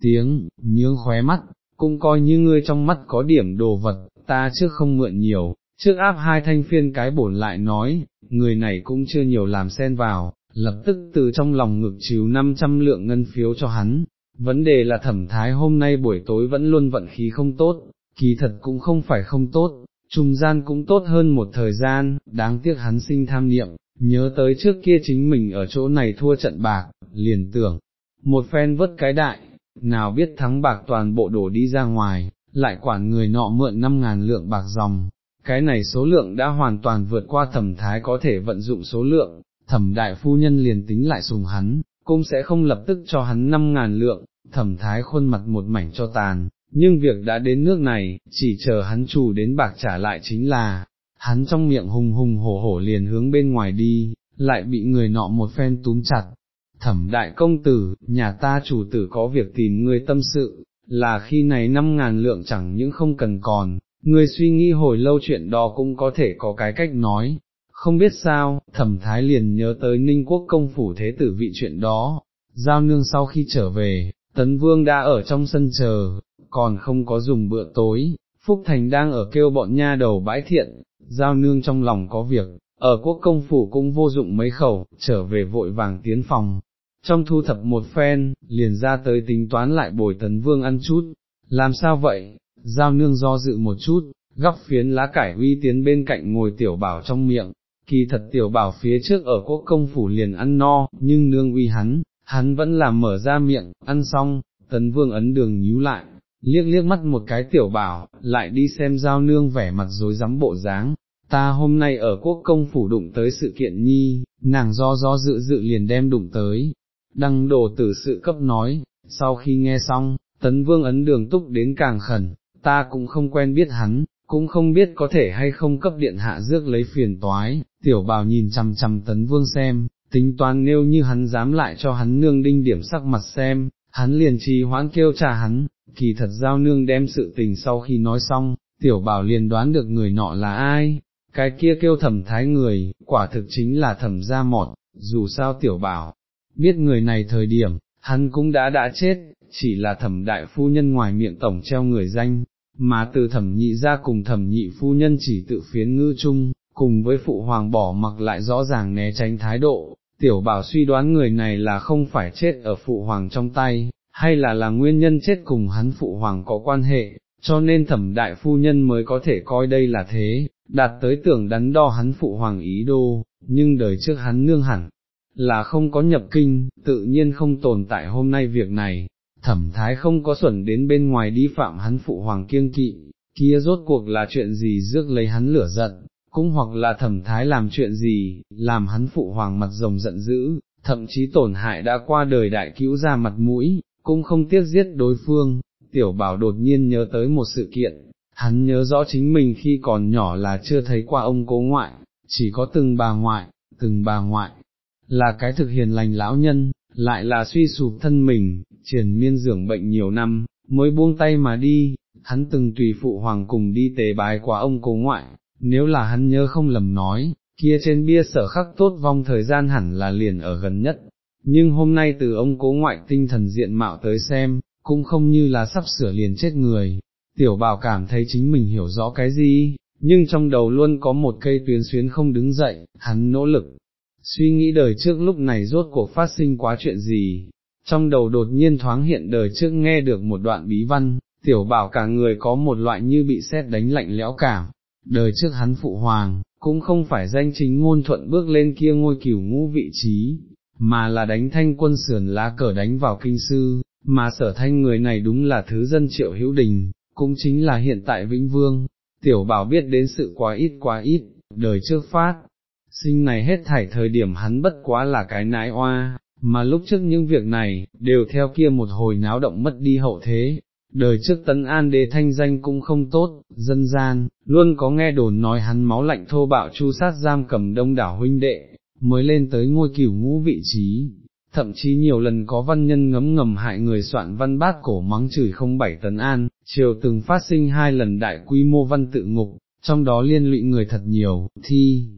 Speaker 1: tiếng, nhướng khóe mắt, cũng coi như ngươi trong mắt có điểm đồ vật, ta trước không mượn nhiều, trước áp hai thanh phiên cái bổn lại nói, người này cũng chưa nhiều làm xen vào, lập tức từ trong lòng ngực chiếu 500 lượng ngân phiếu cho hắn. Vấn đề là thẩm thái hôm nay buổi tối vẫn luôn vận khí không tốt, kỳ thật cũng không phải không tốt, trung gian cũng tốt hơn một thời gian, đáng tiếc hắn sinh tham niệm, nhớ tới trước kia chính mình ở chỗ này thua trận bạc, liền tưởng, một phen vất cái đại, nào biết thắng bạc toàn bộ đổ đi ra ngoài, lại quản người nọ mượn năm ngàn lượng bạc dòng, cái này số lượng đã hoàn toàn vượt qua thẩm thái có thể vận dụng số lượng, thẩm đại phu nhân liền tính lại sùng hắn, cũng sẽ không lập tức cho hắn năm ngàn lượng, thẩm thái khuôn mặt một mảnh cho tàn, nhưng việc đã đến nước này, chỉ chờ hắn chủ đến bạc trả lại chính là, hắn trong miệng hùng hùng hổ hổ liền hướng bên ngoài đi, lại bị người nọ một phen túm chặt, thẩm đại công tử, nhà ta chủ tử có việc tìm ngươi tâm sự, là khi này năm ngàn lượng chẳng những không cần còn, ngươi suy nghĩ hồi lâu chuyện đó cũng có thể có cái cách nói, không biết sao, thẩm thái liền nhớ tới ninh quốc công phủ thế tử vị chuyện đó, giao nương sau khi trở về, tấn vương đã ở trong sân chờ, còn không có dùng bữa tối, Phúc Thành đang ở kêu bọn nha đầu bãi thiện, giao nương trong lòng có việc, ở quốc công phủ cũng vô dụng mấy khẩu, trở về vội vàng tiến phòng, trong thu thập một phen, liền ra tới tính toán lại bồi tấn vương ăn chút, làm sao vậy, giao nương do dự một chút, góc phiến lá cải uy tiến bên cạnh ngồi tiểu bảo trong miệng, kỳ thật tiểu bảo phía trước ở quốc công phủ liền ăn no, nhưng nương uy hắn, hắn vẫn làm mở ra miệng, ăn xong, tấn vương ấn đường nhíu lại, liếc liếc mắt một cái tiểu bảo, lại đi xem giao nương vẻ mặt dối rắm bộ dáng. Ta hôm nay ở quốc công phủ đụng tới sự kiện nhi, nàng do do dự dự liền đem đụng tới, đăng đồ tử sự cấp nói, sau khi nghe xong, tấn vương ấn đường túc đến càng khẩn, ta cũng không quen biết hắn, cũng không biết có thể hay không cấp điện hạ rước lấy phiền toái, tiểu bào nhìn chằm chằm tấn vương xem, tính toán nêu như hắn dám lại cho hắn nương đinh điểm sắc mặt xem, hắn liền trì hoãn kêu trả hắn, kỳ thật giao nương đem sự tình sau khi nói xong, tiểu bảo liền đoán được người nọ là ai, cái kia kêu thẩm thái người, quả thực chính là thẩm gia mọt, dù sao tiểu bảo, biết người này thời điểm, hắn cũng đã đã chết, chỉ là thẩm đại phu nhân ngoài miệng tổng treo người danh, mà từ thẩm nhị ra cùng thẩm nhị phu nhân chỉ tự phiến ngư chung, cùng với phụ hoàng bỏ mặc lại rõ ràng né tránh thái độ, tiểu bảo suy đoán người này là không phải chết ở phụ hoàng trong tay, hay là là nguyên nhân chết cùng hắn phụ hoàng có quan hệ, cho nên thẩm đại phu nhân mới có thể coi đây là thế, đạt tới tưởng đắn đo hắn phụ hoàng ý đô, nhưng đời trước hắn nương hẳn, là không có nhập kinh, tự nhiên không tồn tại hôm nay việc này, thẩm thái không có xuẩn đến bên ngoài đi phạm hắn phụ hoàng kiêng kỵ, kia rốt cuộc là chuyện gì rước lấy hắn lửa giận, cũng hoặc là thẩm thái làm chuyện gì, làm hắn phụ hoàng mặt rồng giận dữ, thậm chí tổn hại đã qua đời đại cứu ra mặt mũi, cũng không tiếc giết đối phương, tiểu bảo đột nhiên nhớ tới một sự kiện, hắn nhớ rõ chính mình khi còn nhỏ là chưa thấy qua ông cố ngoại, chỉ có từng bà ngoại, từng bà ngoại, là cái thực hiền lành lão nhân, lại là suy sụp thân mình, triển miên dưỡng bệnh nhiều năm, mới buông tay mà đi, hắn từng tùy phụ hoàng cùng đi tế bái qua ông cố ngoại, nếu là hắn nhớ không lầm nói, kia trên bia sở khắc tốt vong thời gian hẳn là liền ở gần nhất, nhưng hôm nay từ ông cố ngoại tinh thần diện mạo tới xem, cũng không như là sắp sửa liền chết người, tiểu bảo cảm thấy chính mình hiểu rõ cái gì, nhưng trong đầu luôn có một cây tuyến xuyến không đứng dậy, hắn nỗ lực, suy nghĩ đời trước lúc này rốt cuộc phát sinh quá chuyện gì, trong đầu đột nhiên thoáng hiện đời trước nghe được một đoạn bí văn, tiểu bảo cả người có một loại như bị xét đánh lạnh lẽo cảm, đời trước hắn phụ hoàng, cũng không phải danh chính ngôn thuận bước lên kia ngôi cửu ngũ vị trí, mà là đánh thanh quân sườn lá cờ đánh vào kinh sư, mà sở thanh người này đúng là thứ dân triệu hữu đình, cũng chính là hiện tại Vĩnh Vương, tiểu bảo biết đến sự quá ít quá ít, đời trước phát, sinh này hết thảy thời điểm hắn bất quá là cái nãi oa, mà lúc trước những việc này, đều theo kia một hồi náo động mất đi hậu thế. Đời trước tấn an đế thanh danh cũng không tốt, dân gian, luôn có nghe đồn nói hắn máu lạnh thô bạo chu sát giam cầm đông đảo huynh đệ, mới lên tới ngôi cửu ngũ vị trí, thậm chí nhiều lần có văn nhân ngấm ngầm hại người soạn văn bát cổ mắng chửi không bảy tấn an, triều từng phát sinh hai lần đại quy mô văn tự ngục, trong đó liên lụy người thật nhiều, thi,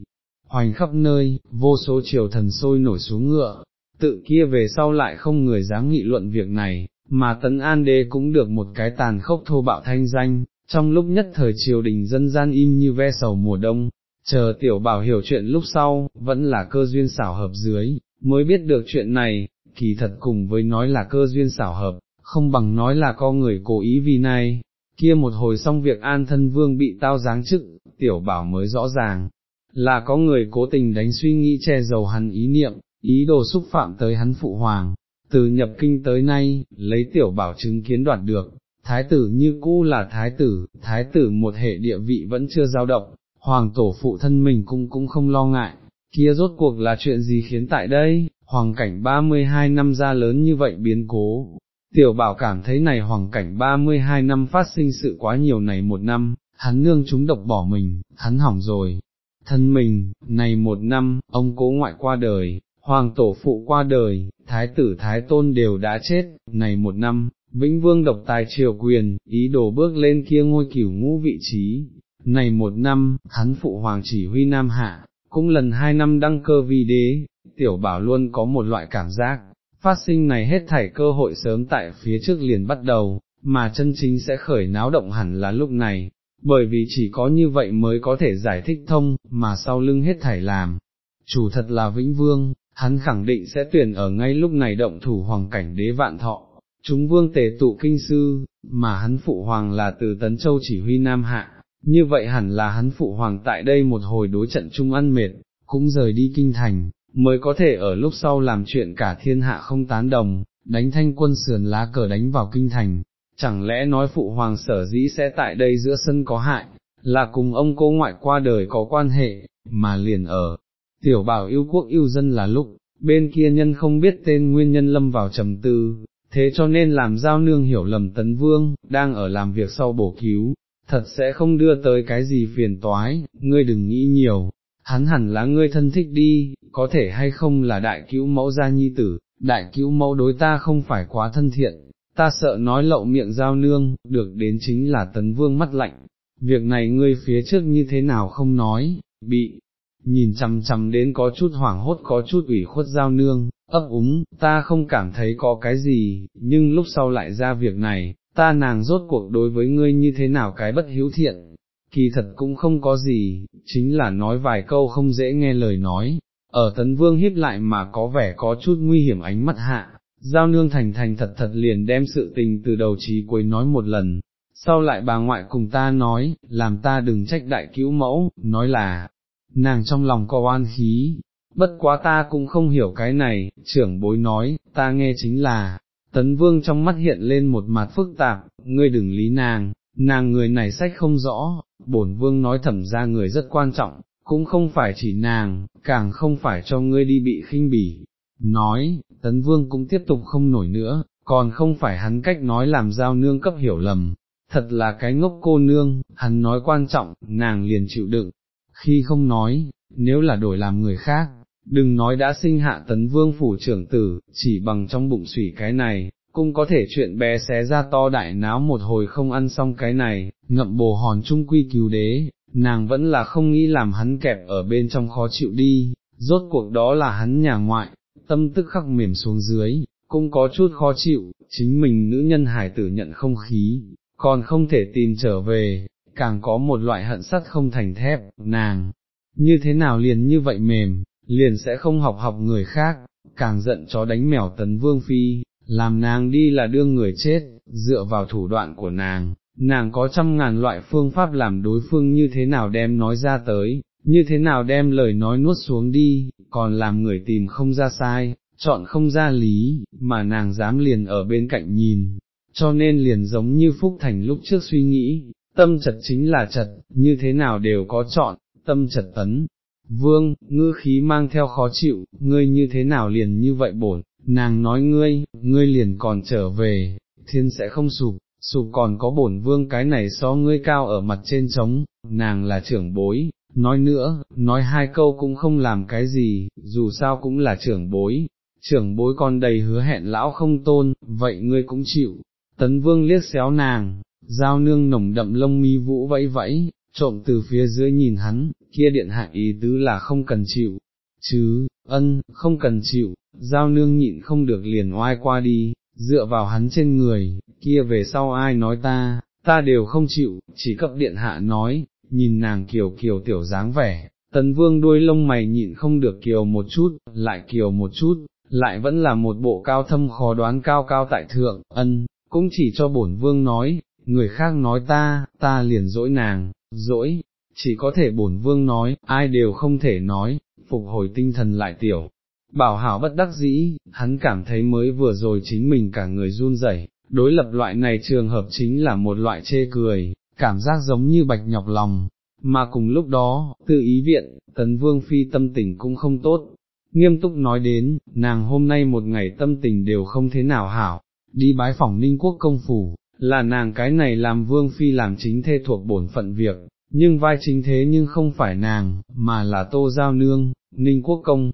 Speaker 1: hoành khắp nơi, vô số triều thần sôi nổi xuống ngựa, tự kia về sau lại không người dám nghị luận việc này, mà tấn an đế cũng được một cái tàn khốc thô bạo thanh danh, trong lúc nhất thời triều đình dân gian im như ve sầu mùa đông, chờ tiểu bảo hiểu chuyện lúc sau, vẫn là cơ duyên xảo hợp dưới, mới biết được chuyện này, kỳ thật cùng với nói là cơ duyên xảo hợp, không bằng nói là có người cố ý vì này, kia một hồi xong việc an thân vương bị tao giáng chức, tiểu bảo mới rõ ràng, là có người cố tình đánh suy nghĩ che giấu hắn ý niệm, ý đồ xúc phạm tới hắn phụ hoàng, từ nhập kinh tới nay, lấy tiểu bảo chứng kiến đoạt được, thái tử như cũ là thái tử, thái tử một hệ địa vị vẫn chưa dao động, hoàng tổ phụ thân mình cũng cũng không lo ngại, kia rốt cuộc là chuyện gì khiến tại đây, hoàng cảnh 32 năm ra lớn như vậy biến cố. Tiểu bảo cảm thấy này hoàng cảnh 32 năm phát sinh sự quá nhiều này một năm, hắn nương chúng độc bỏ mình, hắn hỏng rồi, thân mình, này một năm, ông cố ngoại qua đời, hoàng tổ phụ qua đời, thái tử thái tôn đều đã chết, này một năm, Vĩnh Vương độc tài triều quyền, ý đồ bước lên kia ngôi cửu ngũ vị trí, này một năm, hắn phụ hoàng chỉ huy Nam Hạ, cũng lần hai năm đăng cơ vi đế, tiểu bảo luôn có một loại cảm giác, phát sinh này hết thảy cơ hội sớm tại phía trước liền bắt đầu, mà chân chính sẽ khởi náo động hẳn là lúc này, bởi vì chỉ có như vậy mới có thể giải thích thông, mà sau lưng hết thảy làm. Chủ thật là Vĩnh Vương, hắn khẳng định sẽ tuyển ở ngay lúc này động thủ hoàng cảnh đế vạn thọ, chúng vương tề tụ kinh sư, mà hắn phụ hoàng là từ Tấn Châu chỉ huy Nam Hạ, như vậy hẳn là hắn phụ hoàng tại đây một hồi đối trận chung ăn mệt, cũng rời đi kinh thành, mới có thể ở lúc sau làm chuyện cả thiên hạ không tán đồng, đánh thanh quân sườn lá cờ đánh vào kinh thành, chẳng lẽ nói phụ hoàng sở dĩ sẽ tại đây giữa sân có hại, là cùng ông cô ngoại qua đời có quan hệ, mà liền ở, tiểu bảo yêu quốc yêu dân là lúc, bên kia nhân không biết tên nguyên nhân lâm vào trầm tư, thế cho nên làm giao nương hiểu lầm tấn vương, đang ở làm việc sau bổ cứu, thật sẽ không đưa tới cái gì phiền toái, ngươi đừng nghĩ nhiều, hắn hẳn là ngươi thân thích đi, có thể hay không là đại cứu mẫu gia nhi tử, đại cứu mẫu đối ta không phải quá thân thiện, ta sợ nói lậu miệng giao nương, được đến chính là tấn vương mắt lạnh, việc này ngươi phía trước như thế nào không nói, bị, nhìn chằm chằm đến có chút hoảng hốt có chút ủy khuất giao nương, ấp úng, ta không cảm thấy có cái gì, nhưng lúc sau lại ra việc này, ta nàng rốt cuộc đối với ngươi như thế nào cái bất hiếu thiện, kỳ thật cũng không có gì, chính là nói vài câu không dễ nghe lời nói, ở tấn vương hiếp lại mà có vẻ có chút nguy hiểm ánh mắt hạ, giao nương thành thành thật thật liền đem sự tình từ đầu chí cuối nói một lần, sau lại bà ngoại cùng ta nói, làm ta đừng trách đại cứu mẫu, nói là, nàng trong lòng có oan khí, bất quá ta cũng không hiểu cái này, trưởng bối nói, ta nghe chính là, tấn vương trong mắt hiện lên một mặt phức tạp, ngươi đừng lý nàng, nàng người này sách không rõ, bổn vương nói thẩm ra người rất quan trọng, cũng không phải chỉ nàng, càng không phải cho ngươi đi bị khinh bỉ. Nói, tấn vương cũng tiếp tục không nổi nữa, còn không phải hắn cách nói làm giao nương cấp hiểu lầm, thật là cái ngốc cô nương, hắn nói quan trọng, nàng liền chịu đựng, khi không nói, nếu là đổi làm người khác, đừng nói đã sinh hạ tấn vương phủ trưởng tử, chỉ bằng trong bụng sủy cái này, cũng có thể chuyện bé xé ra to đại náo một hồi không ăn xong cái này, ngậm bồ hòn trung quy cứu đế, nàng vẫn là không nghĩ làm hắn kẹp ở bên trong khó chịu đi, rốt cuộc đó là hắn nhà ngoại, tâm tức khắc mềm xuống dưới, cũng có chút khó chịu, chính mình nữ nhân hải tử nhận không khí, còn không thể tìm trở về, càng có một loại hận sắt không thành thép, nàng, như thế nào liền như vậy mềm, liền sẽ không học học người khác, càng giận chó đánh mèo tấn vương phi, làm nàng đi là đương người chết, dựa vào thủ đoạn của nàng, nàng có trăm ngàn loại phương pháp làm đối phương như thế nào đem nói ra tới, như thế nào đem lời nói nuốt xuống đi, còn làm người tìm không ra sai, chọn không ra lý, mà nàng dám liền ở bên cạnh nhìn, cho nên liền giống như Phúc Thành lúc trước suy nghĩ, tâm chật chính là chật, như thế nào đều có chọn, tâm chật tấn. Vương, ngư khí mang theo khó chịu, ngươi như thế nào liền như vậy bổn, nàng nói ngươi, ngươi liền còn trở về, thiên sẽ không sụp, sụp còn có bổn vương cái này so ngươi cao ở mặt trên trống, nàng là trưởng bối, nói nữa, nói hai câu cũng không làm cái gì, dù sao cũng là trưởng bối, trưởng bối còn đầy hứa hẹn lão không tôn, vậy ngươi cũng chịu, tấn vương liếc xéo nàng, giao nương nồng đậm lông mi vũ vẫy vẫy, trộm từ phía dưới nhìn hắn, kia điện hạ ý tứ là không cần chịu, chứ, ân, không cần chịu, giao nương nhịn không được liền oai qua đi, dựa vào hắn trên người, kia về sau ai nói ta, ta đều không chịu, chỉ cấp điện hạ nói, nhìn nàng kiều kiều tiểu dáng vẻ, tấn vương đuôi lông mày nhịn không được kiều một chút, lại kiều một chút, lại vẫn là một bộ cao thâm khó đoán cao cao tại thượng, ân, cũng chỉ cho bổn vương nói, người khác nói ta, ta liền dỗi nàng, dỗi, chỉ có thể bổn vương nói, ai đều không thể nói, phục hồi tinh thần lại tiểu. Bảo hảo bất đắc dĩ, hắn cảm thấy mới vừa rồi chính mình cả người run rẩy, đối lập loại này trường hợp chính là một loại chê cười, cảm giác giống như bạch nhọc lòng, mà cùng lúc đó, tự ý viện, tấn vương phi tâm tình cũng không tốt, nghiêm túc nói đến, nàng hôm nay một ngày tâm tình đều không thế nào hảo, đi bái phỏng ninh quốc công phủ, là nàng cái này làm vương phi làm chính thê thuộc bổn phận việc, nhưng vai chính thế nhưng không phải nàng, mà là tô giao nương, ninh quốc công,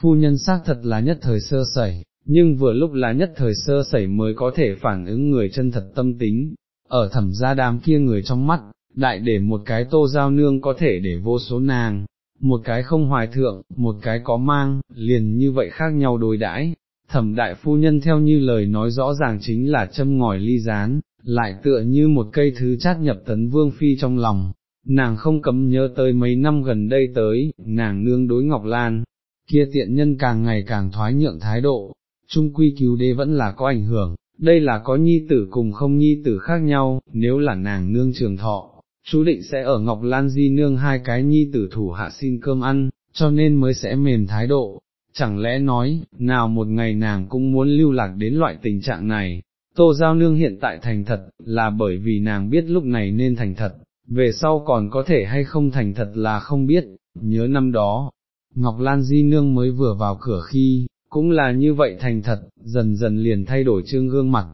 Speaker 1: phu nhân xác thật là nhất thời sơ sẩy, nhưng vừa lúc là nhất thời sơ sẩy mới có thể phản ứng người chân thật tâm tính, ở thẩm gia đám kia người trong mắt, đại để một cái tô giao nương có thể để vô số nàng, một cái không hoài thượng, một cái có mang, liền như vậy khác nhau đối đãi. Thẩm đại phu nhân theo như lời nói rõ ràng chính là châm ngòi ly rán, lại tựa như một cây thứ chát nhập tấn vương phi trong lòng, nàng không cấm nhớ tới mấy năm gần đây tới, nàng nương đối Ngọc Lan, kia tiện nhân càng ngày càng thoái nhượng thái độ, trung quy cứu đế vẫn là có ảnh hưởng, đây là có nhi tử cùng không nhi tử khác nhau, nếu là nàng nương trường thọ, chú định sẽ ở Ngọc Lan Di nương hai cái nhi tử thủ hạ xin cơm ăn, cho nên mới sẽ mềm thái độ, chẳng lẽ nói, nào một ngày nàng cũng muốn lưu lạc đến loại tình trạng này, Tô Giao Nương hiện tại thành thật, là bởi vì nàng biết lúc này nên thành thật, về sau còn có thể hay không thành thật là không biết, nhớ năm đó, Ngọc Lan Di Nương mới vừa vào cửa khi, cũng là như vậy thành thật, dần dần liền thay đổi trương gương mặt.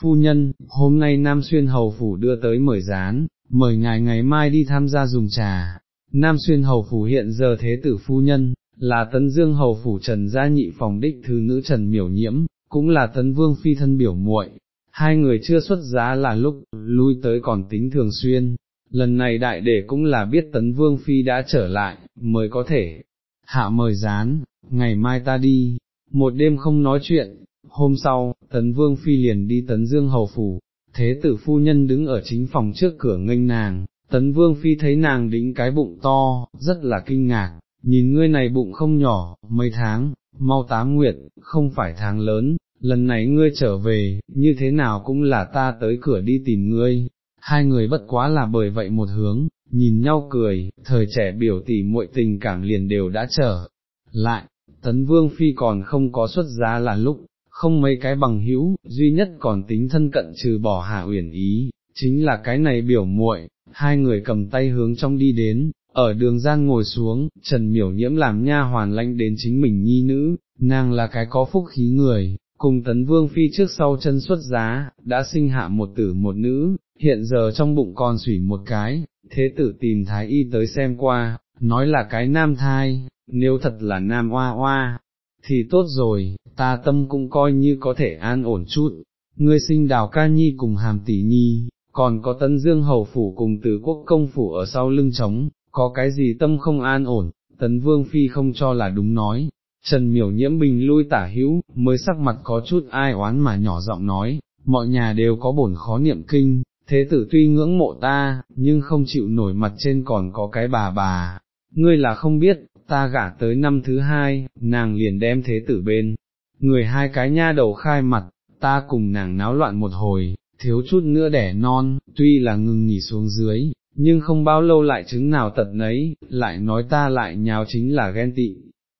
Speaker 1: Phu nhân, hôm nay Nam Xuyên Hầu Phủ đưa tới mời gián, mời ngài ngày mai đi tham gia dùng trà. Nam Xuyên Hầu Phủ hiện giờ thế tử phu nhân, là Tấn Dương Hầu Phủ Trần Gia Nhị phòng đích thứ nữ Trần Miểu Nhiễm, cũng là Tấn Vương Phi thân biểu muội. Hai người chưa xuất giá là lúc, lui tới còn tính thường xuyên, lần này đại để cũng là biết Tấn Vương Phi đã trở lại, mới có thể hạ mời gián, ngày mai ta đi, một đêm không nói chuyện, hôm sau, Tấn Vương Phi liền đi Tấn Dương Hầu Phủ, thế tử phu nhân đứng ở chính phòng trước cửa nghênh nàng, Tấn Vương Phi thấy nàng đĩnh cái bụng to, rất là kinh ngạc, nhìn ngươi này bụng không nhỏ, mấy tháng, mau tám nguyệt, không phải tháng lớn, lần này ngươi trở về, như thế nào cũng là ta tới cửa đi tìm ngươi, hai người bất quá là bởi vậy một hướng, nhìn nhau cười, thời trẻ biểu tỷ muội tình cảm liền đều đã trở lại, tấn vương phi còn không có xuất giá là lúc, không mấy cái bằng hữu, duy nhất còn tính thân cận trừ bỏ hạ uyển ý, chính là cái này biểu muội, hai người cầm tay hướng trong đi đến, ở đường gian ngồi xuống, Trần Miểu Nhiễm làm nha hoàn lãnh đến chính mình nhi nữ, nàng là cái có phúc khí người, cùng tấn vương phi trước sau chân xuất giá, đã sinh hạ một tử một nữ, hiện giờ trong bụng còn sủy một cái, thế tử tìm thái y tới xem qua, nói là cái nam thai, nếu thật là nam oa oa, thì tốt rồi, ta tâm cũng coi như có thể an ổn chút, ngươi sinh đào ca nhi cùng hàm tỷ nhi, còn có tân dương hầu phủ cùng tử quốc công phủ ở sau lưng trống, có cái gì tâm không an ổn, tấn vương phi không cho là đúng nói. Trần miểu nhiễm bình lui tả hữu, mới sắc mặt có chút ai oán mà nhỏ giọng nói, mọi nhà đều có bổn khó niệm kinh, thế tử tuy ngưỡng mộ ta, nhưng không chịu nổi mặt trên còn có cái bà bà, ngươi là không biết, ta gả tới năm thứ hai, nàng liền đem thế tử bên, người hai cái nha đầu khai mặt, ta cùng nàng náo loạn một hồi, thiếu chút nữa đẻ non, tuy là ngừng nghỉ xuống dưới, nhưng không bao lâu lại chứng nào tật nấy, lại nói ta lại nhào chính là ghen tị.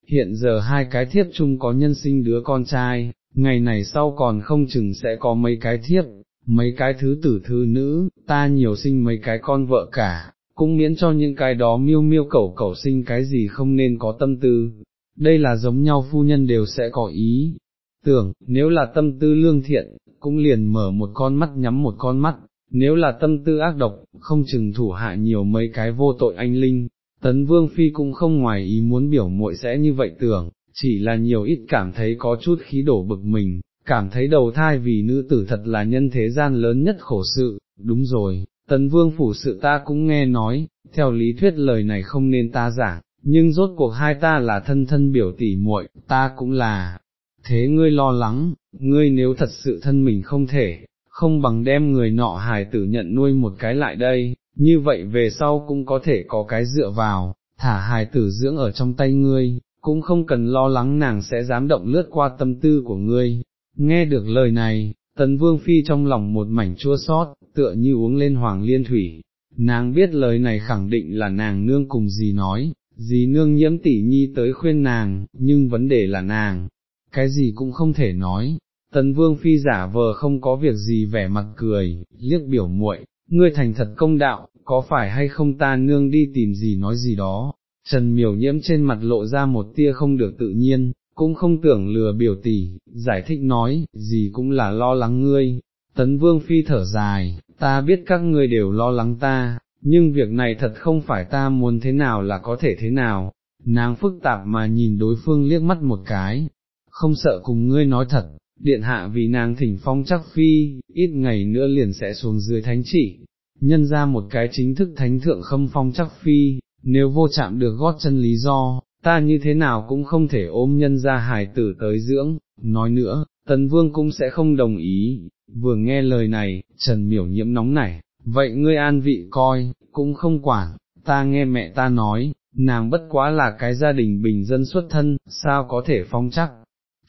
Speaker 1: Hiện giờ hai cái thiếp chung có nhân sinh đứa con trai, ngày này sau còn không chừng sẽ có mấy cái thiếp, mấy cái thứ tử thư nữ, ta nhiều sinh mấy cái con vợ cả, cũng miễn cho những cái đó miêu miêu cẩu cẩu sinh cái gì không nên có tâm tư, đây là giống nhau phu nhân đều sẽ có ý, tưởng, nếu là tâm tư lương thiện, cũng liền mở một con mắt nhắm một con mắt, nếu là tâm tư ác độc, không chừng thủ hạ nhiều mấy cái vô tội anh linh, tấn vương phi cũng không ngoài ý muốn biểu muội sẽ như vậy tưởng, chỉ là nhiều ít cảm thấy có chút khí đổ bực mình, cảm thấy đầu thai vì nữ tử thật là nhân thế gian lớn nhất khổ sự, đúng rồi, tấn vương phủ sự ta cũng nghe nói, theo lý thuyết lời này không nên ta giảng, nhưng rốt cuộc hai ta là thân thân biểu tỷ muội, ta cũng là, thế ngươi lo lắng, ngươi nếu thật sự thân mình không thể, không bằng đem người nọ hài tử nhận nuôi một cái lại đây, như vậy về sau cũng có thể có cái dựa vào, thả hài tử dưỡng ở trong tay ngươi, cũng không cần lo lắng nàng sẽ dám động lướt qua tâm tư của ngươi. Nghe được lời này, tấn vương phi trong lòng một mảnh chua sót, tựa như uống lên hoàng liên thủy, nàng biết lời này khẳng định là nàng nương cùng gì nói, gì nương nhiễm tỷ nhi tới khuyên nàng, nhưng vấn đề là nàng, cái gì cũng không thể nói. Tần vương phi giả vờ không có việc gì vẻ mặt cười, liếc biểu muội, ngươi thành thật công đạo, có phải hay không ta nương đi tìm gì nói gì đó, trần miểu nhiễm trên mặt lộ ra một tia không được tự nhiên, cũng không tưởng lừa biểu tỷ, giải thích nói, gì cũng là lo lắng ngươi, tấn vương phi thở dài, ta biết các ngươi đều lo lắng ta, nhưng việc này thật không phải ta muốn thế nào là có thể thế nào, nàng phức tạp mà nhìn đối phương liếc mắt một cái, không sợ cùng ngươi nói thật, điện hạ vì nàng thỉnh phong chắc phi, ít ngày nữa liền sẽ xuống dưới thánh chỉ, nhân ra một cái chính thức thánh thượng khâm phong chắc phi, nếu vô chạm được gót chân lý do, ta như thế nào cũng không thể ôm nhân ra hài tử tới dưỡng, nói nữa, tấn vương cũng sẽ không đồng ý, vừa nghe lời này, trần miểu nhiễm nóng nảy, vậy ngươi an vị coi, cũng không quản, ta nghe mẹ ta nói, nàng bất quá là cái gia đình bình dân xuất thân, sao có thể phong chắc,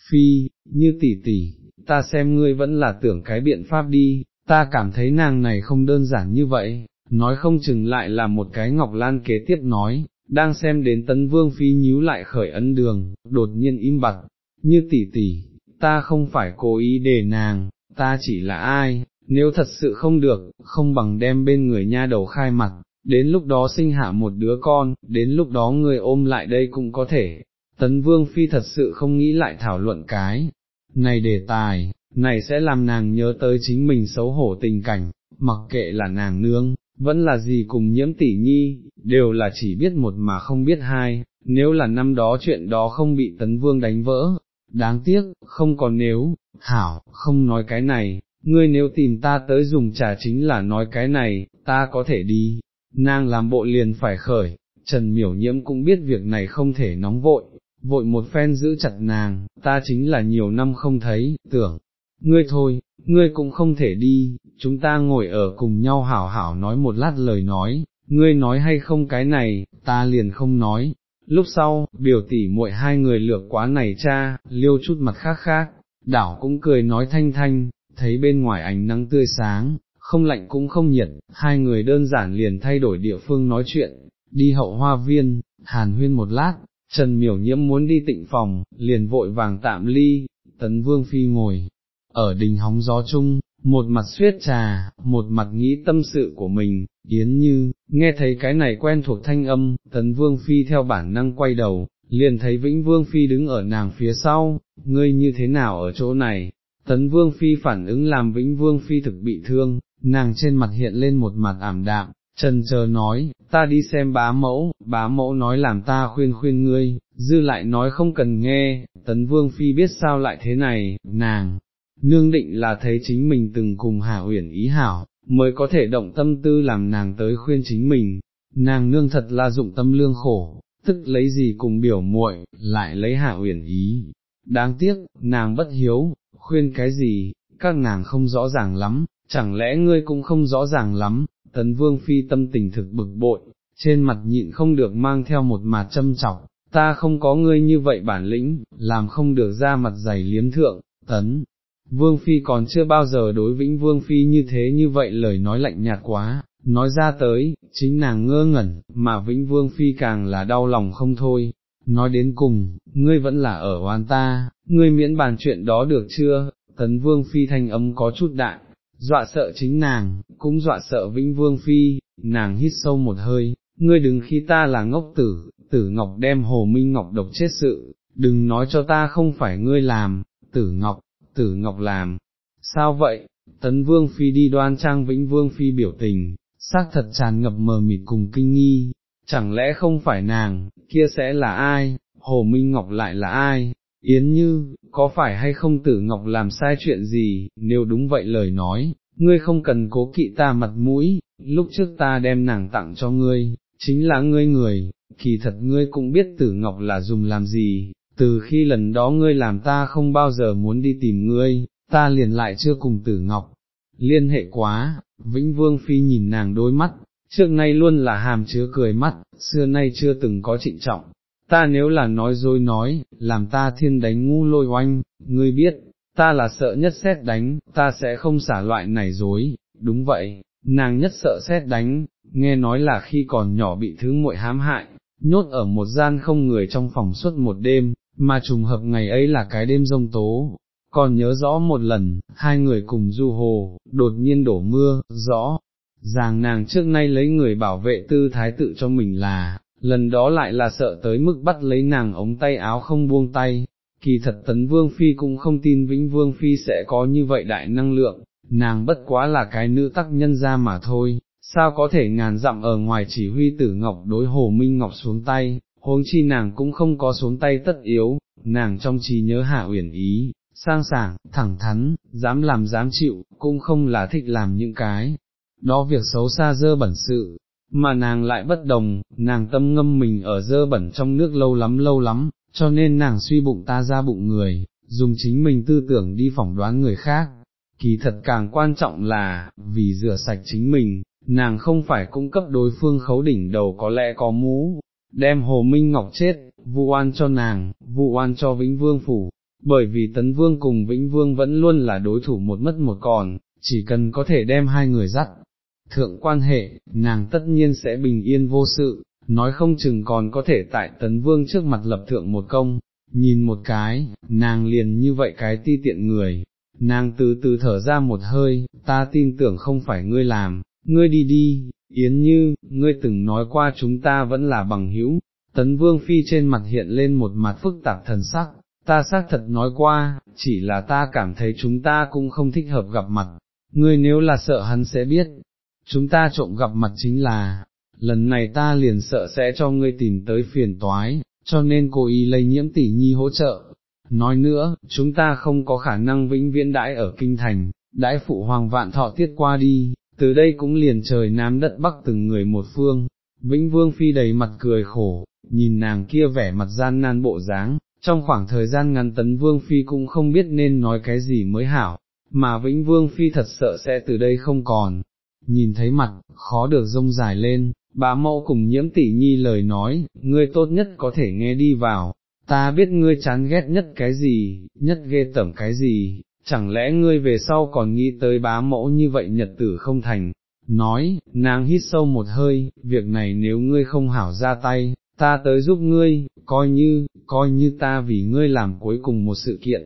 Speaker 1: phi, như tỷ tỷ, ta xem ngươi vẫn là tưởng cái biện pháp đi, ta cảm thấy nàng này không đơn giản như vậy, nói không chừng lại là một cái ngọc lan kế tiếp nói, đang xem đến tấn vương phi nhíu lại khởi ấn đường, đột nhiên im bặt, như tỷ tỷ, ta không phải cố ý để nàng, ta chỉ là ai, nếu thật sự không được, không bằng đem bên người nha đầu khai mặt, đến lúc đó sinh hạ một đứa con, đến lúc đó người ôm lại đây cũng có thể. Tấn Vương Phi thật sự không nghĩ lại thảo luận cái, này đề tài, này sẽ làm nàng nhớ tới chính mình xấu hổ tình cảnh, mặc kệ là nàng nương, vẫn là gì cùng nhiễm tỷ nhi, đều là chỉ biết một mà không biết hai, nếu là năm đó chuyện đó không bị tấn vương đánh vỡ, đáng tiếc, không còn nếu, hảo, không nói cái này, ngươi nếu tìm ta tới dùng trà chính là nói cái này, ta có thể đi, nàng làm bộ liền phải khởi, Trần miểu nhiễm cũng biết việc này không thể nóng vội, vội một phen giữ chặt nàng, ta chính là nhiều năm không thấy, tưởng, ngươi thôi, ngươi cũng không thể đi, chúng ta ngồi ở cùng nhau hảo hảo nói một lát lời nói, ngươi nói hay không cái này, ta liền không nói. Lúc sau, biểu tỷ muội hai người lược quá này cha, liêu chút mặt khác khác, đảo cũng cười nói thanh thanh, thấy bên ngoài ánh nắng tươi sáng, không lạnh cũng không nhiệt, hai người đơn giản liền thay đổi địa phương nói chuyện, đi hậu hoa viên, hàn huyên một lát, Trần miểu nhiễm muốn đi tịnh phòng, liền vội vàng tạm ly, tấn vương phi ngồi, ở đình hóng gió chung, một mặt suyết trà, một mặt nghĩ tâm sự của mình, yến như, nghe thấy cái này quen thuộc thanh âm, tấn vương phi theo bản năng quay đầu, liền thấy vĩnh vương phi đứng ở nàng phía sau, ngươi như thế nào ở chỗ này, tấn vương phi phản ứng làm vĩnh vương phi thực bị thương, nàng trên mặt hiện lên một mặt ảm đạm, trần chờ nói, ta đi xem bá mẫu, bá mẫu nói làm ta khuyên khuyên ngươi, dư lại nói không cần nghe, tấn vương phi biết sao lại thế này, nàng, nương định là thấy chính mình từng cùng Hà Uyển ý hảo, mới có thể động tâm tư làm nàng tới khuyên chính mình, nàng nương thật là dụng tâm lương khổ, tức lấy gì cùng biểu muội, lại lấy Hà Uyển ý. Đáng tiếc, nàng bất hiếu, khuyên cái gì, các nàng không rõ ràng lắm, chẳng lẽ ngươi cũng không rõ ràng lắm, tấn vương phi tâm tình thực bực bội, trên mặt nhịn không được mang theo một mặt châm chọc, ta không có ngươi như vậy bản lĩnh, làm không được ra mặt dày liếm thượng, tấn. Vương Phi còn chưa bao giờ đối vĩnh Vương Phi như thế như vậy lời nói lạnh nhạt quá, nói ra tới, chính nàng ngơ ngẩn, mà vĩnh Vương Phi càng là đau lòng không thôi, nói đến cùng, ngươi vẫn là ở oan ta, ngươi miễn bàn chuyện đó được chưa, tấn Vương Phi thanh âm có chút đại, dọa sợ chính nàng, cũng dọa sợ vĩnh Vương Phi, nàng hít sâu một hơi, ngươi đừng khi ta là ngốc tử, tử ngọc đem hồ minh ngọc độc chết sự, đừng nói cho ta không phải ngươi làm, tử ngọc, tử ngọc làm, sao vậy, tấn vương phi đi đoan trang vĩnh vương phi biểu tình, xác thật tràn ngập mờ mịt cùng kinh nghi, chẳng lẽ không phải nàng, kia sẽ là ai, hồ minh ngọc lại là ai, yến như, có phải hay không tử ngọc làm sai chuyện gì, nếu đúng vậy lời nói, ngươi không cần cố kỵ ta mặt mũi, lúc trước ta đem nàng tặng cho ngươi, chính là ngươi người, kỳ thật ngươi cũng biết tử ngọc là dùng làm gì, từ khi lần đó ngươi làm ta không bao giờ muốn đi tìm ngươi, ta liền lại chưa cùng tử ngọc, liên hệ quá, vĩnh vương phi nhìn nàng đôi mắt, trước nay luôn là hàm chứa cười mắt, xưa nay chưa từng có trịnh trọng, ta nếu là nói dối nói, làm ta thiên đánh ngu lôi oanh, ngươi biết, ta là sợ nhất xét đánh, ta sẽ không xả loại này dối, đúng vậy, nàng nhất sợ xét đánh, nghe nói là khi còn nhỏ bị thứ muội hãm hại, nhốt ở một gian không người trong phòng suốt một đêm, mà trùng hợp ngày ấy là cái đêm rông tố, còn nhớ rõ một lần, hai người cùng du hồ, đột nhiên đổ mưa, rõ, ràng nàng trước nay lấy người bảo vệ tư thái tự cho mình là, lần đó lại là sợ tới mức bắt lấy nàng ống tay áo không buông tay, kỳ thật tấn vương phi cũng không tin vĩnh vương phi sẽ có như vậy đại năng lượng, nàng bất quá là cái nữ tắc nhân ra mà thôi, sao có thể ngàn dặm ở ngoài chỉ huy tử ngọc đối hồ minh ngọc xuống tay, huống chi nàng cũng không có xuống tay tất yếu, nàng trong trí nhớ hạ uyển ý, sang sảng, thẳng thắn, dám làm dám chịu, cũng không là thích làm những cái, đó việc xấu xa dơ bẩn sự, mà nàng lại bất đồng, nàng tâm ngâm mình ở dơ bẩn trong nước lâu lắm lâu lắm, cho nên nàng suy bụng ta ra bụng người, dùng chính mình tư tưởng đi phỏng đoán người khác. Kỳ thật càng quan trọng là, vì rửa sạch chính mình, nàng không phải cung cấp đối phương khấu đỉnh đầu có lẽ có mũ, đem Hồ Minh Ngọc chết, vu oan cho nàng, vu oan cho Vĩnh Vương Phủ, bởi vì Tấn Vương cùng Vĩnh Vương vẫn luôn là đối thủ một mất một còn, chỉ cần có thể đem hai người dắt. Thượng quan hệ, nàng tất nhiên sẽ bình yên vô sự, nói không chừng còn có thể tại Tấn Vương trước mặt lập thượng một công, nhìn một cái, nàng liền như vậy cái ti tiện người, nàng từ từ thở ra một hơi, ta tin tưởng không phải ngươi làm, ngươi đi đi, Yến Như, ngươi từng nói qua chúng ta vẫn là bằng hữu, tấn vương phi trên mặt hiện lên một mặt phức tạp thần sắc, ta xác thật nói qua, chỉ là ta cảm thấy chúng ta cũng không thích hợp gặp mặt, ngươi nếu là sợ hắn sẽ biết, chúng ta trộm gặp mặt chính là, lần này ta liền sợ sẽ cho ngươi tìm tới phiền toái, cho nên cố ý lây nhiễm tỷ nhi hỗ trợ. Nói nữa, chúng ta không có khả năng vĩnh viễn đãi ở kinh thành, đãi phụ hoàng vạn thọ tiết qua đi, từ đây cũng liền trời nam đất bắc từng người một phương, Vĩnh Vương Phi đầy mặt cười khổ, nhìn nàng kia vẻ mặt gian nan bộ dáng, trong khoảng thời gian ngắn tấn Vương Phi cũng không biết nên nói cái gì mới hảo, mà Vĩnh Vương Phi thật sợ sẽ từ đây không còn, nhìn thấy mặt, khó được rông dài lên, bá mẫu cùng nhiễm tỷ nhi lời nói, ngươi tốt nhất có thể nghe đi vào, ta biết ngươi chán ghét nhất cái gì, nhất ghê tởm cái gì, chẳng lẽ ngươi về sau còn nghĩ tới bá mẫu như vậy nhật tử không thành, nói, nàng hít sâu một hơi, việc này nếu ngươi không hảo ra tay, ta tới giúp ngươi, coi như, coi như ta vì ngươi làm cuối cùng một sự kiện.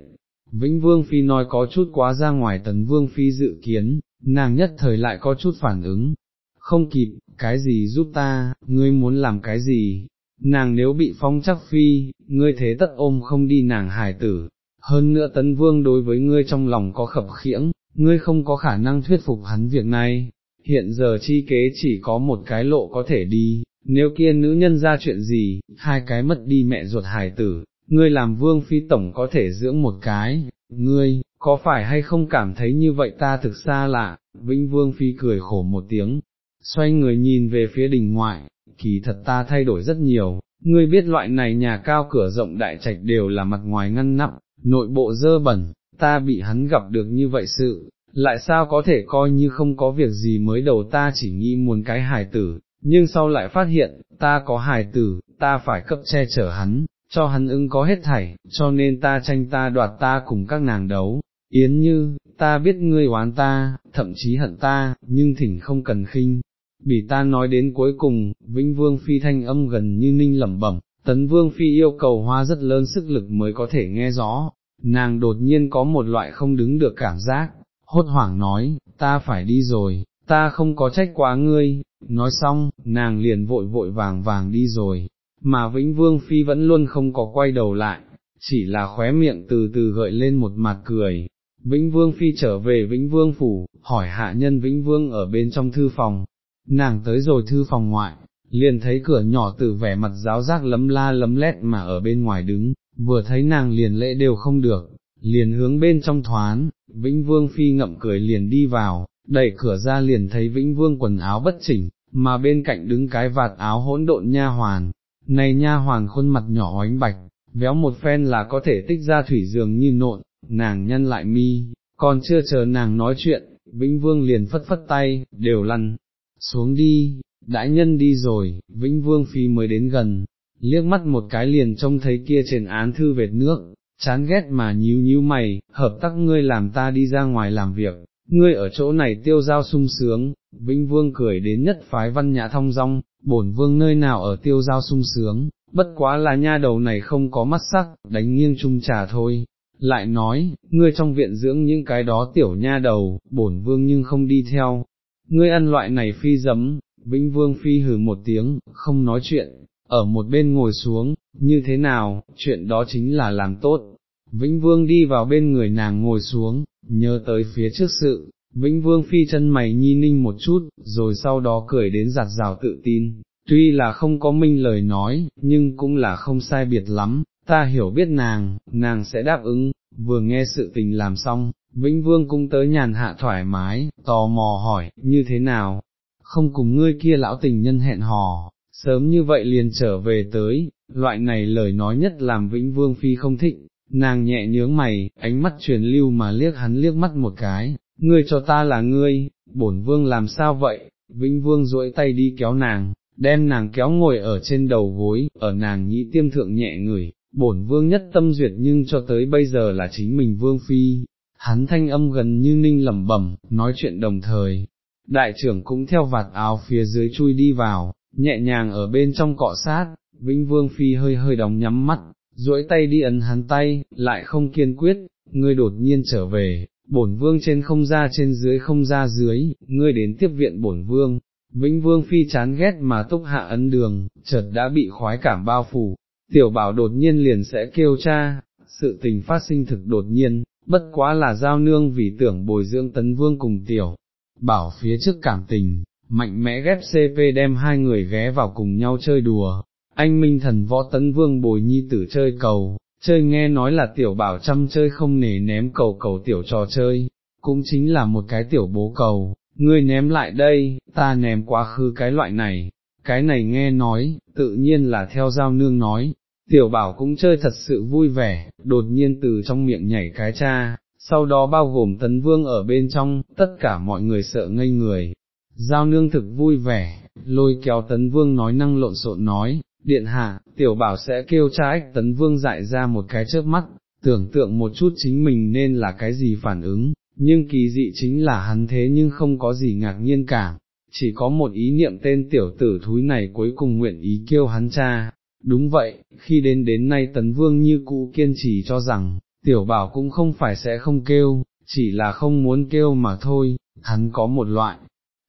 Speaker 1: Vĩnh Vương Phi nói có chút quá ra ngoài tấn Vương Phi dự kiến, nàng nhất thời lại có chút phản ứng, không kịp, cái gì giúp ta, ngươi muốn làm cái gì, nàng nếu bị phong chắc Phi, ngươi thế tất ôm không đi nàng hài tử, hơn nữa tấn vương đối với ngươi trong lòng có khập khiễng, ngươi không có khả năng thuyết phục hắn việc này, hiện giờ chi kế chỉ có một cái lộ có thể đi, nếu kia nữ nhân ra chuyện gì, hai cái mất đi mẹ ruột hài tử, ngươi làm vương phi tổng có thể dưỡng một cái, ngươi, có phải hay không cảm thấy như vậy ta thực xa lạ, vĩnh vương phi cười khổ một tiếng, xoay người nhìn về phía đình ngoại, kỳ thật ta thay đổi rất nhiều, ngươi biết loại này nhà cao cửa rộng đại trạch đều là mặt ngoài ngăn nắp, nội bộ dơ bẩn, ta bị hắn gặp được như vậy sự, lại sao có thể coi như không có việc gì mới đầu ta chỉ nghĩ muốn cái hài tử, nhưng sau lại phát hiện, ta có hài tử, ta phải cấp che chở hắn, cho hắn ưng có hết thảy, cho nên ta tranh ta đoạt ta cùng các nàng đấu. Yến như, ta biết ngươi oán ta, thậm chí hận ta, nhưng thỉnh không cần khinh. Bị ta nói đến cuối cùng, Vĩnh Vương Phi thanh âm gần như ninh lẩm bẩm, Tấn Vương Phi yêu cầu hoa rất lớn sức lực mới có thể nghe rõ, nàng đột nhiên có một loại không đứng được cảm giác, hốt hoảng nói, ta phải đi rồi, ta không có trách quá ngươi, nói xong, nàng liền vội vội vàng vàng đi rồi, mà Vĩnh Vương Phi vẫn luôn không có quay đầu lại, chỉ là khóe miệng từ từ gợi lên một mặt cười. Vĩnh Vương Phi trở về Vĩnh Vương Phủ, hỏi hạ nhân Vĩnh Vương ở bên trong thư phòng, nàng tới rồi thư phòng ngoại, liền thấy cửa nhỏ từ vẻ mặt giáo giác lấm la lấm lét mà ở bên ngoài đứng, vừa thấy nàng liền lễ đều không được, liền hướng bên trong thoán, Vĩnh Vương phi ngậm cười liền đi vào, đẩy cửa ra liền thấy Vĩnh Vương quần áo bất chỉnh, mà bên cạnh đứng cái vạt áo hỗn độn nha hoàn, này nha hoàn khuôn mặt nhỏ oánh bạch, véo một phen là có thể tích ra thủy dường như nộn, nàng nhân lại mi, còn chưa chờ nàng nói chuyện, Vĩnh Vương liền phất phất tay, đều lăn, xuống đi, đại nhân đi rồi, Vĩnh Vương Phi mới đến gần, liếc mắt một cái liền trông thấy kia trên án thư vệt nước, chán ghét mà nhíu nhíu mày, hợp tác ngươi làm ta đi ra ngoài làm việc, ngươi ở chỗ này tiêu giao sung sướng, Vĩnh Vương cười đến nhất phái văn nhã thông dong, bổn vương nơi nào ở tiêu giao sung sướng, bất quá là nha đầu này không có mắt sắc, đánh nghiêng chung trà thôi. Lại nói, ngươi trong viện dưỡng những cái đó tiểu nha đầu, bổn vương nhưng không đi theo, ngươi ăn loại này phi dấm, Vĩnh Vương phi hừ một tiếng, không nói chuyện, ở một bên ngồi xuống, như thế nào, chuyện đó chính là làm tốt. Vĩnh Vương đi vào bên người nàng ngồi xuống, nhớ tới phía trước sự, Vĩnh Vương phi chân mày nhi ninh một chút, rồi sau đó cười đến giặt rào tự tin, tuy là không có minh lời nói, nhưng cũng là không sai biệt lắm, ta hiểu biết nàng, nàng sẽ đáp ứng, vừa nghe sự tình làm xong, Vĩnh Vương cũng tới nhàn hạ thoải mái, tò mò hỏi, như thế nào, không cùng ngươi kia lão tình nhân hẹn hò, sớm như vậy liền trở về tới, loại này lời nói nhất làm Vĩnh Vương Phi không thịnh, nàng nhẹ nhướng mày, ánh mắt truyền lưu mà liếc hắn liếc mắt một cái, ngươi cho ta là ngươi, bổn vương làm sao vậy, Vĩnh Vương duỗi tay đi kéo nàng, đem nàng kéo ngồi ở trên đầu gối, ở nàng nhĩ tiêm thượng nhẹ người, bổn vương nhất tâm duyệt nhưng cho tới bây giờ là chính mình vương phi, hắn thanh âm gần như ninh lẩm bẩm, nói chuyện đồng thời, đại trưởng cũng theo vạt áo phía dưới chui đi vào, nhẹ nhàng ở bên trong cọ sát, Vĩnh Vương Phi hơi hơi đóng nhắm mắt, duỗi tay đi ấn hắn tay, lại không kiên quyết, ngươi đột nhiên trở về, bổn vương trên không ra trên dưới không ra dưới, ngươi đến tiếp viện bổn vương. Vĩnh Vương Phi chán ghét mà túc hạ ấn đường, chợt đã bị khoái cảm bao phủ, tiểu bảo đột nhiên liền sẽ kêu cha, sự tình phát sinh thực đột nhiên, bất quá là giao nương vì tưởng bồi dưỡng tấn vương cùng tiểu, bảo phía trước cảm tình, mạnh mẽ ghép CP đem hai người ghé vào cùng nhau chơi đùa, anh minh thần võ tấn vương bồi nhi tử chơi cầu, chơi nghe nói là tiểu bảo chăm chơi không nể ném cầu cầu tiểu trò chơi, cũng chính là một cái tiểu bố cầu, ngươi ném lại đây, ta ném quá khứ cái loại này, cái này nghe nói, tự nhiên là theo giao nương nói, tiểu bảo cũng chơi thật sự vui vẻ, đột nhiên từ trong miệng nhảy cái cha, sau đó bao gồm tấn vương ở bên trong, tất cả mọi người sợ ngây người. Giao nương thực vui vẻ, lôi kéo tấn vương nói năng lộn xộn nói, điện hạ, tiểu bảo sẽ kêu cha ách tấn vương dại ra một cái chớp mắt, tưởng tượng một chút chính mình nên là cái gì phản ứng, nhưng kỳ dị chính là hắn thế nhưng không có gì ngạc nhiên cả, chỉ có một ý niệm tên tiểu tử thúi này cuối cùng nguyện ý kêu hắn cha. Đúng vậy, khi đến đến nay tấn vương như cũ kiên trì cho rằng, tiểu bảo cũng không phải sẽ không kêu, chỉ là không muốn kêu mà thôi, hắn có một loại,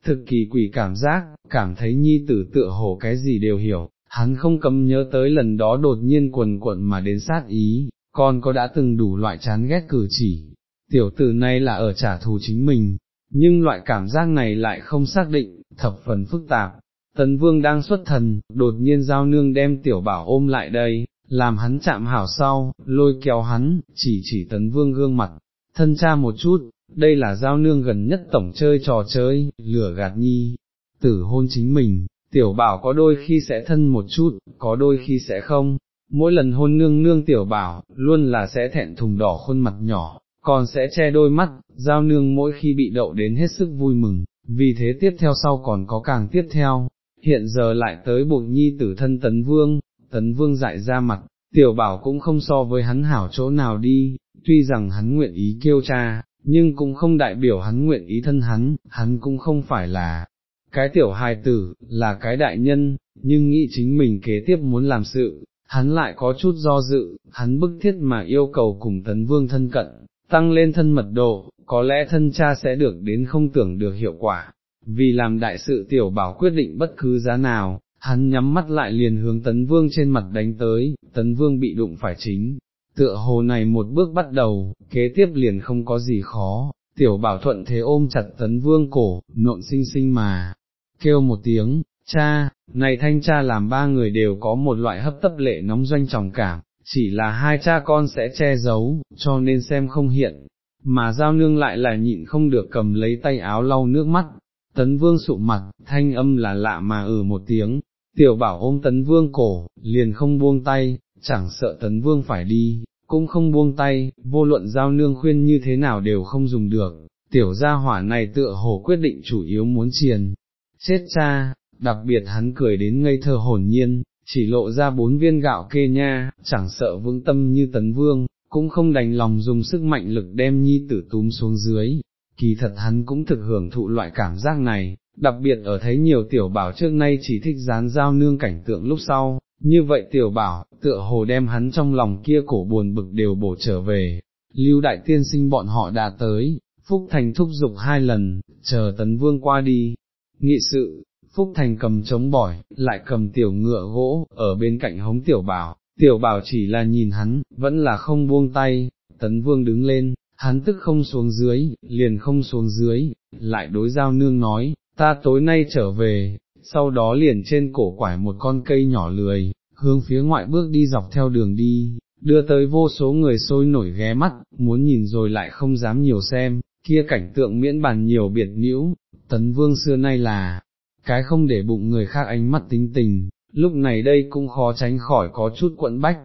Speaker 1: thực kỳ quỷ cảm giác, cảm thấy nhi tử tựa hồ cái gì đều hiểu, hắn không cấm nhớ tới lần đó đột nhiên quần quận mà đến sát ý, con có đã từng đủ loại chán ghét cử chỉ, tiểu tử này là ở trả thù chính mình, nhưng loại cảm giác này lại không xác định, thập phần phức tạp. Tấn vương đang xuất thần, đột nhiên giao nương đem tiểu bảo ôm lại đây, làm hắn chạm hảo sau, lôi kéo hắn, chỉ chỉ tấn vương gương mặt, thân cha một chút, đây là giao nương gần nhất tổng chơi trò chơi, lửa gạt nhi, tử hôn chính mình, tiểu bảo có đôi khi sẽ thân một chút, có đôi khi sẽ không, mỗi lần hôn nương nương tiểu bảo, luôn là sẽ thẹn thùng đỏ khuôn mặt nhỏ, còn sẽ che đôi mắt, giao nương mỗi khi bị đậu đến hết sức vui mừng, vì thế tiếp theo sau còn có càng tiếp theo, hiện giờ lại tới bụng nhi tử thân tấn vương, tấn vương dại ra mặt, tiểu bảo cũng không so với hắn hảo chỗ nào đi, tuy rằng hắn nguyện ý kêu cha, nhưng cũng không đại biểu hắn nguyện ý thân hắn, hắn cũng không phải là cái tiểu hài tử, là cái đại nhân, nhưng nghĩ chính mình kế tiếp muốn làm sự, hắn lại có chút do dự, hắn bức thiết mà yêu cầu cùng tấn vương thân cận, tăng lên thân mật độ, có lẽ thân cha sẽ được đến không tưởng được hiệu quả, vì làm đại sự tiểu bảo quyết định bất cứ giá nào, hắn nhắm mắt lại liền hướng tấn vương trên mặt đánh tới, tấn vương bị đụng phải chính, tựa hồ này một bước bắt đầu, kế tiếp liền không có gì khó, tiểu bảo thuận thế ôm chặt tấn vương cổ, nộn sinh sinh mà, kêu một tiếng, cha, này thanh cha làm ba người đều có một loại hấp tấp lệ nóng doanh trọng cảm, chỉ là hai cha con sẽ che giấu, cho nên xem không hiện, mà giao nương lại là nhịn không được cầm lấy tay áo lau nước mắt, tấn vương sụ mặt, thanh âm là lạ mà ừ một tiếng, tiểu bảo ôm tấn vương cổ, liền không buông tay, chẳng sợ tấn vương phải đi, cũng không buông tay, vô luận giao nương khuyên như thế nào đều không dùng được, tiểu gia hỏa này tựa hồ quyết định chủ yếu muốn triền, chết cha, đặc biệt hắn cười đến ngây thơ hồn nhiên, chỉ lộ ra bốn viên gạo kê nha, chẳng sợ vững tâm như tấn vương, cũng không đành lòng dùng sức mạnh lực đem nhi tử túm xuống dưới, kỳ thật hắn cũng thực hưởng thụ loại cảm giác này, đặc biệt ở thấy nhiều tiểu bảo trước nay chỉ thích dán giao nương cảnh tượng lúc sau, như vậy tiểu bảo, tựa hồ đem hắn trong lòng kia cổ buồn bực đều bổ trở về, lưu đại tiên sinh bọn họ đã tới, Phúc Thành thúc giục hai lần, chờ tấn vương qua đi, nghị sự, Phúc Thành cầm chống bỏi, lại cầm tiểu ngựa gỗ, ở bên cạnh hống tiểu bảo, tiểu bảo chỉ là nhìn hắn, vẫn là không buông tay, tấn vương đứng lên, hắn tức không xuống dưới, liền không xuống dưới, lại đối giao nương nói, ta tối nay trở về, sau đó liền trên cổ quải một con cây nhỏ lười, hướng phía ngoại bước đi dọc theo đường đi, đưa tới vô số người sôi nổi ghé mắt, muốn nhìn rồi lại không dám nhiều xem, kia cảnh tượng miễn bàn nhiều biệt nhiễu, tấn vương xưa nay là, cái không để bụng người khác ánh mắt tính tình, lúc này đây cũng khó tránh khỏi có chút quẫn bách,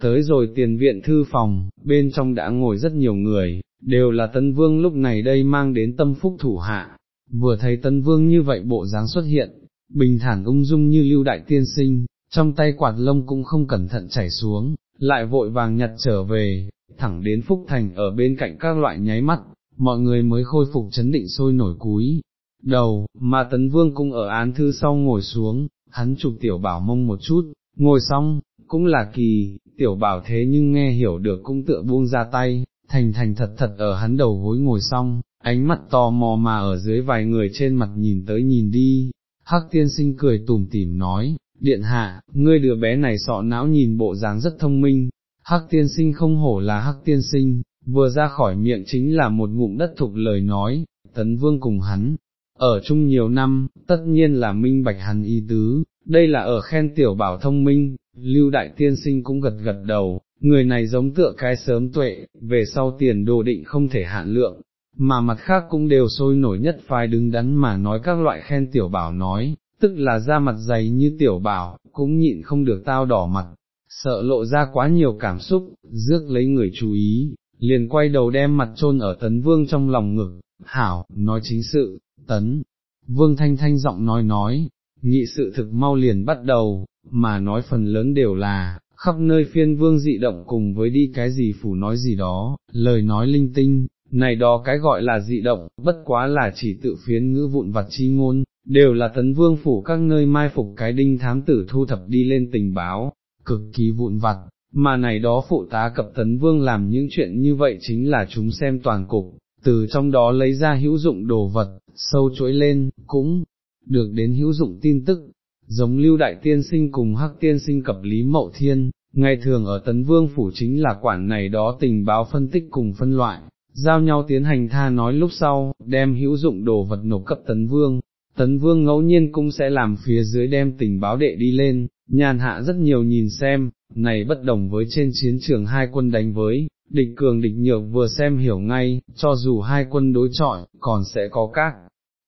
Speaker 1: tới rồi tiền viện thư phòng, bên trong đã ngồi rất nhiều người, đều là tân vương lúc này đây mang đến tâm phúc thủ hạ, vừa thấy tấn vương như vậy bộ dáng xuất hiện, bình thản ung dung như lưu đại tiên sinh, trong tay quạt lông cũng không cẩn thận chảy xuống, lại vội vàng nhặt trở về, thẳng đến Phúc Thành ở bên cạnh các loại nháy mắt, mọi người mới khôi phục chấn định sôi nổi cúi. Đầu, mà Tấn Vương cũng ở án thư sau ngồi xuống, hắn chụp tiểu bảo mông một chút, ngồi xong, cũng là kỳ, tiểu bảo thế nhưng nghe hiểu được cũng tựa buông ra tay, thành thành thật thật ở hắn đầu gối ngồi xong, ánh mắt tò mò mà ở dưới vài người trên mặt nhìn tới nhìn đi, hắc tiên sinh cười tủm tỉm nói, điện hạ, ngươi đứa bé này sọ não nhìn bộ dáng rất thông minh, hắc tiên sinh không hổ là hắc tiên sinh, vừa ra khỏi miệng chính là một ngụm đất thục lời nói, tấn vương cùng hắn, ở chung nhiều năm, tất nhiên là minh bạch hắn y tứ, đây là ở khen tiểu bảo thông minh, lưu đại tiên sinh cũng gật gật đầu, người này giống tựa cái sớm tuệ, về sau tiền đồ định không thể hạn lượng, mà mặt khác cũng đều sôi nổi nhất phái đứng đắn mà nói các loại khen tiểu bảo nói, tức là da mặt dày như tiểu bảo, cũng nhịn không được tao đỏ mặt, sợ lộ ra quá nhiều cảm xúc, rước lấy người chú ý, liền quay đầu đem mặt trôn ở tấn vương trong lòng ngực, hảo, nói chính sự, tấn, vương thanh thanh giọng nói nói, nghị sự thực mau liền bắt đầu, mà nói phần lớn đều là, khắp nơi phiên vương dị động cùng với đi cái gì phủ nói gì đó, lời nói linh tinh, này đó cái gọi là dị động, bất quá là chỉ tự phiến ngữ vụn vặt chi ngôn, đều là tấn vương phủ các nơi mai phục cái đinh thám tử thu thập đi lên tình báo, cực kỳ vụn vặt, mà này đó phụ tá cập tấn vương làm những chuyện như vậy chính là chúng xem toàn cục, từ trong đó lấy ra hữu dụng đồ vật, sâu chuỗi lên, cũng được đến hữu dụng tin tức, giống lưu đại tiên sinh cùng hắc tiên sinh cập lý mậu thiên, ngày thường ở tấn vương phủ chính là quản này đó tình báo phân tích cùng phân loại. Giao nhau tiến hành tha nói lúc sau, đem hữu dụng đồ vật nộp cấp tấn vương, tấn vương ngẫu nhiên cũng sẽ làm phía dưới đem tình báo đệ đi lên, nhàn hạ rất nhiều nhìn xem, này bất đồng với trên chiến trường hai quân đánh với, địch cường địch nhược vừa xem hiểu ngay, cho dù hai quân đối chọi, còn sẽ có các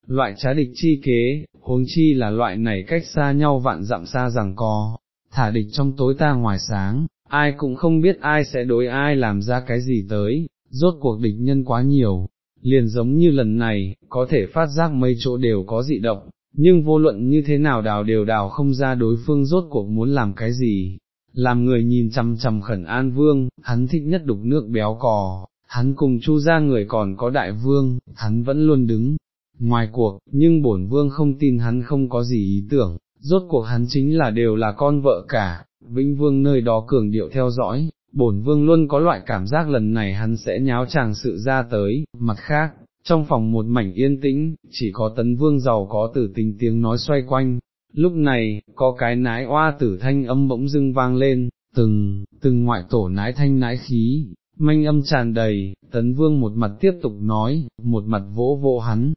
Speaker 1: loại trá địch chi kế, huống chi là loại này cách xa nhau vạn dặm xa rằng có, thả địch trong tối ta ngoài sáng, ai cũng không biết ai sẽ đối ai làm ra cái gì tới, rốt cuộc địch nhân quá nhiều, liền giống như lần này, có thể phát giác mấy chỗ đều có dị động, nhưng vô luận như thế nào đào đều đào không ra đối phương rốt cuộc muốn làm cái gì. Làm người nhìn chằm chằm khẩn an vương, hắn thích nhất đục nước béo cò, hắn cùng chu ra người còn có đại vương, hắn vẫn luôn đứng, ngoài cuộc, nhưng bổn vương không tin hắn không có gì ý tưởng, rốt cuộc hắn chính là đều là con vợ cả, vĩnh vương nơi đó cường điệu theo dõi, bổn vương luôn có loại cảm giác lần này hắn sẽ nháo chàng sự ra tới, mặt khác, trong phòng một mảnh yên tĩnh, chỉ có tấn vương giàu có tử tình tiếng nói xoay quanh, lúc này, có cái nái oa tử thanh âm bỗng dưng vang lên, từng, từng ngoại tổ nái thanh nái khí, manh âm tràn đầy, tấn vương một mặt tiếp tục nói, một mặt vỗ vỗ hắn,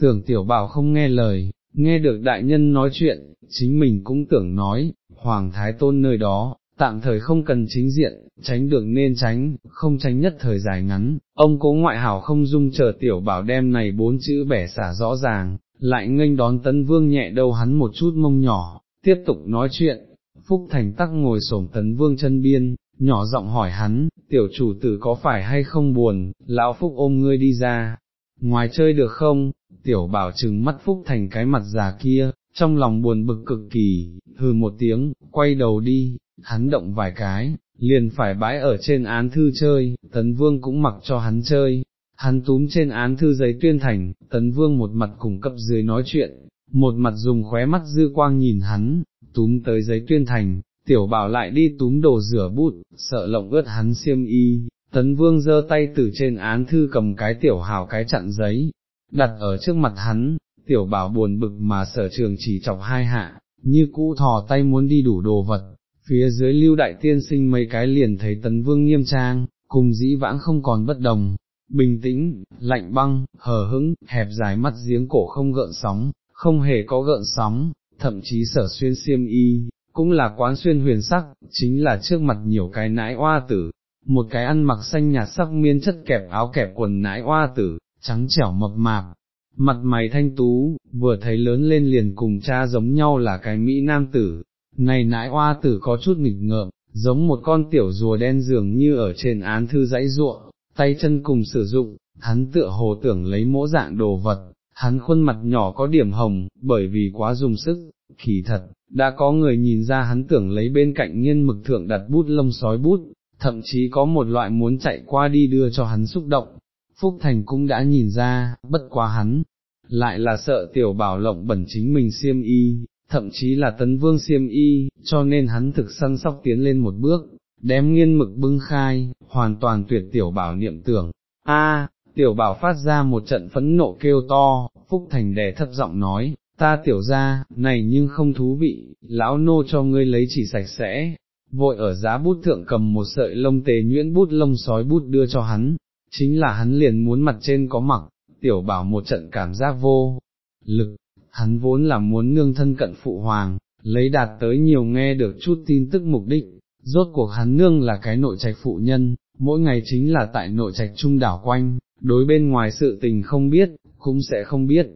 Speaker 1: tưởng tiểu bảo không nghe lời, nghe được đại nhân nói chuyện, chính mình cũng tưởng nói, hoàng thái tôn nơi đó, tạm thời không cần chính diện, tránh được nên tránh, không tránh nhất thời dài ngắn, ông cố ngoại hảo không dung chờ tiểu bảo đem này bốn chữ bẻ xả rõ ràng, lại nghênh đón tấn vương nhẹ đầu hắn một chút mông nhỏ, tiếp tục nói chuyện, Phúc Thành tắc ngồi xổm tấn vương chân biên, nhỏ giọng hỏi hắn, tiểu chủ tử có phải hay không buồn, lão Phúc ôm ngươi đi ra, ngoài chơi được không, tiểu bảo trừng mắt Phúc Thành cái mặt già kia, trong lòng buồn bực cực kỳ, hừ một tiếng, quay đầu đi, hắn động vài cái, liền phải bãi ở trên án thư chơi, tấn vương cũng mặc cho hắn chơi, hắn túm trên án thư giấy tuyên thành, tấn vương một mặt cùng cấp dưới nói chuyện, một mặt dùng khóe mắt dư quang nhìn hắn, túm tới giấy tuyên thành, tiểu bảo lại đi túm đồ rửa bút, sợ lộng ướt hắn xiêm y, tấn vương giơ tay từ trên án thư cầm cái tiểu hào cái chặn giấy, đặt ở trước mặt hắn, tiểu bảo buồn bực mà sở trường chỉ chọc hai hạ, như cũ thò tay muốn đi đủ đồ vật, phía dưới lưu đại tiên sinh mấy cái liền thấy tấn vương nghiêm trang, cùng dĩ vãng không còn bất đồng, bình tĩnh, lạnh băng, hờ hững, hẹp dài mắt giếng cổ không gợn sóng, không hề có gợn sóng, thậm chí sở xuyên xiêm y, cũng là quán xuyên huyền sắc, chính là trước mặt nhiều cái nãi oa tử, một cái ăn mặc xanh nhạt sắc miên chất kẹp áo kẹp quần nãi oa tử, trắng trẻo mập mạp, mặt mày thanh tú, vừa thấy lớn lên liền cùng cha giống nhau là cái Mỹ nam tử, này nãi hoa tử có chút nghịch ngợm, giống một con tiểu rùa đen dường như ở trên án thư dãy ruộng, tay chân cùng sử dụng, hắn tựa hồ tưởng lấy mỗ dạng đồ vật, hắn khuôn mặt nhỏ có điểm hồng, bởi vì quá dùng sức, kỳ thật, đã có người nhìn ra hắn tưởng lấy bên cạnh nghiên mực thượng đặt bút lông sói bút, thậm chí có một loại muốn chạy qua đi đưa cho hắn xúc động. Phúc Thành cũng đã nhìn ra, bất quá hắn, lại là sợ tiểu bảo lộng bẩn chính mình xiêm y, thậm chí là tấn vương xiêm y, cho nên hắn thực săn sóc tiến lên một bước, đem nghiên mực bưng khai, hoàn toàn tuyệt tiểu bảo niệm tưởng. A, tiểu bảo phát ra một trận phẫn nộ kêu to, Phúc Thành đè thấp giọng nói, ta tiểu ra, này nhưng không thú vị, lão nô cho ngươi lấy chỉ sạch sẽ, vội ở giá bút thượng cầm một sợi lông tề nhuyễn bút lông sói bút đưa cho hắn, chính là hắn liền muốn mặt trên có mặc, tiểu bảo một trận cảm giác vô, lực, hắn vốn là muốn nương thân cận phụ hoàng, lấy đạt tới nhiều nghe được chút tin tức mục đích, rốt cuộc hắn nương là cái nội trạch phụ nhân, mỗi ngày chính là tại nội trạch trung đảo quanh, đối bên ngoài sự tình không biết, cũng sẽ không biết.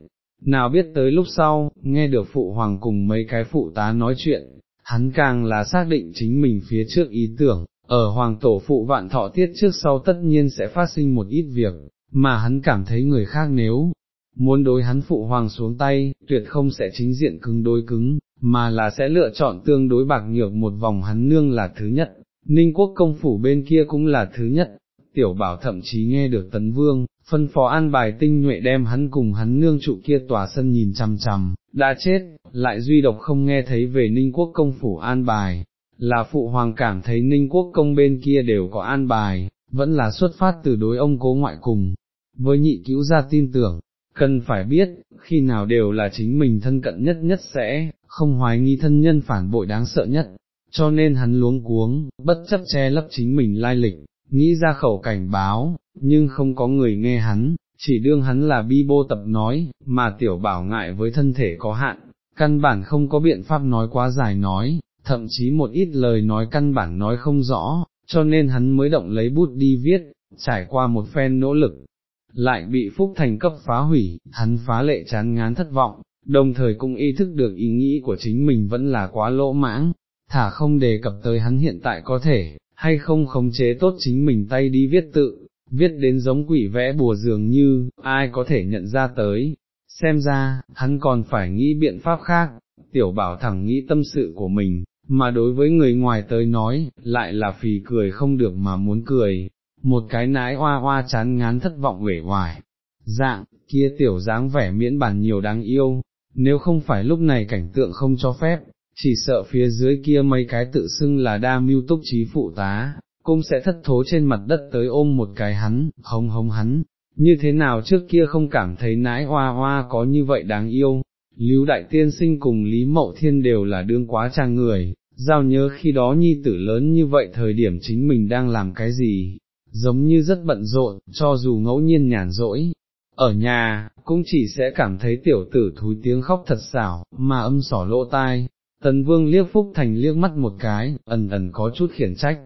Speaker 1: Nào biết tới lúc sau, nghe được phụ hoàng cùng mấy cái phụ tá nói chuyện, hắn càng là xác định chính mình phía trước ý tưởng, ở hoàng tổ phụ vạn thọ tiết trước sau tất nhiên sẽ phát sinh một ít việc, mà hắn cảm thấy người khác nếu muốn đối hắn phụ hoàng xuống tay, tuyệt không sẽ chính diện cứng đối cứng, mà là sẽ lựa chọn tương đối bạc nhược một vòng hắn nương là thứ nhất, ninh quốc công phủ bên kia cũng là thứ nhất, tiểu bảo thậm chí nghe được tấn vương, phân phó an bài tinh nhuệ đem hắn cùng hắn nương trụ kia tòa sân nhìn chằm chằm, đã chết, lại duy độc không nghe thấy về ninh quốc công phủ an bài, là phụ hoàng cảm thấy ninh quốc công bên kia đều có an bài, vẫn là xuất phát từ đối ông cố ngoại cùng, với nhị cứu gia tin tưởng, cần phải biết, khi nào đều là chính mình thân cận nhất nhất sẽ, không hoài nghi thân nhân phản bội đáng sợ nhất, cho nên hắn luống cuống, bất chấp che lấp chính mình lai lịch, nghĩ ra khẩu cảnh báo, nhưng không có người nghe hắn, chỉ đương hắn là bi bô tập nói, mà tiểu bảo ngại với thân thể có hạn, căn bản không có biện pháp nói quá dài nói, thậm chí một ít lời nói căn bản nói không rõ, cho nên hắn mới động lấy bút đi viết, trải qua một phen nỗ lực, lại bị Phúc Thành cấp phá hủy, hắn phá lệ chán ngán thất vọng, đồng thời cũng ý thức được ý nghĩ của chính mình vẫn là quá lỗ mãng, thả không đề cập tới hắn hiện tại có thể, hay không khống chế tốt chính mình tay đi viết tự, viết đến giống quỷ vẽ bùa dường như, ai có thể nhận ra tới, xem ra, hắn còn phải nghĩ biện pháp khác, tiểu bảo thẳng nghĩ tâm sự của mình, mà đối với người ngoài tới nói, lại là phì cười không được mà muốn cười, một cái nái hoa hoa chán ngán thất vọng uể hoài, dạng, kia tiểu dáng vẻ miễn bản nhiều đáng yêu, nếu không phải lúc này cảnh tượng không cho phép, chỉ sợ phía dưới kia mấy cái tự xưng là đa mưu túc trí phụ tá, cũng sẽ thất thố trên mặt đất tới ôm một cái hắn, hống hống hắn, như thế nào trước kia không cảm thấy nãi hoa hoa có như vậy đáng yêu, Lưu Đại Tiên Sinh cùng Lý Mậu Thiên đều là đương quá trang người, giao nhớ khi đó nhi tử lớn như vậy thời điểm chính mình đang làm cái gì, giống như rất bận rộn, cho dù ngẫu nhiên nhàn rỗi, ở nhà, cũng chỉ sẽ cảm thấy tiểu tử thúi tiếng khóc thật xảo, mà âm sỏ lỗ tai. Tần Vương liếc Phúc Thành liếc mắt một cái, ẩn ẩn có chút khiển trách.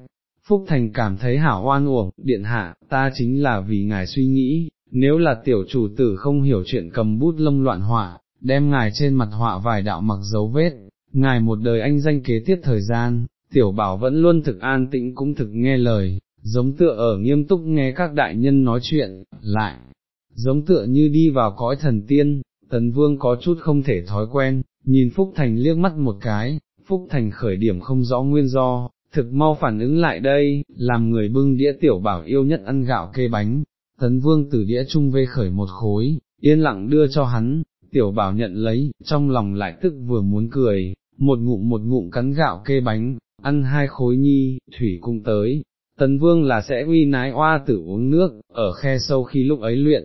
Speaker 1: Phúc Thành cảm thấy hảo oan uổng, điện hạ, ta chính là vì ngài suy nghĩ, nếu là tiểu chủ tử không hiểu chuyện cầm bút lông loạn họa, đem ngài trên mặt họa vài đạo mặc dấu vết, ngài một đời anh danh kế tiếp thời gian, tiểu bảo vẫn luôn thực an tĩnh cũng thực nghe lời, giống tựa ở nghiêm túc nghe các đại nhân nói chuyện, lại, giống tựa như đi vào cõi thần tiên, tần vương có chút không thể thói quen, nhìn Phúc Thành liếc mắt một cái, Phúc Thành khởi điểm không rõ nguyên do, thực mau phản ứng lại đây, làm người bưng đĩa tiểu bảo yêu nhất ăn gạo kê bánh, tấn vương từ đĩa chung vê khởi một khối, yên lặng đưa cho hắn, tiểu bảo nhận lấy, trong lòng lại tức vừa muốn cười, một ngụm một ngụm cắn gạo kê bánh, ăn hai khối nhi, thủy cung tới, tấn vương là sẽ uy nái oa tử uống nước, ở khe sâu khi lúc ấy luyện,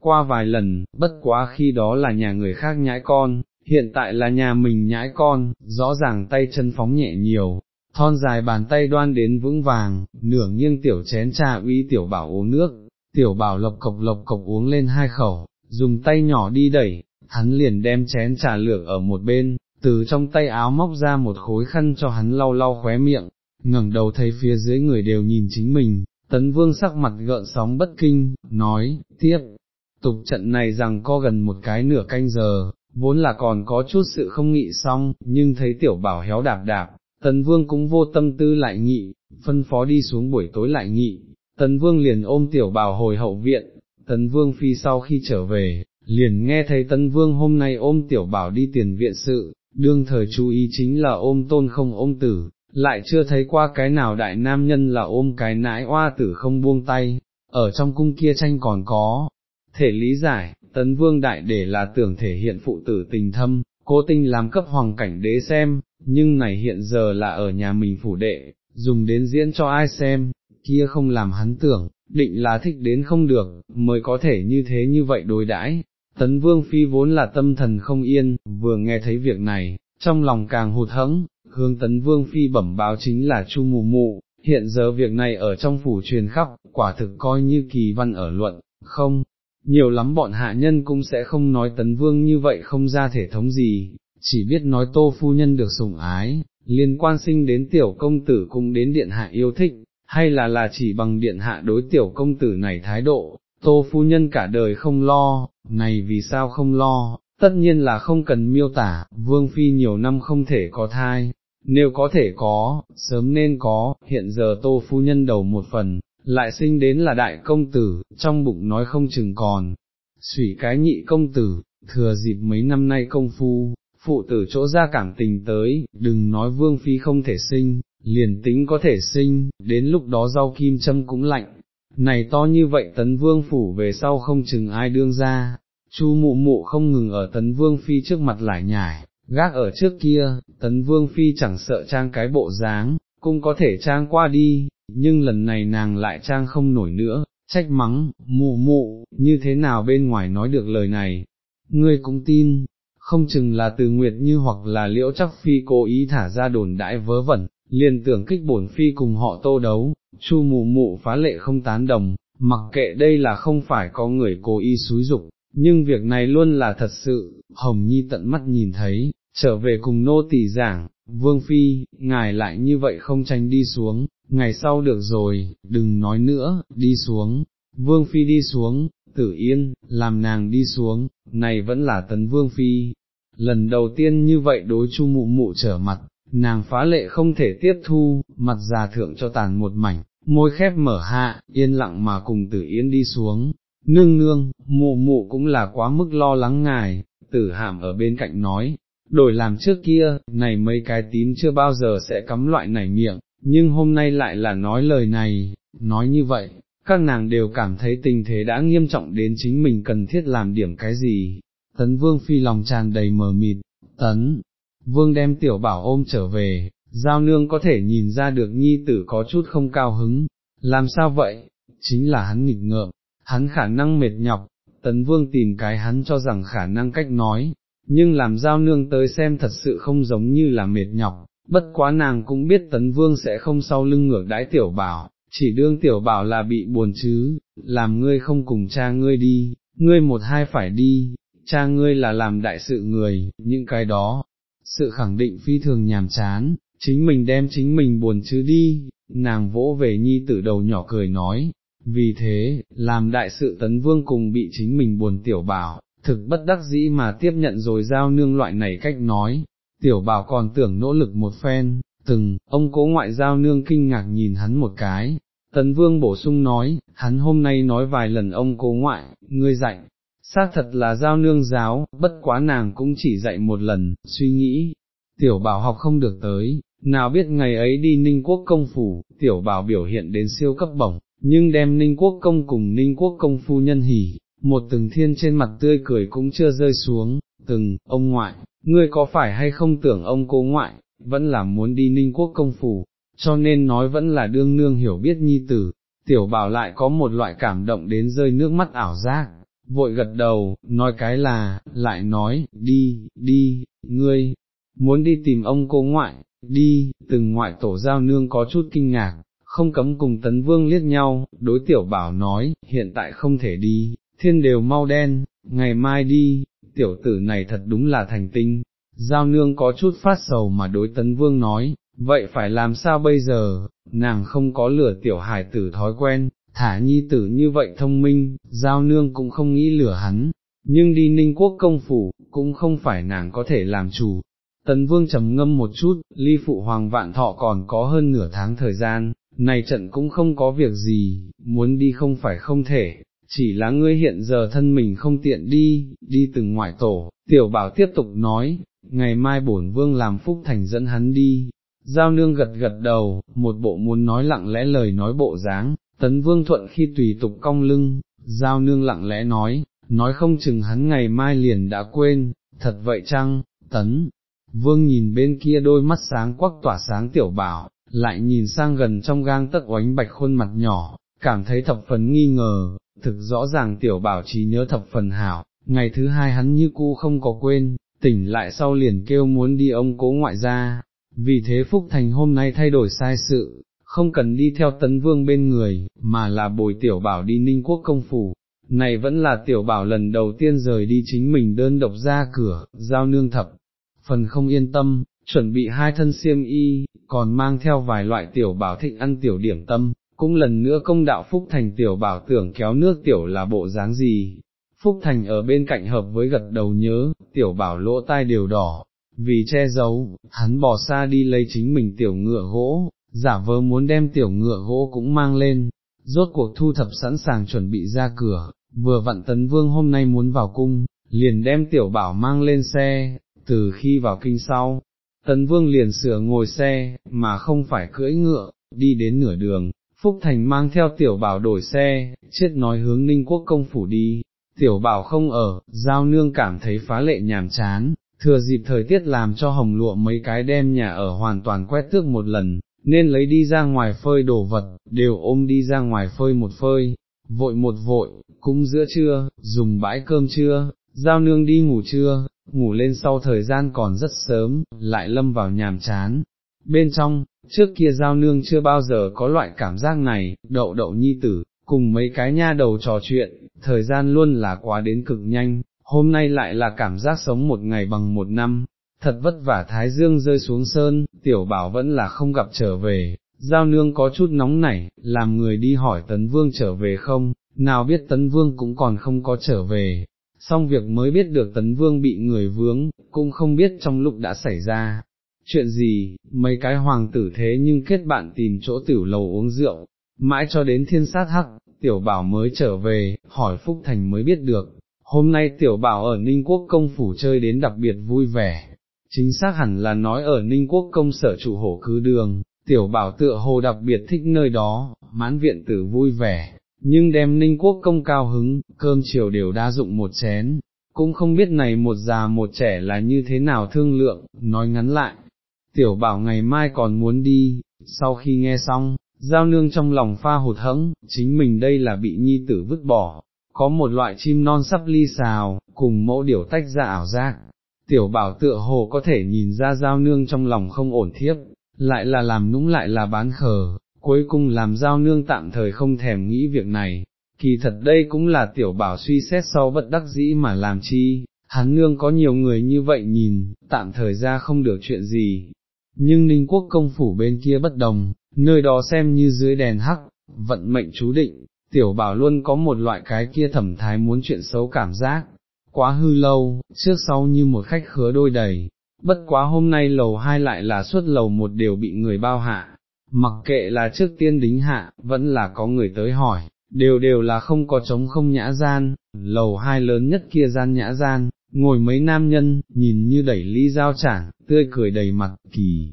Speaker 1: qua vài lần, bất quá khi đó là nhà người khác nhãi con, hiện tại là nhà mình nhãi con, rõ ràng tay chân phóng nhẹ nhiều, thon dài bàn tay đoan đến vững vàng, nửa nghiêng tiểu chén trà uy tiểu bảo uống nước, tiểu bảo lộc cộc lộc cộc uống lên hai khẩu, dùng tay nhỏ đi đẩy, hắn liền đem chén trà lược ở một bên, từ trong tay áo móc ra một khối khăn cho hắn lau lau khóe miệng, ngẩng đầu thấy phía dưới người đều nhìn chính mình, tấn vương sắc mặt gợn sóng bất kinh, nói, tiếp, tục trận này rằng co gần một cái nửa canh giờ, vốn là còn có chút sự không nghị xong, nhưng thấy tiểu bảo héo đạp đạp, tấn vương cũng vô tâm tư lại nghị, phân phó đi xuống buổi tối lại nghị, tấn vương liền ôm tiểu bảo hồi hậu viện, tấn vương phi sau khi trở về, liền nghe thấy tấn vương hôm nay ôm tiểu bảo đi tiền viện sự, đương thời chú ý chính là ôm tôn không ôm tử, lại chưa thấy qua cái nào đại nam nhân là ôm cái nãi oa tử không buông tay, ở trong cung kia tranh còn có, thể lý giải, tấn vương đại để là tưởng thể hiện phụ tử tình thâm, cố tình làm cấp hoàng cảnh đế xem, nhưng này hiện giờ là ở nhà mình phủ đệ, dùng đến diễn cho ai xem, kia không làm hắn tưởng, định là thích đến không được, mới có thể như thế như vậy đối đãi. Tấn vương phi vốn là tâm thần không yên, vừa nghe thấy việc này, trong lòng càng hụt hẫng, hướng tấn vương phi bẩm báo chính là chu mù mụ, hiện giờ việc này ở trong phủ truyền khắp, quả thực coi như kỳ văn ở luận, không, nhiều lắm bọn hạ nhân cũng sẽ không nói tấn vương như vậy không ra thể thống gì, chỉ biết nói tô phu nhân được sủng ái, liên quan sinh đến tiểu công tử cũng đến điện hạ yêu thích, hay là là chỉ bằng điện hạ đối tiểu công tử này thái độ, tô phu nhân cả đời không lo, này vì sao không lo, tất nhiên là không cần miêu tả, vương phi nhiều năm không thể có thai, nếu có thể có, sớm nên có, hiện giờ tô phu nhân đầu một phần, lại sinh đến là đại công tử, trong bụng nói không chừng còn, sủy cái nhị công tử, thừa dịp mấy năm nay công phu, phụ tử chỗ ra cảm tình tới, đừng nói vương phi không thể sinh, liền tính có thể sinh, đến lúc đó rau kim châm cũng lạnh, này to như vậy tấn vương phủ về sau không chừng ai đương ra, chu mụ mụ không ngừng ở tấn vương phi trước mặt lại nhải, gác ở trước kia, tấn vương phi chẳng sợ trang cái bộ dáng, cũng có thể trang qua đi, nhưng lần này nàng lại trang không nổi nữa, trách mắng, mụ mụ, như thế nào bên ngoài nói được lời này, ngươi cũng tin, không chừng là từ Nguyệt Như hoặc là liễu chắc phi cố ý thả ra đồn đãi vớ vẩn, liền tưởng kích bổn phi cùng họ tô đấu, chu mụ mụ phá lệ không tán đồng, mặc kệ đây là không phải có người cố ý xúi dục, nhưng việc này luôn là thật sự, Hồng Nhi tận mắt nhìn thấy, trở về cùng nô tỳ giảng, Vương Phi, ngài lại như vậy không tranh đi xuống, ngày sau được rồi, đừng nói nữa, đi xuống, Vương Phi đi xuống, tử yên, làm nàng đi xuống, này vẫn là tấn Vương Phi. Lần đầu tiên như vậy đối chu mụ mụ trở mặt, nàng phá lệ không thể tiếp thu, mặt già thượng cho tàn một mảnh, môi khép mở hạ, yên lặng mà cùng tử yên đi xuống, nương nương, mụ mụ cũng là quá mức lo lắng ngài, tử hàm ở bên cạnh nói, đổi làm trước kia, này mấy cái tím chưa bao giờ sẽ cắm loại nảy miệng, nhưng hôm nay lại là nói lời này, nói như vậy, các nàng đều cảm thấy tình thế đã nghiêm trọng đến chính mình cần thiết làm điểm cái gì. Tấn vương phi lòng tràn đầy mờ mịt, tấn, vương đem tiểu bảo ôm trở về, giao nương có thể nhìn ra được nhi tử có chút không cao hứng, làm sao vậy, chính là hắn nghịch ngợm, hắn khả năng mệt nhọc, tấn vương tìm cái hắn cho rằng khả năng cách nói, nhưng làm giao nương tới xem thật sự không giống như là mệt nhọc, bất quá nàng cũng biết tấn vương sẽ không sau lưng ngược đãi tiểu bảo, chỉ đương tiểu bảo là bị buồn chứ, làm ngươi không cùng cha ngươi đi, ngươi một hai phải đi, cha ngươi là làm đại sự người, những cái đó, sự khẳng định phi thường nhàm chán, chính mình đem chính mình buồn chứ đi, nàng vỗ về nhi tử đầu nhỏ cười nói, vì thế, làm đại sự tấn vương cùng bị chính mình buồn tiểu bảo, thực bất đắc dĩ mà tiếp nhận rồi giao nương loại này cách nói, tiểu bảo còn tưởng nỗ lực một phen, từng, ông cố ngoại giao nương kinh ngạc nhìn hắn một cái, tấn vương bổ sung nói, hắn hôm nay nói vài lần ông cố ngoại, ngươi dạy, xác thật là giao nương giáo, bất quá nàng cũng chỉ dạy một lần, suy nghĩ, tiểu bảo học không được tới, nào biết ngày ấy đi ninh quốc công phủ, tiểu bảo biểu hiện đến siêu cấp bổng, nhưng đem ninh quốc công cùng ninh quốc công phu nhân hỉ, một từng thiên trên mặt tươi cười cũng chưa rơi xuống, từng, ông ngoại, ngươi có phải hay không tưởng ông cố ngoại, vẫn là muốn đi ninh quốc công phủ, cho nên nói vẫn là đương nương hiểu biết nhi tử, tiểu bảo lại có một loại cảm động đến rơi nước mắt ảo giác, vội gật đầu, nói cái là, lại nói, đi, đi, ngươi, muốn đi tìm ông cô ngoại, đi, từng ngoại tổ giao nương có chút kinh ngạc, không cấm cùng tấn vương liếc nhau, đối tiểu bảo nói, hiện tại không thể đi, thiên đều mau đen, ngày mai đi, tiểu tử này thật đúng là thành tinh, giao nương có chút phát sầu mà đối tấn vương nói, vậy phải làm sao bây giờ, nàng không có lửa tiểu hải tử thói quen, thả nhi tử như vậy thông minh, giao nương cũng không nghĩ lửa hắn, nhưng đi ninh quốc công phủ, cũng không phải nàng có thể làm chủ. Tấn vương trầm ngâm một chút, ly phụ hoàng vạn thọ còn có hơn nửa tháng thời gian, này trận cũng không có việc gì, muốn đi không phải không thể, chỉ là ngươi hiện giờ thân mình không tiện đi, đi từng ngoại tổ, tiểu bảo tiếp tục nói, ngày mai bổn vương làm phúc thành dẫn hắn đi. Giao nương gật gật đầu, một bộ muốn nói lặng lẽ lời nói bộ dáng, tấn vương thuận khi tùy tục cong lưng, giao nương lặng lẽ nói, nói không chừng hắn ngày mai liền đã quên, thật vậy chăng, tấn, vương nhìn bên kia đôi mắt sáng quắc tỏa sáng tiểu bảo, lại nhìn sang gần trong gang tấc oánh bạch khuôn mặt nhỏ, cảm thấy thập phần nghi ngờ, thực rõ ràng tiểu bảo trí nhớ thập phần hảo, ngày thứ hai hắn như cũ không có quên, tỉnh lại sau liền kêu muốn đi ông cố ngoại ra. vì thế Phúc Thành hôm nay thay đổi sai sự, không cần đi theo tấn vương bên người, mà là bồi tiểu bảo đi ninh quốc công phủ. Này vẫn là tiểu bảo lần đầu tiên rời đi chính mình đơn độc ra cửa, giao nương thập, phần không yên tâm, chuẩn bị hai thân xiêm y, còn mang theo vài loại tiểu bảo thích ăn tiểu điểm tâm, cũng lần nữa công đạo Phúc Thành tiểu bảo tưởng kéo nước tiểu là bộ dáng gì. Phúc Thành ở bên cạnh hợp với gật đầu nhớ, tiểu bảo lỗ tai đều đỏ, vì che giấu, hắn bỏ xa đi lấy chính mình tiểu ngựa gỗ, giả vờ muốn đem tiểu ngựa gỗ cũng mang lên, rốt cuộc thu thập sẵn sàng chuẩn bị ra cửa, vừa vặn tấn vương hôm nay muốn vào cung, liền đem tiểu bảo mang lên xe, từ khi vào kinh sau, tấn vương liền sửa ngồi xe, mà không phải cưỡi ngựa, đi đến nửa đường, Phúc Thành mang theo tiểu bảo đổi xe, chết nói hướng ninh quốc công phủ đi, tiểu bảo không ở, giao nương cảm thấy phá lệ nhàm chán, thừa dịp thời tiết làm cho hồng lụa mấy cái đem nhà ở hoàn toàn quét tước một lần, nên lấy đi ra ngoài phơi đồ vật, đều ôm đi ra ngoài phơi một phơi, vội một vội, cũng giữa trưa, dùng bãi cơm trưa, giao nương đi ngủ trưa, ngủ lên sau thời gian còn rất sớm, lại lâm vào nhàm chán. Bên trong, trước kia giao nương chưa bao giờ có loại cảm giác này, đậu đậu nhi tử, cùng mấy cái nha đầu trò chuyện, thời gian luôn là quá đến cực nhanh, hôm nay lại là cảm giác sống một ngày bằng một năm, thật vất vả thái dương rơi xuống sơn, tiểu bảo vẫn là không gặp trở về, giao nương có chút nóng nảy, làm người đi hỏi tấn vương trở về không, nào biết tấn vương cũng còn không có trở về, xong việc mới biết được tấn vương bị người vướng, cũng không biết trong lúc đã xảy ra. Chuyện gì, mấy cái hoàng tử thế nhưng kết bạn tìm chỗ tiểu lầu uống rượu, mãi cho đến thiên sát hắc, tiểu bảo mới trở về, hỏi Phúc Thành mới biết được, hôm nay tiểu bảo ở Ninh Quốc công phủ chơi đến đặc biệt vui vẻ, chính xác hẳn là nói ở Ninh Quốc công sở chủ hổ cứ đường, tiểu bảo tựa hồ đặc biệt thích nơi đó, mãn viện tử vui vẻ, nhưng đem Ninh Quốc công cao hứng, cơm chiều đều đa dụng một chén, cũng không biết này một già một trẻ là như thế nào thương lượng, nói ngắn lại. Tiểu bảo ngày mai còn muốn đi, sau khi nghe xong, giao nương trong lòng pha hụt hẫng, chính mình đây là bị nhi tử vứt bỏ, có một loại chim non sắp ly xào, cùng mẫu điểu tách ra ảo giác. Tiểu bảo tựa hồ có thể nhìn ra giao nương trong lòng không ổn thiếp, lại là làm nũng lại là bán khờ, cuối cùng làm giao nương tạm thời không thèm nghĩ việc này, kỳ thật đây cũng là tiểu bảo suy xét sau bất đắc dĩ mà làm chi, hắn nương có nhiều người như vậy nhìn, tạm thời ra không được chuyện gì. Nhưng Ninh Quốc công phủ bên kia bất đồng, nơi đó xem như dưới đèn hắc, vận mệnh chú định, tiểu bảo luôn có một loại cái kia thẩm thái muốn chuyện xấu cảm giác, quá hư lâu, trước sau như một khách khứa đôi đầy, bất quá hôm nay lầu hai lại là suốt lầu một đều bị người bao hạ, mặc kệ là trước tiên đính hạ, vẫn là có người tới hỏi, đều đều là không có trống không nhã gian, lầu hai lớn nhất kia gian nhã gian, ngồi mấy nam nhân, nhìn như đẩy ly giao chảng, tươi cười đầy mặt, kỳ.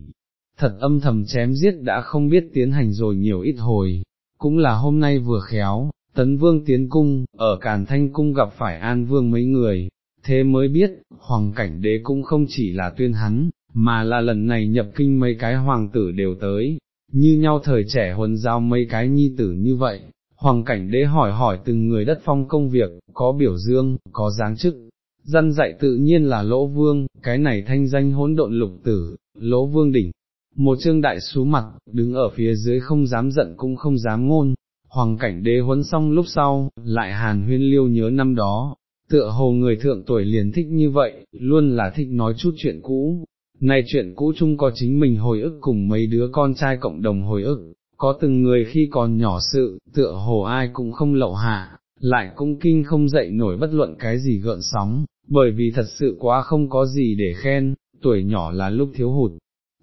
Speaker 1: Thật âm thầm chém giết đã không biết tiến hành rồi nhiều ít hồi, cũng là hôm nay vừa khéo, tấn vương tiến cung, ở Càn Thanh cung gặp phải an vương mấy người, thế mới biết, hoàng cảnh đế cũng không chỉ là tuyên hắn, mà là lần này nhập kinh mấy cái hoàng tử đều tới, như nhau thời trẻ huấn giao mấy cái nhi tử như vậy, hoàng cảnh đế hỏi hỏi từng người đất phong công việc, có biểu dương, có giáng chức, dân dạy tự nhiên là lỗ vương, cái này thanh danh hỗn độn lục tử, lỗ vương đỉnh. Một trương đại xú mặt, đứng ở phía dưới không dám giận cũng không dám ngôn, hoàng cảnh đế huấn xong lúc sau, lại hàn huyên liêu nhớ năm đó, tựa hồ người thượng tuổi liền thích như vậy, luôn là thích nói chút chuyện cũ. Này chuyện cũ chung có chính mình hồi ức cùng mấy đứa con trai cộng đồng hồi ức, có từng người khi còn nhỏ sự, tựa hồ ai cũng không lậu hạ, lại cũng kinh không dậy nổi bất luận cái gì gợn sóng, bởi vì thật sự quá không có gì để khen, tuổi nhỏ là lúc thiếu hụt.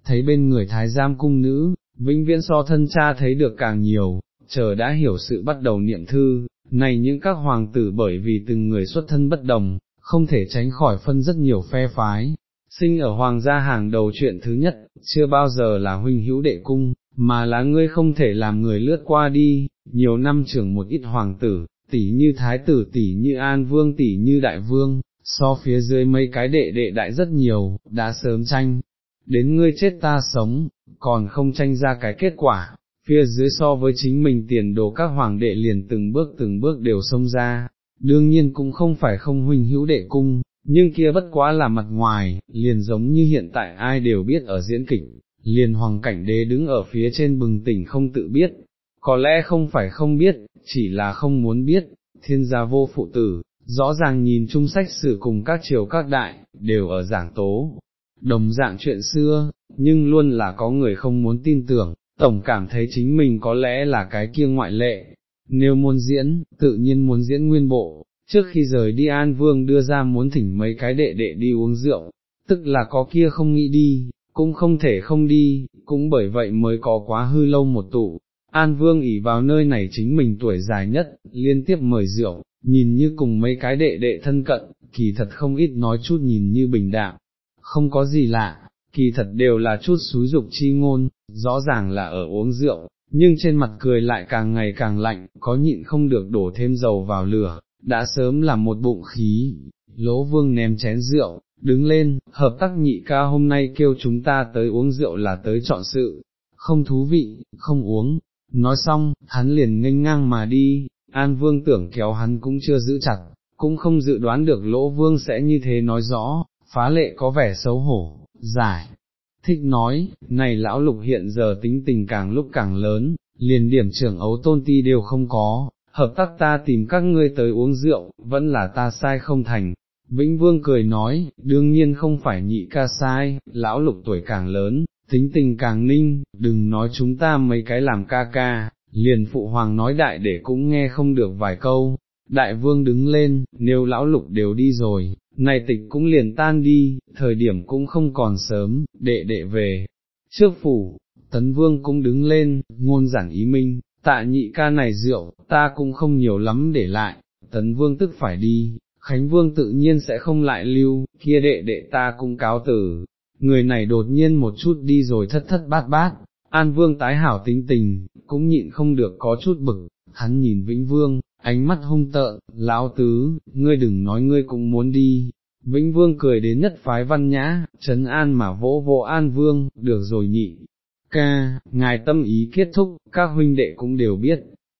Speaker 1: Thấy bên người thái giam cung nữ, vĩnh viễn so thân cha thấy được càng nhiều, chờ đã hiểu sự bắt đầu niệm thư, này những các hoàng tử bởi vì từng người xuất thân bất đồng, không thể tránh khỏi phân rất nhiều phe phái. Sinh ở hoàng gia hàng đầu chuyện thứ nhất, chưa bao giờ là huynh hữu đệ cung, mà là ngươi không thể làm người lướt qua đi, nhiều năm trưởng một ít hoàng tử, tỷ như thái tử tỷ như an vương tỷ như đại vương, so phía dưới mấy cái đệ đệ đại rất nhiều, đã sớm tranh, đến ngươi chết ta sống, còn không tranh ra cái kết quả, phía dưới so với chính mình tiền đồ các hoàng đệ liền từng bước từng bước đều xông ra, đương nhiên cũng không phải không huynh hữu đệ cung, nhưng kia bất quá là mặt ngoài, liền giống như hiện tại ai đều biết ở diễn kịch, liền hoàng cảnh đế đứng ở phía trên bừng tỉnh không tự biết, có lẽ không phải không biết, chỉ là không muốn biết, thiên gia vô phụ tử, rõ ràng nhìn chung sách sử cùng các triều các đại, đều ở giảng tố, đồng dạng chuyện xưa, nhưng luôn là có người không muốn tin tưởng, tổng cảm thấy chính mình có lẽ là cái kia ngoại lệ, nếu muốn diễn, tự nhiên muốn diễn nguyên bộ, trước khi rời đi An Vương đưa ra muốn thỉnh mấy cái đệ đệ đi uống rượu, tức là có kia không nghĩ đi, cũng không thể không đi, cũng bởi vậy mới có quá hư lâu một tụ. An Vương ỉ vào nơi này chính mình tuổi dài nhất, liên tiếp mời rượu, nhìn như cùng mấy cái đệ đệ thân cận, kỳ thật không ít nói chút nhìn như bình đạm, không có gì lạ, kỳ thật đều là chút xúi dục chi ngôn, rõ ràng là ở uống rượu, nhưng trên mặt cười lại càng ngày càng lạnh, có nhịn không được đổ thêm dầu vào lửa, đã sớm là một bụng khí, lỗ vương ném chén rượu, đứng lên, hợp tác nhị ca hôm nay kêu chúng ta tới uống rượu là tới chọn sự, không thú vị, không uống, nói xong, hắn liền nghênh ngang mà đi, An Vương tưởng kéo hắn cũng chưa giữ chặt, cũng không dự đoán được lỗ vương sẽ như thế nói rõ, phá lệ có vẻ xấu hổ, giải. Thích nói, này lão lục hiện giờ tính tình càng lúc càng lớn, liền điểm trưởng ấu tôn ti đều không có, hợp tác ta tìm các ngươi tới uống rượu, vẫn là ta sai không thành. Vĩnh Vương cười nói, đương nhiên không phải nhị ca sai, lão lục tuổi càng lớn, tính tình càng ninh, đừng nói chúng ta mấy cái làm ca ca, liền phụ hoàng nói đại để cũng nghe không được vài câu, đại vương đứng lên, nếu lão lục đều đi rồi, này tịch cũng liền tan đi, thời điểm cũng không còn sớm, đệ đệ về, trước phủ, tấn vương cũng đứng lên, ngôn giảng ý minh, tạ nhị ca này rượu, ta cũng không nhiều lắm để lại, tấn vương tức phải đi, khánh vương tự nhiên sẽ không lại lưu, kia đệ đệ ta cũng cáo tử, người này đột nhiên một chút đi rồi thất thất bát bát, An Vương tái hảo tính tình, cũng nhịn không được có chút bực, hắn nhìn Vĩnh Vương, ánh mắt hung tợ, lão tứ, ngươi đừng nói ngươi cũng muốn đi. Vĩnh Vương cười đến nhất phái văn nhã, trấn an mà vỗ vỗ An Vương, được rồi nhị. Ca, ngài tâm ý kết thúc, các huynh đệ cũng đều biết,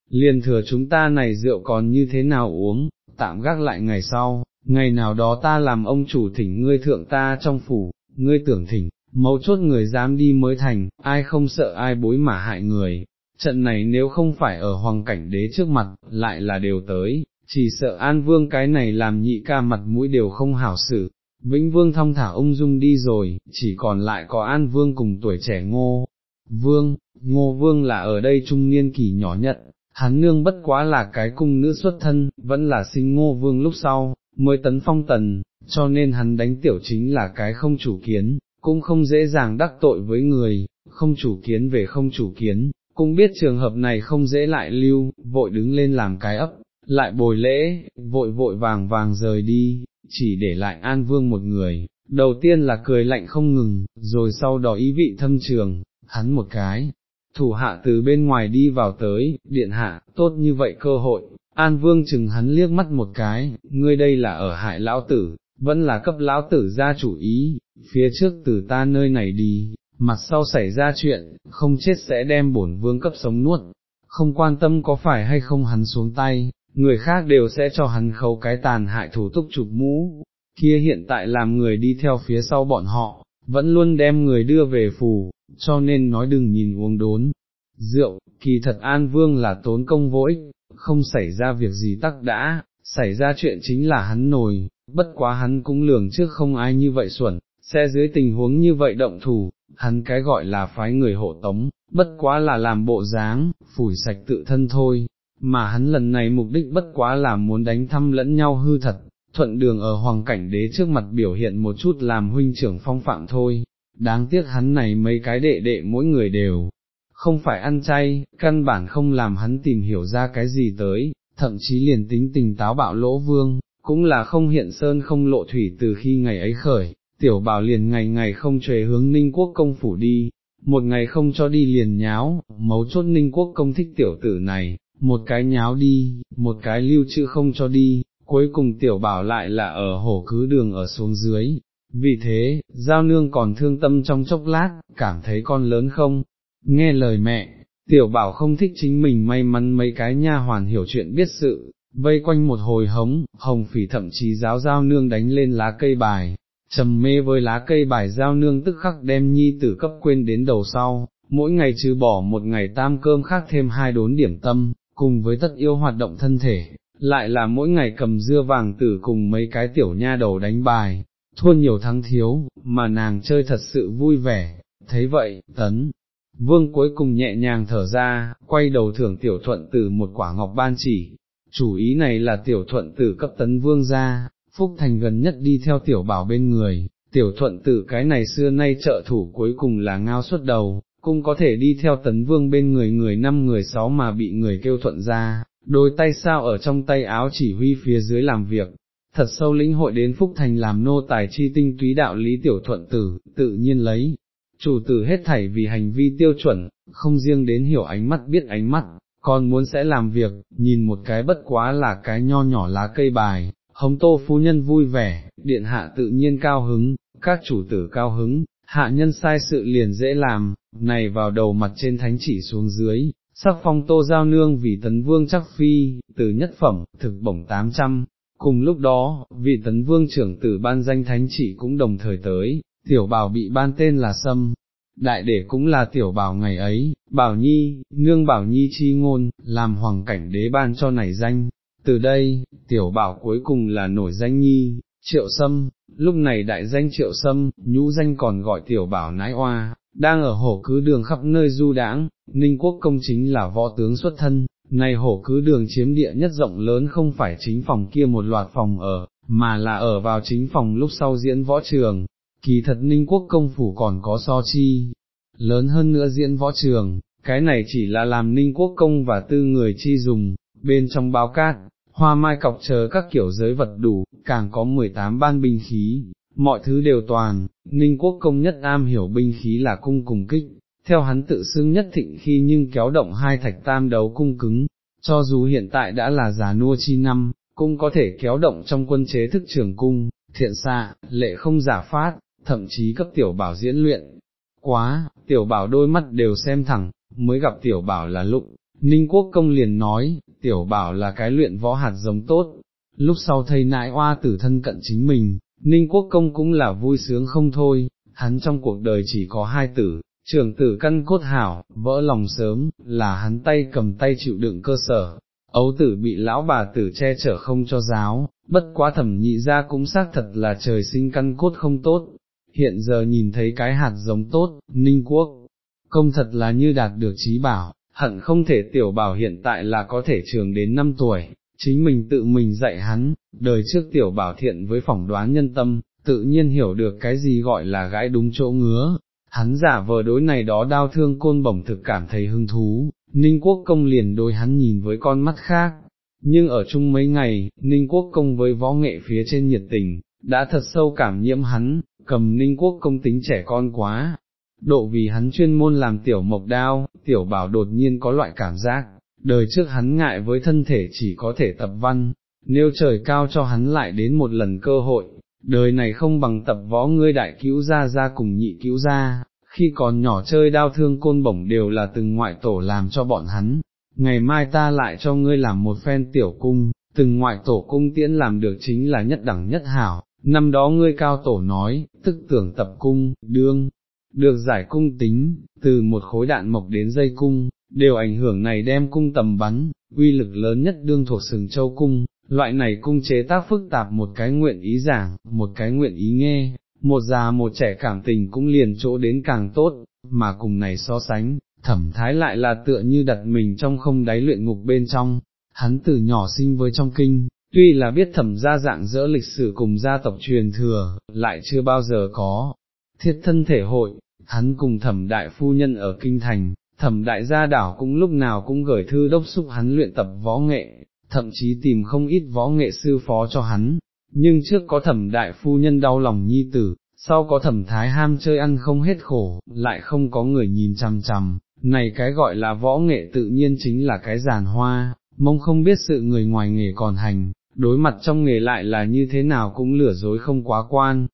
Speaker 1: liền thừa chúng ta này rượu còn như thế nào uống, tạm gác lại ngày sau, ngày nào đó ta làm ông chủ thỉnh ngươi thượng ta trong phủ, ngươi tưởng thỉnh, mấu chốt người dám đi mới thành, ai không sợ ai bối mà hại người, trận này nếu không phải ở hoàng cảnh đế trước mặt, lại là đều tới, chỉ sợ an vương cái này làm nhị ca mặt mũi đều không hảo xử. Vĩnh vương thong thả ung dung đi rồi, chỉ còn lại có an vương cùng tuổi trẻ ngô. Vương, ngô vương là ở đây trung niên kỳ nhỏ nhất, hắn nương bất quá là cái cung nữ xuất thân, vẫn là sinh ngô vương lúc sau, mới tấn phong tần, cho nên hắn đánh tiểu chính là cái không chủ kiến, cũng không dễ dàng đắc tội với người, không chủ kiến về không chủ kiến, cũng biết trường hợp này không dễ lại lưu, vội đứng lên làm cái ấp, lại bồi lễ, vội vội vàng vàng rời đi, chỉ để lại An Vương một người, đầu tiên là cười lạnh không ngừng, rồi sau đó ý vị thâm trường, hắn một cái, thủ hạ từ bên ngoài đi vào tới, điện hạ, tốt như vậy cơ hội, An Vương chừng hắn liếc mắt một cái, ngươi đây là ở hại lão tử, vẫn là cấp lão tử ra chủ ý, phía trước từ ta nơi này đi, mặt sau xảy ra chuyện, không chết sẽ đem bổn vương cấp sống nuốt, không quan tâm có phải hay không hắn xuống tay, người khác đều sẽ cho hắn khấu cái tàn hại thủ tục chụp mũ, kia hiện tại làm người đi theo phía sau bọn họ, vẫn luôn đem người đưa về phù, cho nên nói đừng nhìn uống đốn. Rượu, kỳ thật An Vương là tốn công vô ích, không xảy ra việc gì tắc đã, xảy ra chuyện chính là hắn nổi. bất quá hắn cũng lường trước không ai như vậy xuẩn, sẽ dưới tình huống như vậy động thủ, hắn cái gọi là phái người hộ tống, bất quá là làm bộ dáng, phủi sạch tự thân thôi, mà hắn lần này mục đích bất quá là muốn đánh thăm lẫn nhau hư thật, thuận đường ở hoàng cảnh đế trước mặt biểu hiện một chút làm huynh trưởng phong phạm thôi, đáng tiếc hắn này mấy cái đệ đệ mỗi người đều, không phải ăn chay, căn bản không làm hắn tìm hiểu ra cái gì tới, thậm chí liền tính tình táo bạo lỗ vương, cũng là không hiện sơn không lộ thủy từ khi ngày ấy khởi, tiểu bảo liền ngày ngày không trề hướng ninh quốc công phủ đi, một ngày không cho đi liền nháo, mấu chốt ninh quốc công thích tiểu tử này, một cái nháo đi, một cái lưu trữ không cho đi, cuối cùng tiểu bảo lại là ở hổ cứ đường ở xuống dưới. Vì thế, giao nương còn thương tâm trong chốc lát, cảm thấy con lớn không, nghe lời mẹ, tiểu bảo không thích chính mình may mắn mấy cái nha hoàn hiểu chuyện biết sự, vây quanh một hồi hống, hồng phỉ thậm chí giáo giao nương đánh lên lá cây bài, trầm mê với lá cây bài giao nương tức khắc đem nhi tử cấp quên đến đầu sau, mỗi ngày trừ bỏ một ngày tam cơm khác thêm hai đốn điểm tâm, cùng với tất yêu hoạt động thân thể, lại là mỗi ngày cầm dưa vàng tử cùng mấy cái tiểu nha đầu đánh bài, thua nhiều thắng thiếu, mà nàng chơi thật sự vui vẻ, thấy vậy, tấn. Vương cuối cùng nhẹ nhàng thở ra, quay đầu thưởng tiểu thuận tử một quả ngọc ban chỉ, chủ ý này là tiểu thuận tử cấp tấn vương ra, Phúc Thành gần nhất đi theo tiểu bảo bên người, tiểu thuận tử cái này xưa nay trợ thủ cuối cùng là ngao suốt đầu, cũng có thể đi theo tấn vương bên người người năm người sáu mà bị người kêu thuận ra, đôi tay sao ở trong tay áo chỉ huy phía dưới làm việc, thật sâu lĩnh hội đến Phúc Thành làm nô tài chi tinh túy đạo lý tiểu thuận tử, tự nhiên lấy, chủ tử hết thảy vì hành vi tiêu chuẩn, không riêng đến hiểu ánh mắt biết ánh mắt, còn muốn sẽ làm việc, nhìn một cái bất quá là cái nho nhỏ lá cây bài, hống tô phu nhân vui vẻ, điện hạ tự nhiên cao hứng, các chủ tử cao hứng, hạ nhân sai sự liền dễ làm, này vào đầu mặt trên thánh chỉ xuống dưới, sắc phong tô giao nương vì tấn vương chắc phi, từ nhất phẩm, thực bổng 800. Cùng lúc đó, vị tấn vương trưởng tử ban danh thánh chỉ cũng đồng thời tới, tiểu bảo bị ban tên là Sâm, đại đệ cũng là tiểu bảo ngày ấy, bảo nhi, nương bảo nhi chi ngôn, làm hoàng cảnh đế ban cho này danh. Từ đây, tiểu bảo cuối cùng là nổi danh nhi, triệu sâm, lúc này đại danh triệu sâm, nhũ danh còn gọi tiểu bảo nái oa, đang ở hổ cứ đường khắp nơi du đãng, ninh quốc công chính là võ tướng xuất thân, này hổ cứ đường chiếm địa nhất rộng lớn không phải chính phòng kia một loạt phòng ở, mà là ở vào chính phòng lúc sau diễn võ trường, kỳ thật ninh quốc công phủ còn có so chi, lớn hơn nữa diễn võ trường, cái này chỉ là làm ninh quốc công và tư người chi dùng, bên trong báo cát, hoa mai cọc chờ các kiểu giới vật đủ, càng có 18 ban binh khí, mọi thứ đều toàn, ninh quốc công nhất am hiểu binh khí là cung cùng kích, theo hắn tự xưng nhất thịnh khi nhưng kéo động hai thạch tam đấu cung cứng, cho dù hiện tại đã là già nua chi năm, cũng có thể kéo động trong quân chế thức trường cung, thiện xạ, lệ không giả phát, thậm chí cấp tiểu bảo diễn luyện. Quá, tiểu bảo đôi mắt đều xem thẳng, mới gặp tiểu bảo là lụng, Ninh Quốc Công liền nói, tiểu bảo là cái luyện võ hạt giống tốt, lúc sau thầy nãi oa tử thân cận chính mình, Ninh Quốc Công cũng là vui sướng không thôi, hắn trong cuộc đời chỉ có hai tử, trưởng tử căn cốt hảo, vỡ lòng sớm, là hắn tay cầm tay chịu đựng cơ sở, ấu tử bị lão bà tử che chở không cho giáo, bất quá thẩm nhị ra cũng xác thật là trời sinh căn cốt không tốt, hiện giờ nhìn thấy cái hạt giống tốt, ninh quốc, công thật là như đạt được trí bảo, hận không thể tiểu bảo hiện tại là có thể trường đến 5 tuổi, chính mình tự mình dạy hắn, đời trước tiểu bảo thiện với phỏng đoán nhân tâm, tự nhiên hiểu được cái gì gọi là gái đúng chỗ ngứa, hắn giả vờ đối này đó đau thương côn bổng thực cảm thấy hứng thú, Ninh Quốc Công liền đối hắn nhìn với con mắt khác, nhưng ở chung mấy ngày, Ninh Quốc Công với võ nghệ phía trên nhiệt tình, đã thật sâu cảm nhiễm hắn, cầm Ninh Quốc Công tính trẻ con quá, độ vì hắn chuyên môn làm tiểu mộc đao, tiểu bảo đột nhiên có loại cảm giác, đời trước hắn ngại với thân thể chỉ có thể tập văn, nếu trời cao cho hắn lại đến một lần cơ hội, đời này không bằng tập võ ngươi đại cứu gia ra cùng nhị cứu gia, khi còn nhỏ chơi đao thương côn bổng đều là từng ngoại tổ làm cho bọn hắn, ngày mai ta lại cho ngươi làm một phen tiểu cung, từng ngoại tổ cung tiễn làm được chính là nhất đẳng nhất hảo, năm đó ngươi cao tổ nói, tức tưởng tập cung, đương, được giải cung tính, từ một khối đạn mộc đến dây cung, đều ảnh hưởng này đem cung tầm bắn, uy lực lớn nhất đương thuộc sừng châu cung, loại này cung chế tác phức tạp một cái nguyện ý giảng, một cái nguyện ý nghe, một già một trẻ cảm tình cũng liền chỗ đến càng tốt, mà cùng này so sánh, thẩm thái lại là tựa như đặt mình trong không đáy luyện ngục bên trong, hắn từ nhỏ sinh với trong kinh, tuy là biết thẩm gia dạng dỡ lịch sử cùng gia tộc truyền thừa, lại chưa bao giờ có, thiết thân thể hội, hắn cùng thẩm đại phu nhân ở kinh thành, thẩm đại gia đảo cũng lúc nào cũng gửi thư đốc xúc hắn luyện tập võ nghệ, thậm chí tìm không ít võ nghệ sư phó cho hắn, nhưng trước có thẩm đại phu nhân đau lòng nhi tử, sau có thẩm thái ham chơi ăn không hết khổ, lại không có người nhìn chằm chằm, này cái gọi là võ nghệ tự nhiên chính là cái giàn hoa, mong không biết sự người ngoài nghề còn hành, đối mặt trong nghề lại là như thế nào cũng lừa dối không quá quan.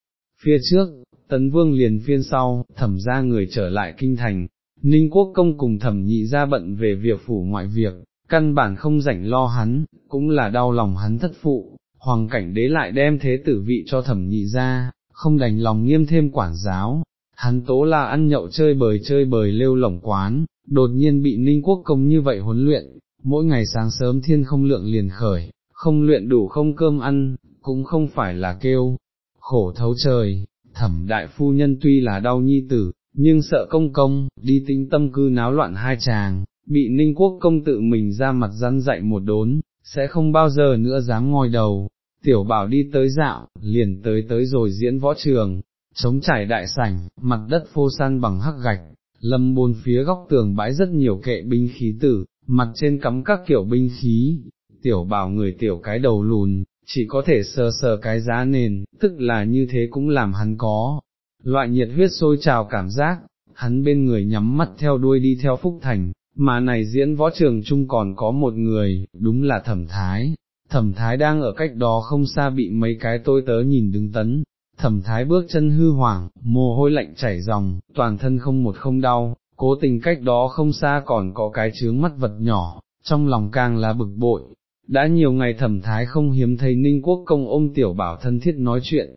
Speaker 1: Phía trước, tấn vương liền phiên sau, thẩm ra người trở lại kinh thành, ninh quốc công cùng thẩm nhị ra bận về việc phủ ngoại việc, căn bản không rảnh lo hắn, cũng là đau lòng hắn thất phụ, hoàng cảnh đế lại đem thế tử vị cho thẩm nhị ra, không đành lòng nghiêm thêm quản giáo, hắn tố là ăn nhậu chơi bời chơi bời lêu lỏng quán, đột nhiên bị ninh quốc công như vậy huấn luyện, mỗi ngày sáng sớm thiên không lượng liền khởi, không luyện đủ không cơm ăn, cũng không phải là kêu, khổ thấu trời, thẩm đại phu nhân tuy là đau nhi tử, nhưng sợ công công, đi tính tâm cư náo loạn hai chàng, bị ninh quốc công tự mình ra mặt răn dạy một đốn, sẽ không bao giờ nữa dám ngoi đầu, tiểu bảo đi tới dạo, liền tới tới rồi diễn võ trường, chống trải đại sảnh, mặt đất phô san bằng hắc gạch, lâm bồn phía góc tường bãi rất nhiều kệ binh khí tử, mặt trên cắm các kiểu binh khí, tiểu bảo người tiểu cái đầu lùn, chỉ có thể sờ sờ cái giá nền, tức là như thế cũng làm hắn có, loại nhiệt huyết sôi trào cảm giác, hắn bên người nhắm mắt theo đuôi đi theo Phúc Thành, mà này diễn võ trường chung còn có một người, đúng là thẩm thái, thẩm thái đang ở cách đó không xa bị mấy cái tôi tớ nhìn đứng tấn, thẩm thái bước chân hư hoảng, mồ hôi lạnh chảy ròng, toàn thân không một không đau, cố tình cách đó không xa còn có cái chướng mắt vật nhỏ, trong lòng càng là bực bội. Đã nhiều ngày thẩm thái không hiếm thấy ninh quốc công ôm tiểu bảo thân thiết nói chuyện,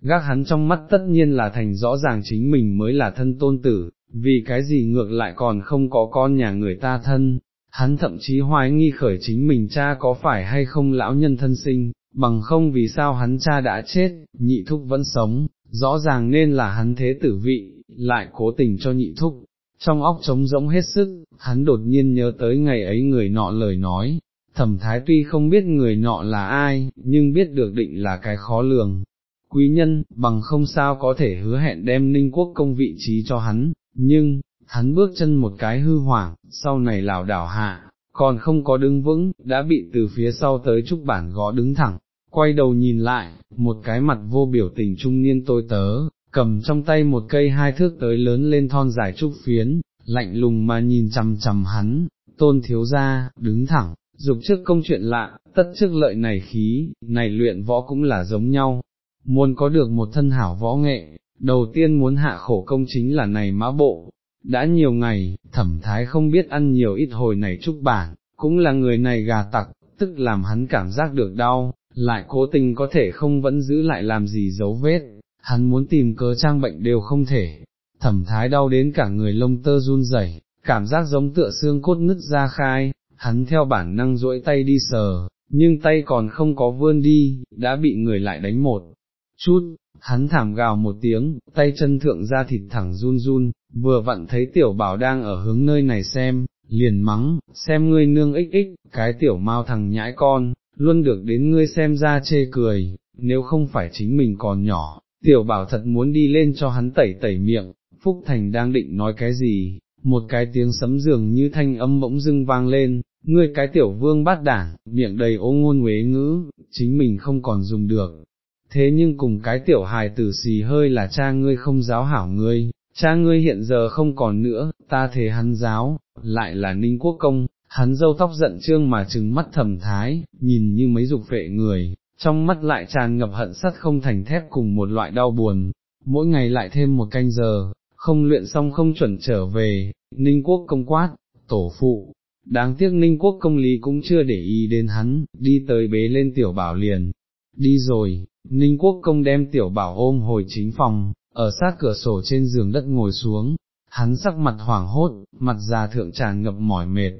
Speaker 1: gác hắn trong mắt tất nhiên là thành rõ ràng chính mình mới là thân tôn tử, vì cái gì ngược lại còn không có con nhà người ta thân, hắn thậm chí hoài nghi khởi chính mình cha có phải hay không lão nhân thân sinh, bằng không vì sao hắn cha đã chết, nhị thúc vẫn sống, rõ ràng nên là hắn thế tử vị, lại cố tình cho nhị thúc. Trong óc trống rỗng hết sức, hắn đột nhiên nhớ tới ngày ấy người nọ lời nói, thẩm thái tuy không biết người nọ là ai, nhưng biết được định là cái khó lường. Quý nhân, bằng không sao có thể hứa hẹn đem ninh quốc công vị trí cho hắn, nhưng, hắn bước chân một cái hư hoảng, sau này lảo đảo hạ, còn không có đứng vững, đã bị từ phía sau tới trúc bản gõ đứng thẳng, quay đầu nhìn lại, một cái mặt vô biểu tình trung niên tôi tớ, cầm trong tay một cây hai thước tới lớn lên thon dài trúc phiến, lạnh lùng mà nhìn chằm chằm hắn, tôn thiếu ra, đứng thẳng, dục trước công chuyện lạ, tất trước lợi này khí, này luyện võ cũng là giống nhau, muốn có được một thân hảo võ nghệ, đầu tiên muốn hạ khổ công chính là này mã bộ, đã nhiều ngày, thẩm thái không biết ăn nhiều ít hồi này trúc bản, cũng là người này gà tặc, tức làm hắn cảm giác được đau, lại cố tình có thể không vẫn giữ lại làm gì dấu vết, hắn muốn tìm cớ trang bệnh đều không thể, thẩm thái đau đến cả người lông tơ run rẩy, cảm giác giống tựa xương cốt nứt ra khai, hắn theo bản năng duỗi tay đi sờ, nhưng tay còn không có vươn đi, đã bị người lại đánh một chút, hắn thảm gào một tiếng, tay chân thượng ra thịt thẳng run run, vừa vặn thấy tiểu bảo đang ở hướng nơi này xem, liền mắng, xem ngươi nương ích ích, cái tiểu mau thằng nhãi con, luôn được đến ngươi xem ra chê cười, nếu không phải chính mình còn nhỏ, tiểu bảo thật muốn đi lên cho hắn tẩy tẩy miệng, Phúc Thành đang định nói cái gì, một cái tiếng sấm dường như thanh âm bỗng dưng vang lên, ngươi cái tiểu vương bát đảng, miệng đầy ô ngôn huế ngữ, chính mình không còn dùng được. Thế nhưng cùng cái tiểu hài tử xì hơi là cha ngươi không giáo hảo ngươi, cha ngươi hiện giờ không còn nữa, ta thế hắn giáo, lại là ninh quốc công, hắn dâu tóc giận trương mà trừng mắt thầm thái, nhìn như mấy dục vệ người, trong mắt lại tràn ngập hận sắt không thành thép cùng một loại đau buồn, mỗi ngày lại thêm một canh giờ, không luyện xong không chuẩn trở về, ninh quốc công quát, tổ phụ. Đáng tiếc ninh quốc công lý cũng chưa để ý đến hắn, đi tới bế lên tiểu bảo liền, đi rồi, ninh quốc công đem tiểu bảo ôm hồi chính phòng, ở sát cửa sổ trên giường đất ngồi xuống, hắn sắc mặt hoảng hốt, mặt già thượng tràn ngập mỏi mệt,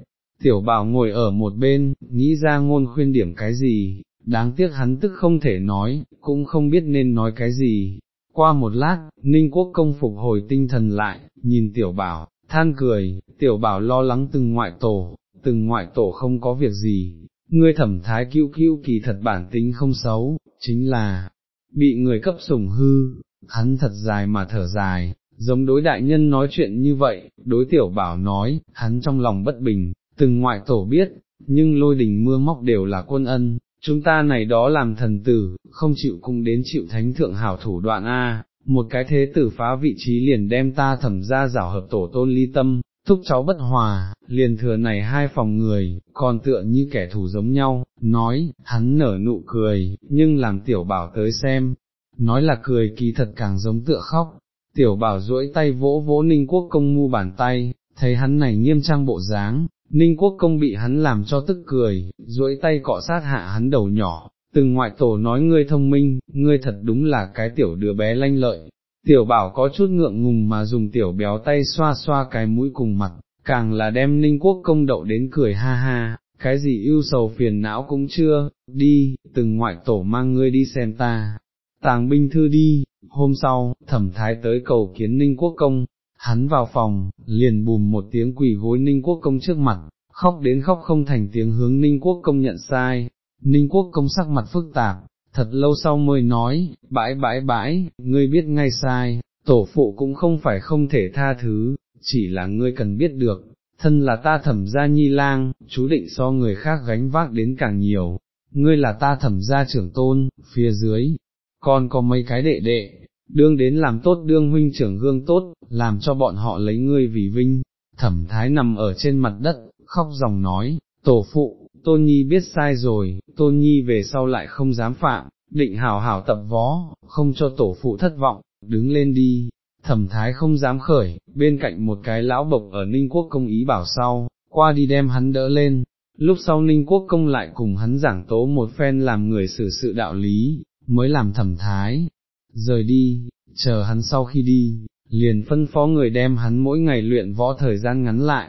Speaker 1: tiểu bảo ngồi ở một bên, nghĩ ra ngôn khuyên điểm cái gì, đáng tiếc hắn tức không thể nói, cũng không biết nên nói cái gì. Qua một lát, Ninh Quốc công phục hồi tinh thần lại, nhìn tiểu bảo, than cười, tiểu bảo lo lắng từng ngoại tổ, từng ngoại tổ không có việc gì, ngươi thẩm thái cứu cứu kỳ thật bản tính không xấu, chính là, bị người cấp sủng hư, hắn thật dài mà thở dài, giống đối đại nhân nói chuyện như vậy, đối tiểu bảo nói, hắn trong lòng bất bình, từng ngoại tổ biết, nhưng lôi đình mưa móc đều là quân ân, chúng ta này đó làm thần tử, không chịu cung đến chịu thánh thượng hảo thủ đoạn A, một cái thế tử phá vị trí liền đem ta thẩm ra rảo hợp tổ tôn ly tâm, thúc cháu bất hòa, liền thừa này hai phòng người, còn tựa như kẻ thù giống nhau, nói, hắn nở nụ cười, nhưng làm tiểu bảo tới xem, nói là cười kỳ thật càng giống tựa khóc, tiểu bảo duỗi tay vỗ vỗ ninh quốc công mu bàn tay, thấy hắn này nghiêm trang bộ dáng, ninh quốc công bị hắn làm cho tức cười, duỗi tay cọ sát hạ hắn đầu nhỏ, từng ngoại tổ nói ngươi thông minh, ngươi thật đúng là cái tiểu đứa bé lanh lợi. Tiểu bảo có chút ngượng ngùng mà dùng tiểu béo tay xoa xoa cái mũi cùng mặt, càng là đem ninh quốc công đậu đến cười ha ha, cái gì ưu sầu phiền não cũng chưa, đi, từng ngoại tổ mang ngươi đi xem ta, tàng binh thư đi, hôm sau, thẩm thái tới cầu kiến ninh quốc công, hắn vào phòng, liền bùm một tiếng quỳ gối ninh quốc công trước mặt, khóc đến khóc không thành tiếng hướng ninh quốc công nhận sai, ninh quốc công sắc mặt phức tạp, thật lâu sau mới nói, bãi bãi bãi, ngươi biết ngay sai, tổ phụ cũng không phải không thể tha thứ, chỉ là ngươi cần biết được, thân là ta thẩm gia nhi lang, chú định so người khác gánh vác đến càng nhiều, ngươi là ta thẩm gia trưởng tôn, phía dưới, còn có mấy cái đệ đệ, đương đến làm tốt đương huynh trưởng gương tốt, làm cho bọn họ lấy ngươi vì vinh, thẩm thái nằm ở trên mặt đất, khóc dòng nói, tổ phụ, tôn nhi biết sai rồi, tôn nhi về sau lại không dám phạm, định hảo hảo tập vó, không cho tổ phụ thất vọng, đứng lên đi, thẩm thái không dám khởi, bên cạnh một cái lão bộc ở Ninh Quốc công ý bảo sau, qua đi đem hắn đỡ lên, lúc sau Ninh Quốc công lại cùng hắn giảng tố một phen làm người xử sự đạo lý, mới làm thẩm thái, rời đi, chờ hắn sau khi đi, liền phân phó người đem hắn mỗi ngày luyện võ thời gian ngắn lại.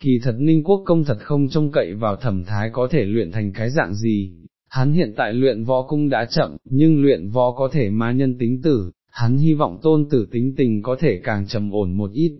Speaker 1: Kỳ thật ninh quốc công thật không trông cậy vào thẩm thái có thể luyện thành cái dạng gì, hắn hiện tại luyện võ cung đã chậm, nhưng luyện võ có thể ma nhân tính tử, hắn hy vọng tôn tử tính tình có thể càng trầm ổn một ít,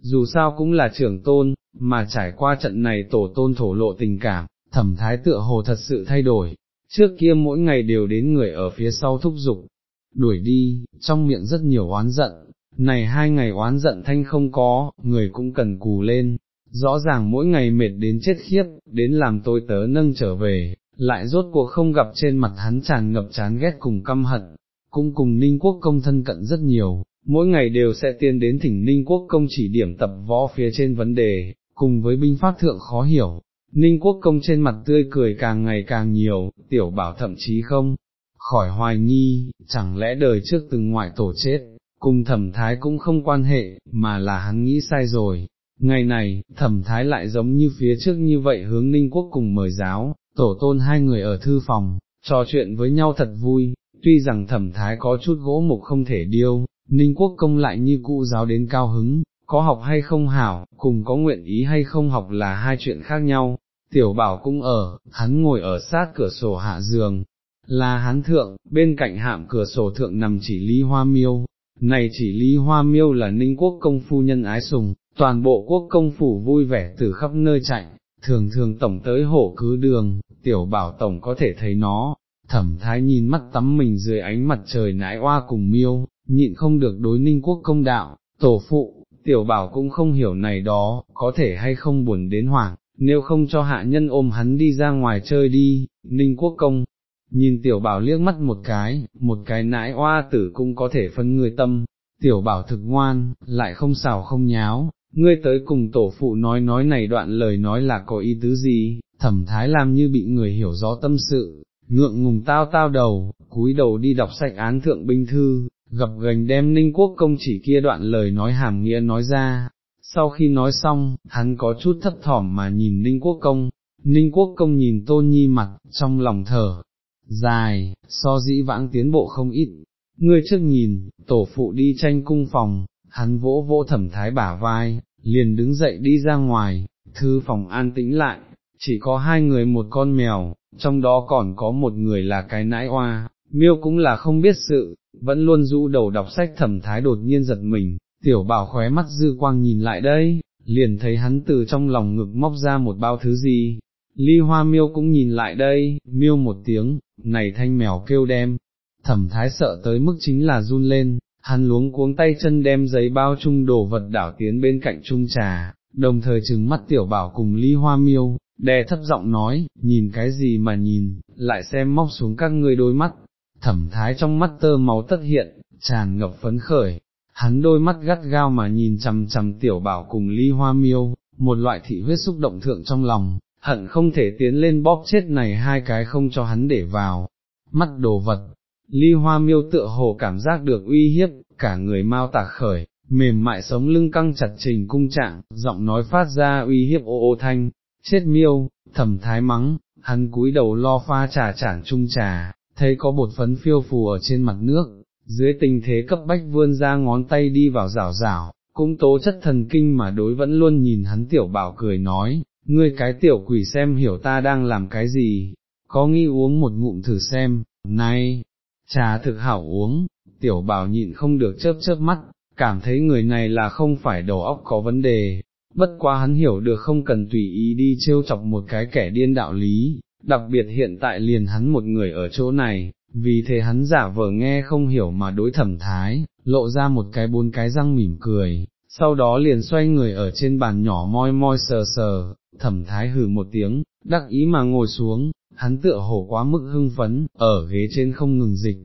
Speaker 1: dù sao cũng là trưởng tôn, mà trải qua trận này tổ tôn thổ lộ tình cảm, thẩm thái tựa hồ thật sự thay đổi, trước kia mỗi ngày đều đến người ở phía sau thúc giục, đuổi đi, trong miệng rất nhiều oán giận, này hai ngày oán giận thanh không có, người cũng cần cù lên, rõ ràng mỗi ngày mệt đến chết khiếp, đến làm tôi tớ nâng trở về, lại rốt cuộc không gặp trên mặt hắn tràn ngập chán ghét cùng căm hận, cũng cùng ninh quốc công thân cận rất nhiều, mỗi ngày đều sẽ tiên đến thỉnh ninh quốc công chỉ điểm tập võ phía trên vấn đề, cùng với binh pháp thượng khó hiểu. Ninh quốc công trên mặt tươi cười càng ngày càng nhiều, tiểu bảo thậm chí không, khỏi hoài nghi, chẳng lẽ đời trước từng ngoại tổ chết, cùng thẩm thái cũng không quan hệ, mà là hắn nghĩ sai rồi. Ngày này, thẩm thái lại giống như phía trước như vậy hướng ninh quốc cùng mời giáo, tổ tôn hai người ở thư phòng, trò chuyện với nhau thật vui, tuy rằng thẩm thái có chút gỗ mục không thể điêu, ninh quốc công lại như cụ giáo đến cao hứng, có học hay không hảo, cùng có nguyện ý hay không học là hai chuyện khác nhau. Tiểu bảo cũng ở, hắn ngồi ở sát cửa sổ hạ giường, là hắn thượng, bên cạnh hạm cửa sổ thượng nằm chỉ ly hoa miêu, này chỉ ly hoa miêu là ninh quốc công phu nhân ái sùng, toàn bộ quốc công phủ vui vẻ từ khắp nơi chạy, thường thường tổng tới hổ cứ đường, tiểu bảo tổng có thể thấy nó, thẩm thái nhìn mắt tắm mình dưới ánh mặt trời nãi oa cùng miêu, nhịn không được đối ninh quốc công đạo, tổ phụ, tiểu bảo cũng không hiểu này đó, có thể hay không buồn đến hoảng, nếu không cho hạ nhân ôm hắn đi ra ngoài chơi đi, ninh quốc công, nhìn tiểu bảo liếc mắt một cái, một cái nãi oa tử cũng có thể phân người tâm, tiểu bảo thực ngoan, lại không xào không nháo, ngươi tới cùng tổ phụ nói nói này đoạn lời nói là có ý tứ gì, thẩm thái làm như bị người hiểu rõ tâm sự, ngượng ngùng tao tao đầu, cúi đầu đi đọc sách án thượng binh thư, gặp gành đem ninh quốc công chỉ kia đoạn lời nói hàm nghĩa nói ra. Sau khi nói xong, hắn có chút thấp thỏm mà nhìn Ninh Quốc Công, Ninh Quốc Công nhìn Tôn Nhi mặt, trong lòng thở, dài, so dĩ vãng tiến bộ không ít, ngươi trước nhìn, tổ phụ đi tranh cung phòng, hắn vỗ vỗ thẩm thái bả vai, liền đứng dậy đi ra ngoài, thư phòng an tĩnh lại, chỉ có hai người một con mèo, trong đó còn có một người là cái nãi oa, miêu cũng là không biết sự, vẫn luôn rũ đầu đọc sách thẩm thái đột nhiên giật mình, tiểu bảo khóe mắt dư quang nhìn lại đây, liền thấy hắn từ trong lòng ngực móc ra một bao thứ gì. Ly hoa miêu cũng nhìn lại đây, miêu một tiếng, này thanh mèo kêu đem, thẩm thái sợ tới mức chính là run lên, hắn luống cuống tay chân đem giấy bao chung đồ vật đảo tiến bên cạnh chung trà, đồng thời trừng mắt tiểu bảo cùng ly hoa miêu, đè thấp giọng nói, nhìn cái gì mà nhìn, lại xem móc xuống các ngươi đôi mắt, thẩm thái trong mắt tơ máu tất hiện, tràn ngập phấn khởi, hắn đôi mắt gắt gao mà nhìn chằm chằm tiểu bảo cùng ly hoa miêu, một loại thị huyết xúc động thượng trong lòng, hận không thể tiến lên bóp chết này hai cái không cho hắn để vào, mắt đồ vật, ly hoa miêu tựa hồ cảm giác được uy hiếp, cả người mau tạc khởi, mềm mại sống lưng căng chặt trình cung trạng, giọng nói phát ra uy hiếp ô ô thanh, chết miêu, thầm thái mắng, hắn cúi đầu lo pha trà chản chung trà, thấy có bột phấn phiêu phù ở trên mặt nước, dưới tình thế cấp bách vươn ra ngón tay đi vào rảo rảo, cũng tố chất thần kinh mà đối vẫn luôn nhìn hắn tiểu bảo cười nói, ngươi cái tiểu quỷ xem hiểu ta đang làm cái gì, có nghi uống một ngụm thử xem, này, trà thực hảo uống, tiểu bảo nhịn không được chớp chớp mắt, cảm thấy người này là không phải đầu óc có vấn đề, bất quá hắn hiểu được không cần tùy ý đi trêu chọc một cái kẻ điên đạo lý, đặc biệt hiện tại liền hắn một người ở chỗ này, vì thế hắn giả vờ nghe không hiểu mà đối thẩm thái, lộ ra một cái bốn cái răng mỉm cười, sau đó liền xoay người ở trên bàn nhỏ moi moi sờ sờ, thẩm thái hừ một tiếng, đắc ý mà ngồi xuống, hắn tựa hổ quá mức hưng phấn, ở ghế trên không ngừng dịch.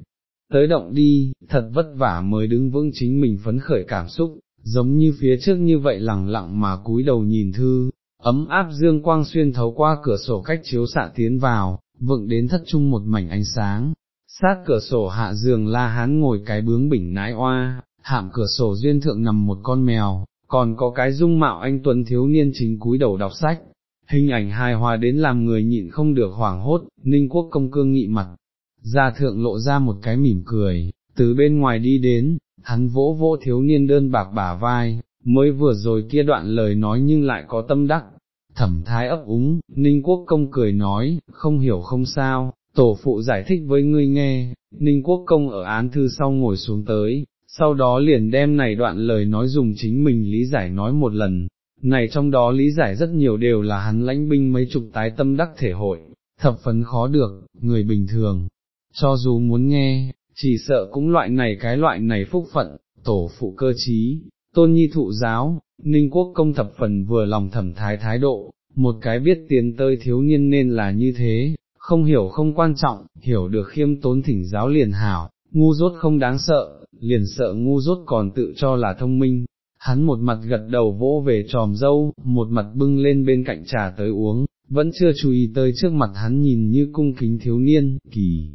Speaker 1: Tới động đi, thật vất vả mới đứng vững chính mình phấn khởi cảm xúc, giống như phía trước như vậy lẳng lặng mà cúi đầu nhìn thư, ấm áp dương quang xuyên thấu qua cửa sổ cách chiếu xạ tiến vào, vựng đến thất trung một mảnh ánh sáng, sát cửa sổ hạ giường la hán ngồi cái bướng bỉnh nái oa, hạm cửa sổ duyên thượng nằm một con mèo, còn có cái dung mạo anh tuấn thiếu niên chính cúi đầu đọc sách, hình ảnh hài hòa đến làm người nhịn không được hoảng hốt, ninh quốc công cương nghị mặt, ra thượng lộ ra một cái mỉm cười, từ bên ngoài đi đến, hắn vỗ vỗ thiếu niên đơn bạc bả vai, mới vừa rồi kia đoạn lời nói nhưng lại có tâm đắc. Thẩm thái ấp úng, Ninh Quốc Công cười nói, không hiểu không sao, tổ phụ giải thích với ngươi nghe, Ninh Quốc Công ở án thư sau ngồi xuống tới, sau đó liền đem này đoạn lời nói dùng chính mình lý giải nói một lần, này trong đó lý giải rất nhiều đều là hắn lãnh binh mấy chục tái tâm đắc thể hội, thập phấn khó được, người bình thường, cho dù muốn nghe, chỉ sợ cũng loại này cái loại này phúc phận, tổ phụ cơ trí, tôn nhi thụ giáo, ninh quốc công thập phần vừa lòng thẩm thái thái độ, một cái biết tiến tơi thiếu niên nên là như thế, không hiểu không quan trọng, hiểu được khiêm tốn thỉnh giáo liền hảo, ngu dốt không đáng sợ, liền sợ ngu dốt còn tự cho là thông minh. Hắn một mặt gật đầu vỗ về tròm dâu, một mặt bưng lên bên cạnh trà tới uống, vẫn chưa chú ý tới trước mặt hắn nhìn như cung kính thiếu niên, kỳ,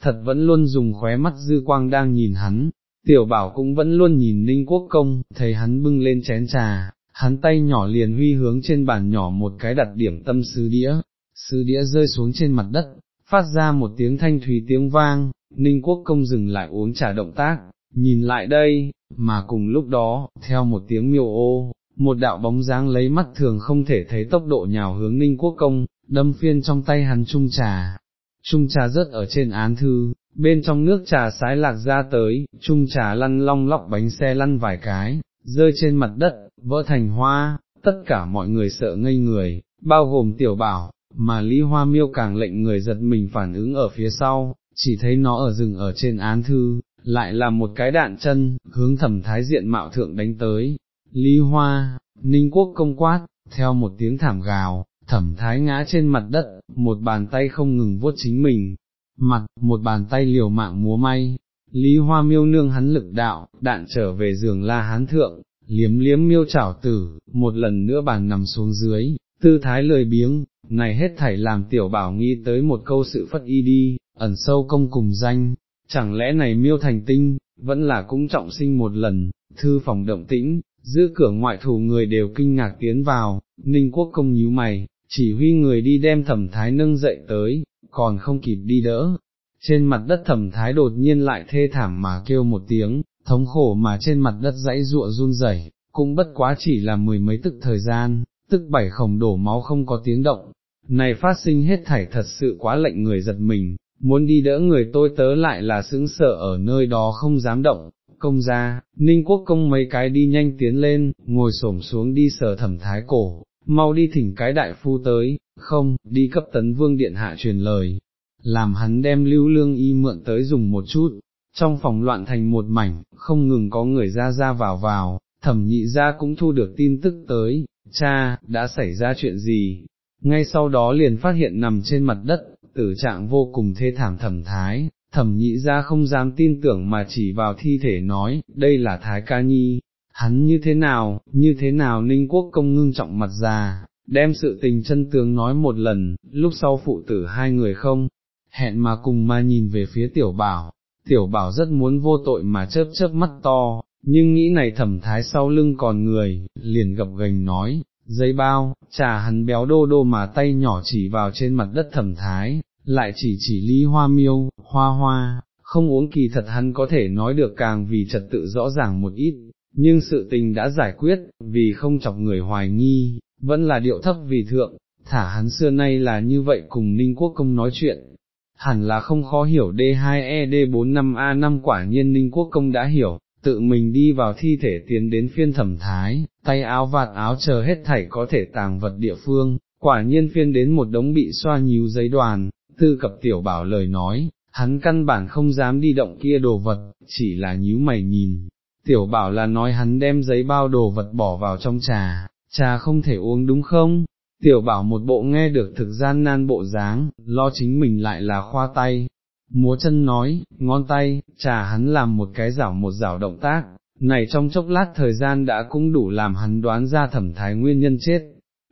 Speaker 1: thật vẫn luôn dùng khóe mắt dư quang đang nhìn hắn, tiểu bảo cũng vẫn luôn nhìn ninh quốc công, thấy hắn bưng lên chén trà, hắn tay nhỏ liền huy hướng trên bàn nhỏ một cái đặt điểm tâm sứ đĩa, sứ đĩa rơi xuống trên mặt đất, phát ra một tiếng thanh thủy tiếng vang, ninh quốc công dừng lại uống trà động tác, nhìn lại đây, mà cùng lúc đó, theo một tiếng miêu ô, một đạo bóng dáng lấy mắt thường không thể thấy tốc độ nhào hướng ninh quốc công, đâm phiên trong tay hắn chung trà, Trung trà rớt ở trên án thư, bên trong nước trà sái lạc ra tới, chung trà lăn long lóc bánh xe lăn vài cái, rơi trên mặt đất, vỡ thành hoa, tất cả mọi người sợ ngây người, bao gồm tiểu bảo, mà Lý Hoa Miêu càng lệnh người giật mình phản ứng ở phía sau, chỉ thấy nó ở rừng ở trên án thư, lại là một cái đạn chân, hướng thẩm thái diện mạo thượng đánh tới. Lý Hoa, Ninh Quốc công quát, theo một tiếng thảm gào, thẩm thái ngã trên mặt đất, một bàn tay không ngừng vuốt chính mình, mặt, một bàn tay liều mạng múa may, Lý Hoa miêu nương hắn lực đạo, đạn trở về giường la hán thượng, liếm liếm miêu chảo tử, một lần nữa bàn nằm xuống dưới, tư thái lời biếng, này hết thảy làm tiểu bảo nghi tới một câu sự phất y đi, ẩn sâu công cùng danh, chẳng lẽ này miêu thành tinh, vẫn là cũng trọng sinh một lần, thư phòng động tĩnh, giữa cửa ngoại thủ người đều kinh ngạc tiến vào, ninh quốc công nhíu mày, chỉ huy người đi đem thẩm thái nâng dậy tới, còn không kịp đi đỡ. Trên mặt đất thẩm thái đột nhiên lại thê thảm mà kêu một tiếng, thống khổ mà trên mặt đất dãy ruộng run rẩy, cũng bất quá chỉ là mười mấy tức thời gian, tức bảy khổng đổ máu không có tiếng động. này phát sinh hết thảy thật sự quá lệnh người giật mình, muốn đi đỡ người tôi tớ lại là sững sợ ở nơi đó không dám động, công ra, ninh quốc công mấy cái đi nhanh tiến lên, ngồi xổm xuống đi sờ thẩm thái cổ, mau đi thỉnh cái đại phu tới, không, đi cấp tấn vương điện hạ truyền lời, làm hắn đem lưu lương y mượn tới dùng một chút, trong phòng loạn thành một mảnh, không ngừng có người ra ra vào vào, thẩm nhị ra cũng thu được tin tức tới, cha, đã xảy ra chuyện gì, ngay sau đó liền phát hiện nằm trên mặt đất, tử trạng vô cùng thê thảm thẩm thái, thẩm nhị ra không dám tin tưởng mà chỉ vào thi thể nói, đây là thái ca nhi, hắn như thế nào, như thế nào ninh quốc công ngưng trọng mặt già, đem sự tình chân tướng nói một lần, lúc sau phụ tử hai người không, hẹn mà cùng mà nhìn về phía tiểu bảo, tiểu bảo rất muốn vô tội mà chớp chớp mắt to, nhưng nghĩ này thẩm thái sau lưng còn người, liền gập gành nói, giấy bao, trà hắn béo đô đô mà tay nhỏ chỉ vào trên mặt đất thẩm thái, lại chỉ chỉ lý hoa miêu, hoa hoa, không uống kỳ thật hắn có thể nói được càng vì trật tự rõ ràng một ít, nhưng sự tình đã giải quyết, vì không chọc người hoài nghi, vẫn là điệu thấp vì thượng, thả hắn xưa nay là như vậy cùng Ninh Quốc Công nói chuyện. Hẳn là không khó hiểu D2ED45A5 quả nhiên Ninh Quốc Công đã hiểu, tự mình đi vào thi thể tiến đến phiên thẩm thái, tay áo vạt áo chờ hết thảy có thể tàng vật địa phương, quả nhiên phiên đến một đống bị xoa nhíu giấy đoàn, tư cập tiểu bảo lời nói, hắn căn bản không dám đi động kia đồ vật, chỉ là nhíu mày nhìn, tiểu bảo là nói hắn đem giấy bao đồ vật bỏ vào trong trà, trà không thể uống đúng không? Tiểu bảo một bộ nghe được thực gian nan bộ dáng, lo chính mình lại là khoa tay, múa chân nói, ngón tay, trà hắn làm một cái rảo một rảo động tác, này trong chốc lát thời gian đã cũng đủ làm hắn đoán ra thẩm thái nguyên nhân chết.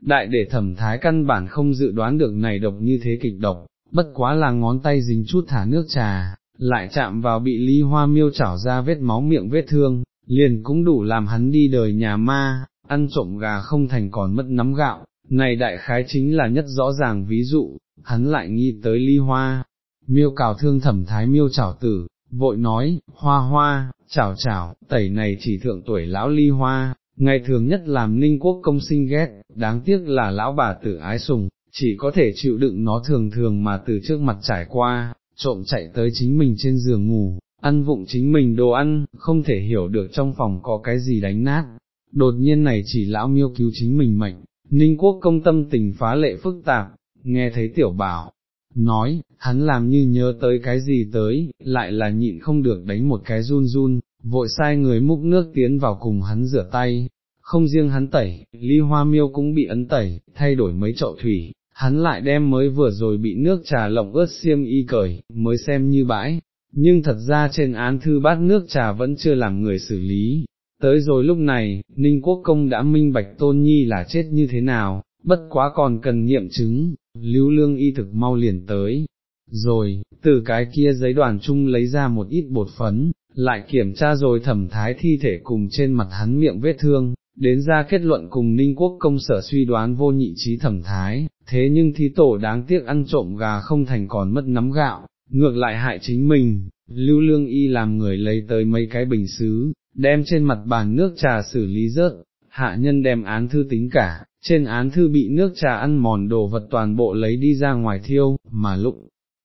Speaker 1: Đại để thẩm thái căn bản không dự đoán được này độc như thế kịch độc, bất quá là ngón tay dính chút thả nước trà, lại chạm vào bị ly hoa miêu chảo ra vết máu miệng vết thương, liền cũng đủ làm hắn đi đời nhà ma, ăn trộm gà không thành còn mất nắm gạo, này đại khái chính là nhất rõ ràng ví dụ, hắn lại nghĩ tới ly hoa, miêu cào thương thẩm thái miêu chảo tử, vội nói, hoa hoa, chảo chảo, tẩy này chỉ thượng tuổi lão ly hoa, ngày thường nhất làm ninh quốc công sinh ghét, đáng tiếc là lão bà tử ái sùng, chỉ có thể chịu đựng nó thường thường mà từ trước mặt trải qua, trộm chạy tới chính mình trên giường ngủ, ăn vụng chính mình đồ ăn, không thể hiểu được trong phòng có cái gì đánh nát. Đột nhiên này chỉ lão miêu cứu chính mình mệnh, ninh quốc công tâm tình phá lệ phức tạp, nghe thấy tiểu bảo, nói, hắn làm như nhớ tới cái gì tới, lại là nhịn không được đánh một cái run run, vội sai người múc nước tiến vào cùng hắn rửa tay, không riêng hắn tẩy, ly hoa miêu cũng bị ấn tẩy, thay đổi mấy chậu thủy, hắn lại đem mới vừa rồi bị nước trà lộng ướt xiêm y cởi, mới xem như bãi, nhưng thật ra trên án thư bát nước trà vẫn chưa làm người xử lý. Tới rồi lúc này, Ninh Quốc Công đã minh bạch Tôn Nhi là chết như thế nào, bất quá còn cần nghiệm chứng, lưu lương y thực mau liền tới. Rồi, từ cái kia giấy đoàn chung lấy ra một ít bột phấn, lại kiểm tra rồi thẩm thái thi thể cùng trên mặt hắn miệng vết thương, đến ra kết luận cùng Ninh Quốc công sở suy đoán vô nhị trí thẩm thái, thế nhưng thí tổ đáng tiếc ăn trộm gà không thành còn mất nắm gạo, ngược lại hại chính mình, lưu lương y làm người lấy tới mấy cái bình xứ, đem trên mặt bàn nước trà xử lý rớt, hạ nhân đem án thư tính cả, trên án thư bị nước trà ăn mòn đồ vật toàn bộ lấy đi ra ngoài thiêu, mà lúc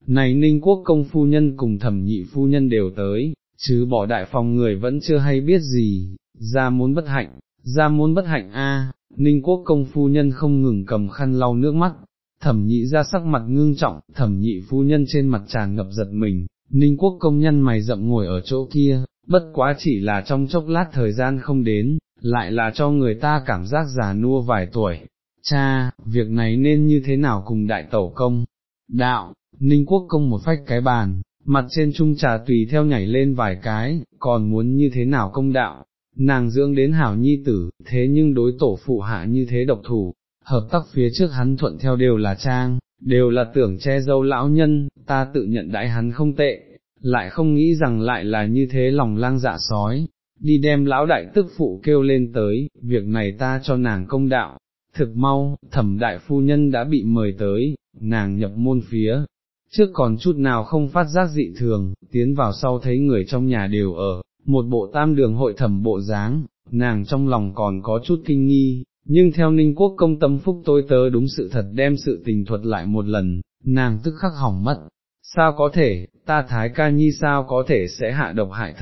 Speaker 1: này ninh quốc công phu nhân cùng thẩm nhị phu nhân đều tới, chứ bỏ đại phòng người vẫn chưa hay biết gì, ra muốn bất hạnh, ra muốn bất hạnh a. ninh quốc công phu nhân không ngừng cầm khăn lau nước mắt, thẩm nhị ra sắc mặt ngưng trọng, thẩm nhị phu nhân trên mặt tràn ngập giật mình, ninh quốc công nhân mày rậm ngồi ở chỗ kia, bất quá chỉ là trong chốc lát thời gian không đến, lại là cho người ta cảm giác già nua vài tuổi. Cha, việc này nên như thế nào cùng đại tẩu công? Đạo, Ninh Quốc công một phách cái bàn, mặt trên trung trà tùy theo nhảy lên vài cái, còn muốn như thế nào công đạo, nàng dưỡng đến hảo nhi tử, thế nhưng đối tổ phụ hạ như thế độc thủ, hợp tác phía trước hắn thuận theo đều là trang, đều là tưởng che dâu lão nhân, ta tự nhận đại hắn không tệ, lại không nghĩ rằng lại là như thế lòng lang dạ sói, đi đem lão đại tức phụ kêu lên tới, việc này ta cho nàng công đạo, thực mau, thẩm đại phu nhân đã bị mời tới, nàng nhập môn phía, trước còn chút nào không phát giác dị thường, tiến vào sau thấy người trong nhà đều ở, một bộ tam đường hội thẩm bộ dáng, nàng trong lòng còn có chút kinh nghi, nhưng theo ninh quốc công tâm phúc tôi tớ đúng sự thật đem sự tình thuật lại một lần, nàng tức khắc hỏng mất, sao có thể, ta thái ca nhi sao có thể sẽ hạ độc hại thân